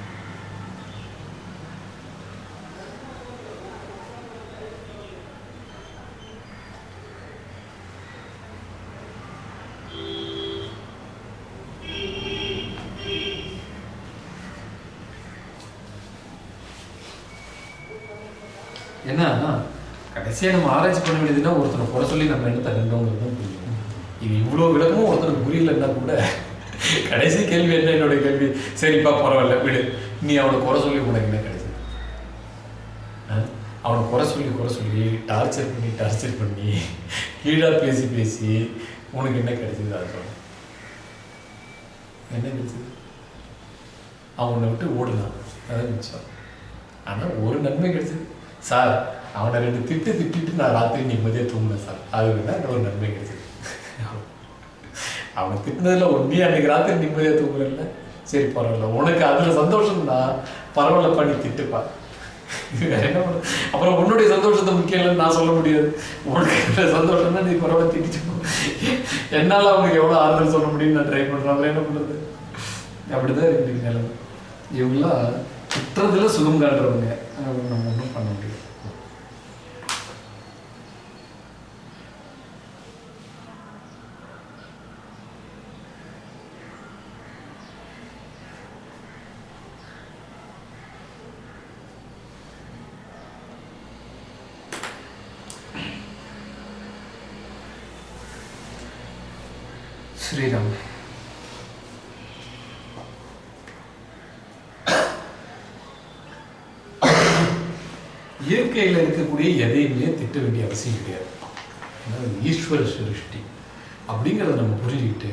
ஏன்னா கடைசியாக நம்ம ஆராய்ச்சி பண்ண வேண்டியதுன்னா ஒருத்தனை குறை சொல்லி நம்ம என்ன கண்டோங்கிறது தான் புரியும். இது இவ்வளோ விளக்கமும் ஒருத்தனுக்கு புரியலன்னா கூட கடைசி கேள்வி என்ன? என்னோட கேள்வி. சரிப்பா பரவாயில்ல விடு. நீ அவனை குறை சொல்லி உனக்கு என்ன கிடைச்சது ஆ? அவனை குறை சொல்லி குறை சொல்லி டார்ச்சர் பண்ணி டார்ச்சர் பண்ணி கீழாக பேசி பேசி உனக்கு என்ன கிடைச்சது அது என்ன கிடைச்சது அவனை விட்டு ஓடுனான் அதான் மிச்சம். ஆனால் ஒரு நன்மை கிடைச்சது. சார் அவனை ரெண்டு திட்டு திட்டிட்டு நான் ராத்திரி நிம்மதியாக தூங்கினேன் சார். அது தான் ஒரு நன்மை கிடைச்சது. அவனை திட்டினதில் உண்மையாக அன்னைக்கு ராத்திரி நிம்மதியாக இல்லை சரி பரவாயில்ல. உனக்கு அதில் சந்தோஷம் தான் பரவாயில்லப்பா நீ திட்டுப்பா. என்ன அப்புறம் உன்னுடைய சந்தோஷத்தை முக்கியம் இல்லைன்னு நான் சொல்ல முடியாது. உனக்கு சந்தோஷம் சந்தோஷம்னா நீ பரவாயில்ல திட்டிச்சு என்னால் அவனுக்கு எவ்வளோ ஆறுதல் சொல்ல முடியும்னு நான் ட்ரை பண்ணுறாங்களே என்ன பண்ணுறது அப்படிதான் இருக்கு இன்னைக்கு நிலைமை. இவங்களாம் திட்டுறதுல சுகம் காட்டுறவங்க. நம்ம ஒன்றும் பண்ண முடியாது ஸ்ரீராம் இயற்கையில் இருக்கக்கூடிய எதையுமே திட்ட வேண்டிய அவசியம் கிடையாது ஏன்னா அது ஈஸ்வர சிருஷ்டி அப்படிங்கிறத நம்ம புரிஞ்சுக்கிட்டு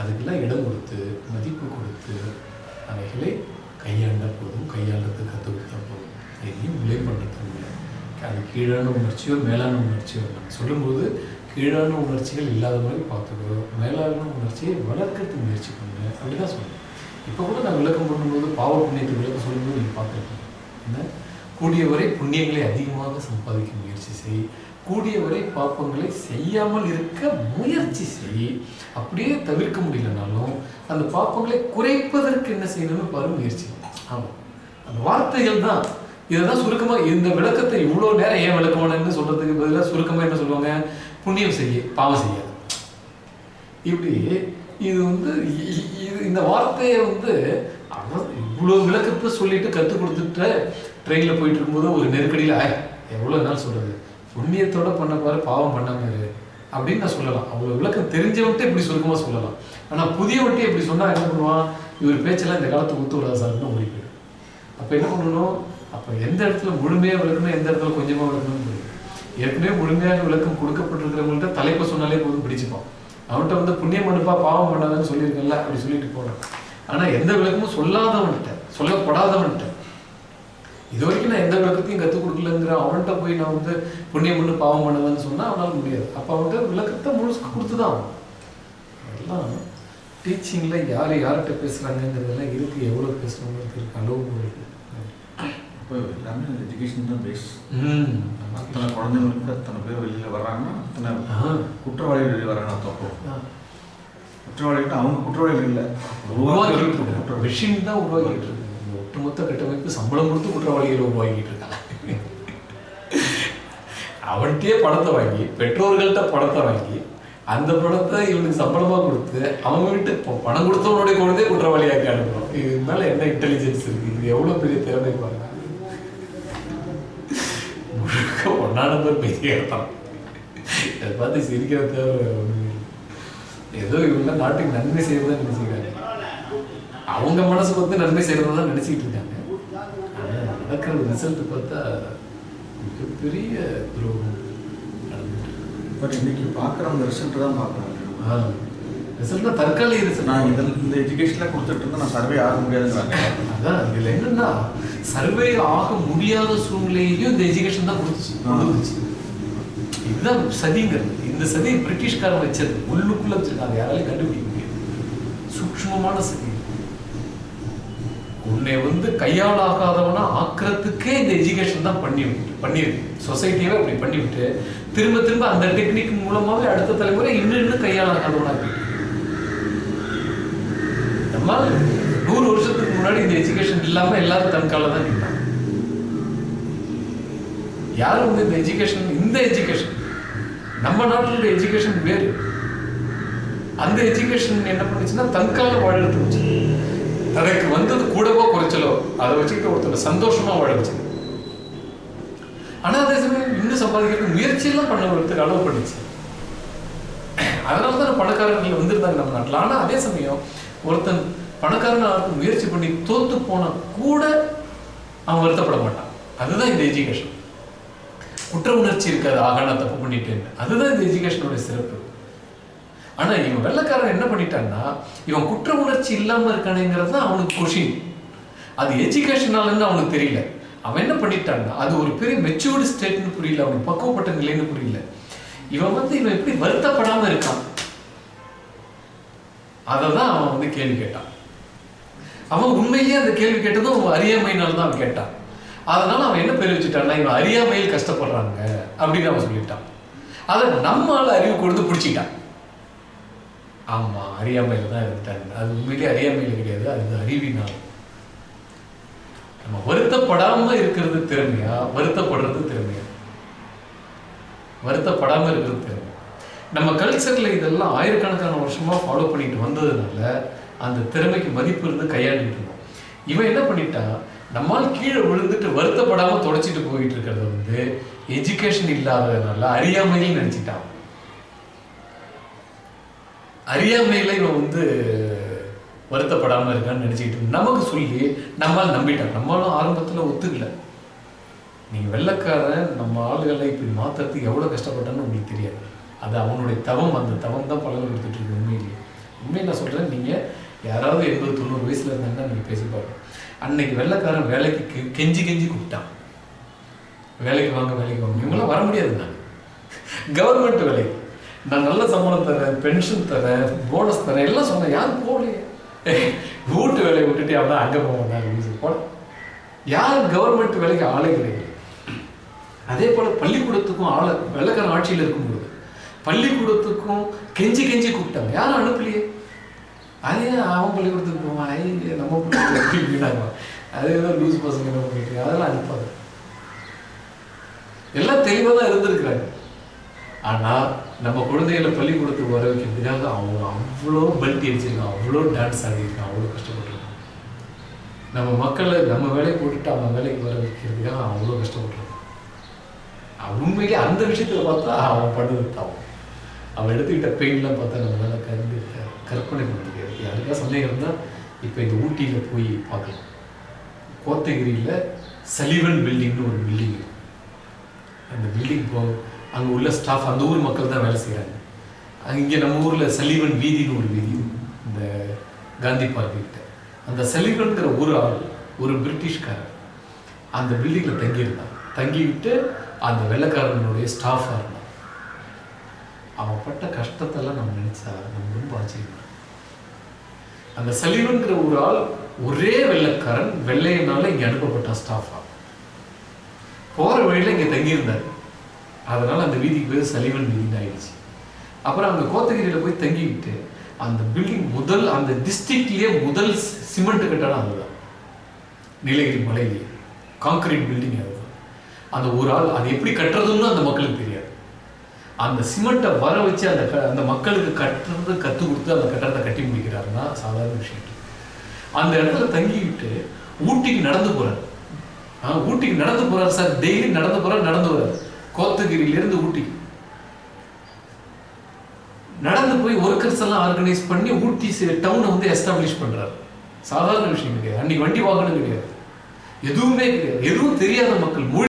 அதுக்கெல்லாம் இடம் கொடுத்து மதிப்பு கொடுத்து அவைகளை கையாண்ட போதும் கையாளுறது கற்றுக் கொடுத்தா போதும். எதையும் விலை பண்ணுறது இல்லை. அது கீழான உணர்ச்சியோ மேலான உணர்ச்சியோ நான் சொல்லும்போது கீழான உணர்ச்சிகள் இல்லாத மாதிரி பார்த்துக்கோ மேலான உணர்ச்சியை வளர்க்கறதுக்கு முயற்சி பண்ணு. அப்படி தான் சொல்லுவேன் இப்போ கூட நான் விளக்கம் பண்ணும்போது பாவ புண்ணியத்தை விளக்கம் சொல்லும்போது நீங்கள் பார்த்துருக்கீங்க. என்ன? கூடியவரை புண்ணியங்களை அதிகமாக சம்பாதிக்க முயற்சி செய். கூடியவரை பாப்பங்களை செய்யாமல் இருக்க முயற்சி செய். அப்படியே தவிர்க்க முடியலனாலும் அந்த பாப்பங்களை குறைப்பதற்கு என்ன செய்யணும்னு பாரு முயற்சி. ஆமாம் அந்த வார்த்தைகள் தான். இதுதான் சுருக்கமாக இந்த விளக்கத்தை இவ்வளோ நேரம் ஏன் விளக்கமானு சொல்றதுக்கு பதிலாக சுருக்கமாக என்ன சொல்லுவாங்க? புண்ணியம் செய்ய பாவம் செய்யாது இப்படி இது வந்து இது இந்த வார்த்தையை வந்து இவ்வளோ விளக்கத்தை சொல்லிட்டு கற்றுக் கொடுத்துட்டு ட்ரெயினில் போயிட்டு இருக்கும்போது ஒரு நெருக்கடியில் ஆய் எவ்வளோ நாள் சொல்றது? புண்ணியத்தோட பண்ண பாரு பாவம் பண்ணாம அப்படின்னு நான் சொல்லலாம். அவ்வளோ விளக்கம் தெரிஞ்சவன்ட்டு இப்படி சுருக்கமாக சொல்லலாம். ஆனால் புதியவன்ட்டு இப்படி சொன்னால் என்ன பண்ணுவான்? இவர் பேச்செல்லாம் இந்த காலத்துக்கு ஒத்து விடாத சார்னு ஓடி போயிடும். அப்போ என்ன பண்ணணும்? அப்போ எந்த இடத்துல முழுமையாக விளக்கணும் எந்த இடத்துல கொஞ்சமாக விளக்கணும்னு புரியும் ஏற்கனவே முழுமையாக விளக்கம் கொடுக்கப்பட்டிருக்கிறவங்கள்ட்ட தலைப்பை சொன்னாலே போதும் பிடிச்சுப்பான். அவன்கிட்ட வந்து புண்ணியம் பண்ணுப்பா பாவம் பண்ணாதன்னு சொல்லியிருக்கல அப்படி சொல்லிட்டு போனான் ஆனால் எந்த விளக்கமும் சொல்லாதவன்கிட்ட சொல்லப்படாதவன்கிட்ட இது வரைக்கும் நான் எந்த விளக்கத்தையும் கற்றுக் கொடுக்கலங்கிற அவன்கிட்ட போய் நான் வந்து புண்ணியம் பண்ணு பாவம் பண்ணாதன்னு சொன்னால் அவனால் முடியாது. அப்போ அவன்கிட்ட விளக்கத்தை முழுசு கொடுத்து தான். அதெல்லாம் டீச்சிங்கில் யார் யார்கிட்ட பேசுகிறாங்கங்கிறதெல்லாம் இருக்கு எவ்வளோ பேசணுங்கிறது இருக்கு? அளவு இருக்கு இப்போ எல்லாமே எஜுகேஷன் தான் பேஸ் ம். அத்தனை குழந்தைங்களுக்கு அத்தனை பேர் வெளியில் வர்றாங்கன்னா அத்தனை. குற்றவாளிகள் வெளியில் வர்றாங்க தப்போ ஆ. குற்றவாளிகள் அவங்க குற்றவாளிகள் இல்லை. உருவாக்கிட்டு மிஷின் தான் உருவாக்கிட்டு இருக்கு. ஒட்டுமொத்த கட்டமைப்பு சம்பளம் கொடுத்து குற்றவாளிகளை உருவாக்கிட்டு இருக்காங்க. அவன்கிட்டயே பணத்தை வாங்கி பெற்றோர்கள்ட்ட பணத்தை வாங்கி அந்த பணத்தை இவனுக்கு சம்பளமா கொடுத்து அவங்க வீட்டு பணம் கொடுத்தவனுடைய குழந்தைய குற்றவாளியாக்கி அனுப்புறோம் இது மேல என்ன இன்டெலிஜென்ஸ் இருக்கு? இது எவ்வளவு பெரிய திறமை பாருங்க. முழுக்க ஒன்னா நம்பர் பெரிய தான் அதை பார்த்து சிரிக்கிற தேவை இல்லை. ஏதோ இவங்க நாட்டுக்கு நன்மை செய்யறதா நினைச்சுக்கிறாங்க. அவங்க மனசு வந்து நன்மை செய்யறதா நினைச்சிட்டு இருக்காங்க. நடக்கிற ரிசல்ட் பார்த்தா மிகப்பெரிய துரோகம். பட் இன்னைக்கு பார்க்குறவங்க ரிசல்ட் தான் பார்க்குறாங்க. ரிசல்ட்னா தற்காலிக ரிசல்ட் நான் இதில் இந்த எஜுகேஷனில் கொடுத்துட்டு இருந்தா நான் சர்வே ஆக முடியாதுங்கிறாங்க அதான் இதுல என்னன்னா சர்வே ஆக முடியாத சூழ்நிலையையும் இந்த எஜுகேஷன் தான் கொடுத்துச்சு. கொடுத்துச்சு. இதுதான் சதிங்கிறது. இந்த சதி பிரிட்டிஷ்காரன் வச்சது. உள்ளுக்குள்ள வச்சிருக்காங்க. யாராலையும் கண்டுபிடிக்க முடியாது. சூக்ஷ்மமான சதி. உன்னை வந்து கையாளாகாதவனா ஆக்கிறதுக்கே இந்த எஜுகேஷன் தான் பண்ணி பண்ணியிருக்கு. சொசைட்டியவே அப்படி பண்ணிவிட்டு திரும்ப திரும்ப அந்த டெக்னிக் மூலமாவே அடுத்த தலைமுறை இன்னும் இன்னும் கையாளாகாதவனா இருக்கு. நம்ம நூறு வருஷத்துக்கு முன்னாடி இந்த எஜுகேஷன் இல்லாம எல்லாரும் தன் கால தான் நின்றாங்க. யாரும் வந்து இந்த எஜுகேஷன் இந்த எஜுகேஷன் நம்ம நாட்டில் எஜுகேஷன் வேறு. அந்த எஜுகேஷன் என்ன பண்ணுச்சுன்னா தற்கால வாழறது வச்சு தனக்கு வந்தது கூடவோ குறைச்சலோ அதை வச்சுக்கிட்டு ஒருத்தர் சந்தோஷமா வாழ வச்சு ஆனா அதே சமயம் இன்னும் சம்பாதிக்கிறதுக்கு முயற்சியெல்லாம் பண்ண ஒருத்தர் அளவு பண்ணிச்சு. அதனால தான் பணக்காரர்கள் வந்திருந்தாங்க நம்ம நாட்டில். ஆனா அதே சமயம் ஒருத்தன் பணக்காரன் முயற்சி பண்ணி தோத்து போனா கூட அவன் வருத்தப்பட மாட்டான். அதுதான் இந்த எஜுகேஷன் குற்ற உணர்ச்சி இருக்காது ஆக நான் தப்பு பண்ணிட்டேன் அதுதான் இந்த எஜுகேஷனோட சிறப்பு. ஆனா இவன் வெள்ளைக்காரன் என்ன பண்ணிட்டான்னா இவன் குற்ற உணர்ச்சி இல்லாம இருக்கானேங்கிறது தான் அவனுக்கு கொஷின் அது எஜுகேஷனாலன்னு அவனுக்கு தெரியல. அவன் என்ன பண்ணிட்டான்னா அது ஒரு பெரிய மெச்சூர்டு ஸ்டேட்னு புரியல அவனுக்கு பக்குவப்பட்ட நிலைன்னு புரியல. இவன் வந்து இவன் எப்படி வருத்தப்படாம இருக்கான்? அதை தான் அவன் வந்து கேள்வி கேட்டான். அவன் உண்மையிலேயே அந்த கேள்வி கேட்டதும் அவன் அறியாமையினால தான் அவன் கேட்டான். அதனால அவன் என்ன பேர் வச்சுட்டான்னா இவன் அறியாமையில் கஷ்டப்படுறாங்க அப்படின்னு அவன் சொல்லிட்டான். அதை நம்மளால அறிவு கொடுத்து பிடிச்சிட்டான். ஆமாம் அறியாமையில் தான் இருந்துட்டாங்க அது உண்மையிலே அறியாமையில் கிடையாது அது அறிவினால். நம்ம வருத்தப்படாம இருக்கிறது திறமையா? வருத்தப்படுறது திறமையா? வருத்தப்படாமல் இருக்கிறது திறமை நம்ம கல்ச்சர்ல இதெல்லாம் ஆயிரக்கணக்கான வருஷமா ஃபாலோ பண்ணிட்டு வந்ததுனால அந்த திறமைக்கு மதிப்பு இருந்து கையாண்டிட்டு இருந்தோம். இவன் என்ன பண்ணிட்டான் நம்மால் கீழே விழுந்துட்டு வருத்தப்படாம தொடச்சிட்டு போயிட்டு இருக்கிறது வந்து எஜுகேஷன் இல்லாததுனால அறியாமையில் நினச்சிட்டான். அறியாமையில் இவன் வந்து வருத்தப்படாமல் இருக்கான்னு நினச்சிக்கிட்டு நமக்கு சொல்லி நம்மால் நம்பிட்டான். நம்மளும் ஆரம்பத்தில் ஒத்துக்கல. நீங்கள் வெள்ளக்காரன் நம்ம ஆளுகளை இப்படி மாற்றுறதுக்கு எவ்வளோ கஷ்டப்பட்டான்னு உங்களுக்கு தெரியாது. அது அவனுடைய தவம். அந்த தவம் தான் பலன் கொடுத்துட்டு இருக்கு உண்மையிலேயே. உண்மையை நான் சொல்கிறேன் நீங்கள் யாராவது எண்பது தொண்ணூறு வயசுல இருந்தாங்கன்னா நீங்கள் பேசி பாருங்க. அன்னைக்கு வெள்ளைக்காரன் வேலைக்கு கெ- கெஞ்சி கெஞ்சி கூப்பிட்டான். வேலைக்கு வாங்க வேலைக்கு வாங்க. இவங்களாம் வர முடியாது நான் கவர்மெண்ட் வேலைக்கு. நான் நல்ல சம்பளம் தரேன் பென்ஷன் தரேன் போனஸ் தரேன் எல்லாம் சொன்னேன். யாரும் போகலையே. வீட்டு வேலையை விட்டுட்டு அவன் அங்கே போக மாட்டாங்க போட யார் கவர்மெண்ட் வேலைக்கு ஆளே கிடையாது அதே போல பள்ளிக்கூடத்துக்கும் ஆளை வெள்ளக்காரன் ஆட்சியில் இருக்கும்போது பள்ளிக்கூடத்துக்கும் கெஞ்சி கெஞ்சி கூப்பிட்டாங்க. யாரும் அனுப்பலையே. அதே அவன் பள்ளிக்கூடத்துக்கு போவான். நம்ம பள்ளிக்கூடத்துக்கு வீணாங்க அது லூஸ் பசங்க என்ன பண்ணிட்டு அதெல்லாம் அனுப்பாது. எல்லாம் தெளிவாக தான் இருந்திருக்கிறாங்க. ஆனால் நம்ம குழந்தைகளை பள்ளிக்கூடத்துக்கு வர வைக்கிறதுக்காக அவங்க அவ்வளோ பல்ட்டி அடிச்சிருக்கான் அவ்வளோ டான்ஸ் ஆடிருக்கான் அவ்வளோ கஷ்டப்பட்டுருக்கான் நம்ம மக்களை நம்ம வேலையை போட்டுட்டு அவன் வேலைக்கு வர வைக்கிறதுக்காக அவ்வளோ கஷ்டப்பட்டுருக்கான் உண்மையிலே அந்த விஷயத்தில் பார்த்தா அவன் பண்ணது தவம் அவன் எடுத்துக்கிட்ட பெயின்லாம் பார்த்தா நம்ம மேலே கருந்து கற்பனை பண்ண முடியாது யாருக்கா சந்தேகம் இருந்தால் இப்போ இந்த ஊட்டியில் போய் பார்க்கலாம். கோத்தகிரியில் சலிவன் பில்டிங்னு ஒரு பில்டிங் அந்த பில்டிங் போ அங்கே உள்ள ஸ்டாஃப் அந்த ஊர் மக்கள் தான் வேலை செய்கிறாங்க இங்கே நம்ம ஊரில் சலீவன் வீதின்னு ஒரு வீதி இந்த காந்தி பார்க்கிட்ட அந்த சலிவன்கிற ஒரு ஆள் ஒரு பிரிட்டிஷ்காரர். அந்த பில்டிங்கில் தங்கியிருந்தான். தங்கிவிட்டு அந்த வெள்ளைக்காரனுடைய ஸ்டாஃபாக இருந்தான். அவன் பட்ட கஷ்டத்தெல்லாம் நம்ம நினச்சா நம்ம ரொம்ப ஆச்சரியப்படுறோம். அந்த சலீவன்கிற ஒரு ஆள் ஒரே வெள்ளைக்காரன் வெள்ளையனால இங்கே அனுப்பப்பட்டான் ஸ்டாஃபாக போகிற வழியில் இங்கே தங்கியிருந்தார். அதனால் அந்த வீதிக்கு பேர் சலிவன் வீதின்னு ஆயிடுச்சு. அப்புறம் அங்கே கோத்தகிரியில் போய் தங்கிக்கிட்டு அந்த பில்டிங் முதல் அந்த டிஸ்ட்ரிக்ட்லேயே முதல் சிமெண்ட் கட்டடம் அதுதான். நீலகிரி மலையிலேயே கான்கிரீட் பில்டிங் அதுதான் அந்த ஒரு ஆள் அது எப்படி கட்டுறதுன்னு அந்த மக்களுக்கு தெரியாது. அந்த சிமெண்ட்டை வர வச்சு அந்த க- அந்த மக்களுக்கு கட்டுறது கற்றுக் கொடுத்து அந்த கட்டடத்தை கட்டி முடிக்கிறாருன்னா சாதாரண விஷயம். அந்த இடத்துல தங்கிக்கிட்டு ஊட்டிக்கு நடந்து போகிறார் ஊட்டிக்கு நடந்து போகிறார் சார். டெய்லி நடந்து போகிறார் நடந்து வர்றாரு. கோத்தகிரியிலிருந்து ஊட்டி. நடந்து போய் ஒர்க்கர்ஸ் எல்லாம் ஆர்கனைஸ் பண்ணி ஊட்டி டவுனை வந்து எஸ்டாப்ளிஷ் பண்ணுறாரு சாதாரண விஷயம் கிடையாது. அன்னைக்கு வண்டி வாகனம் கிடையாது. எதுவுமே கிடையாது. எதுவும் தெரியாத மக்கள் மொழி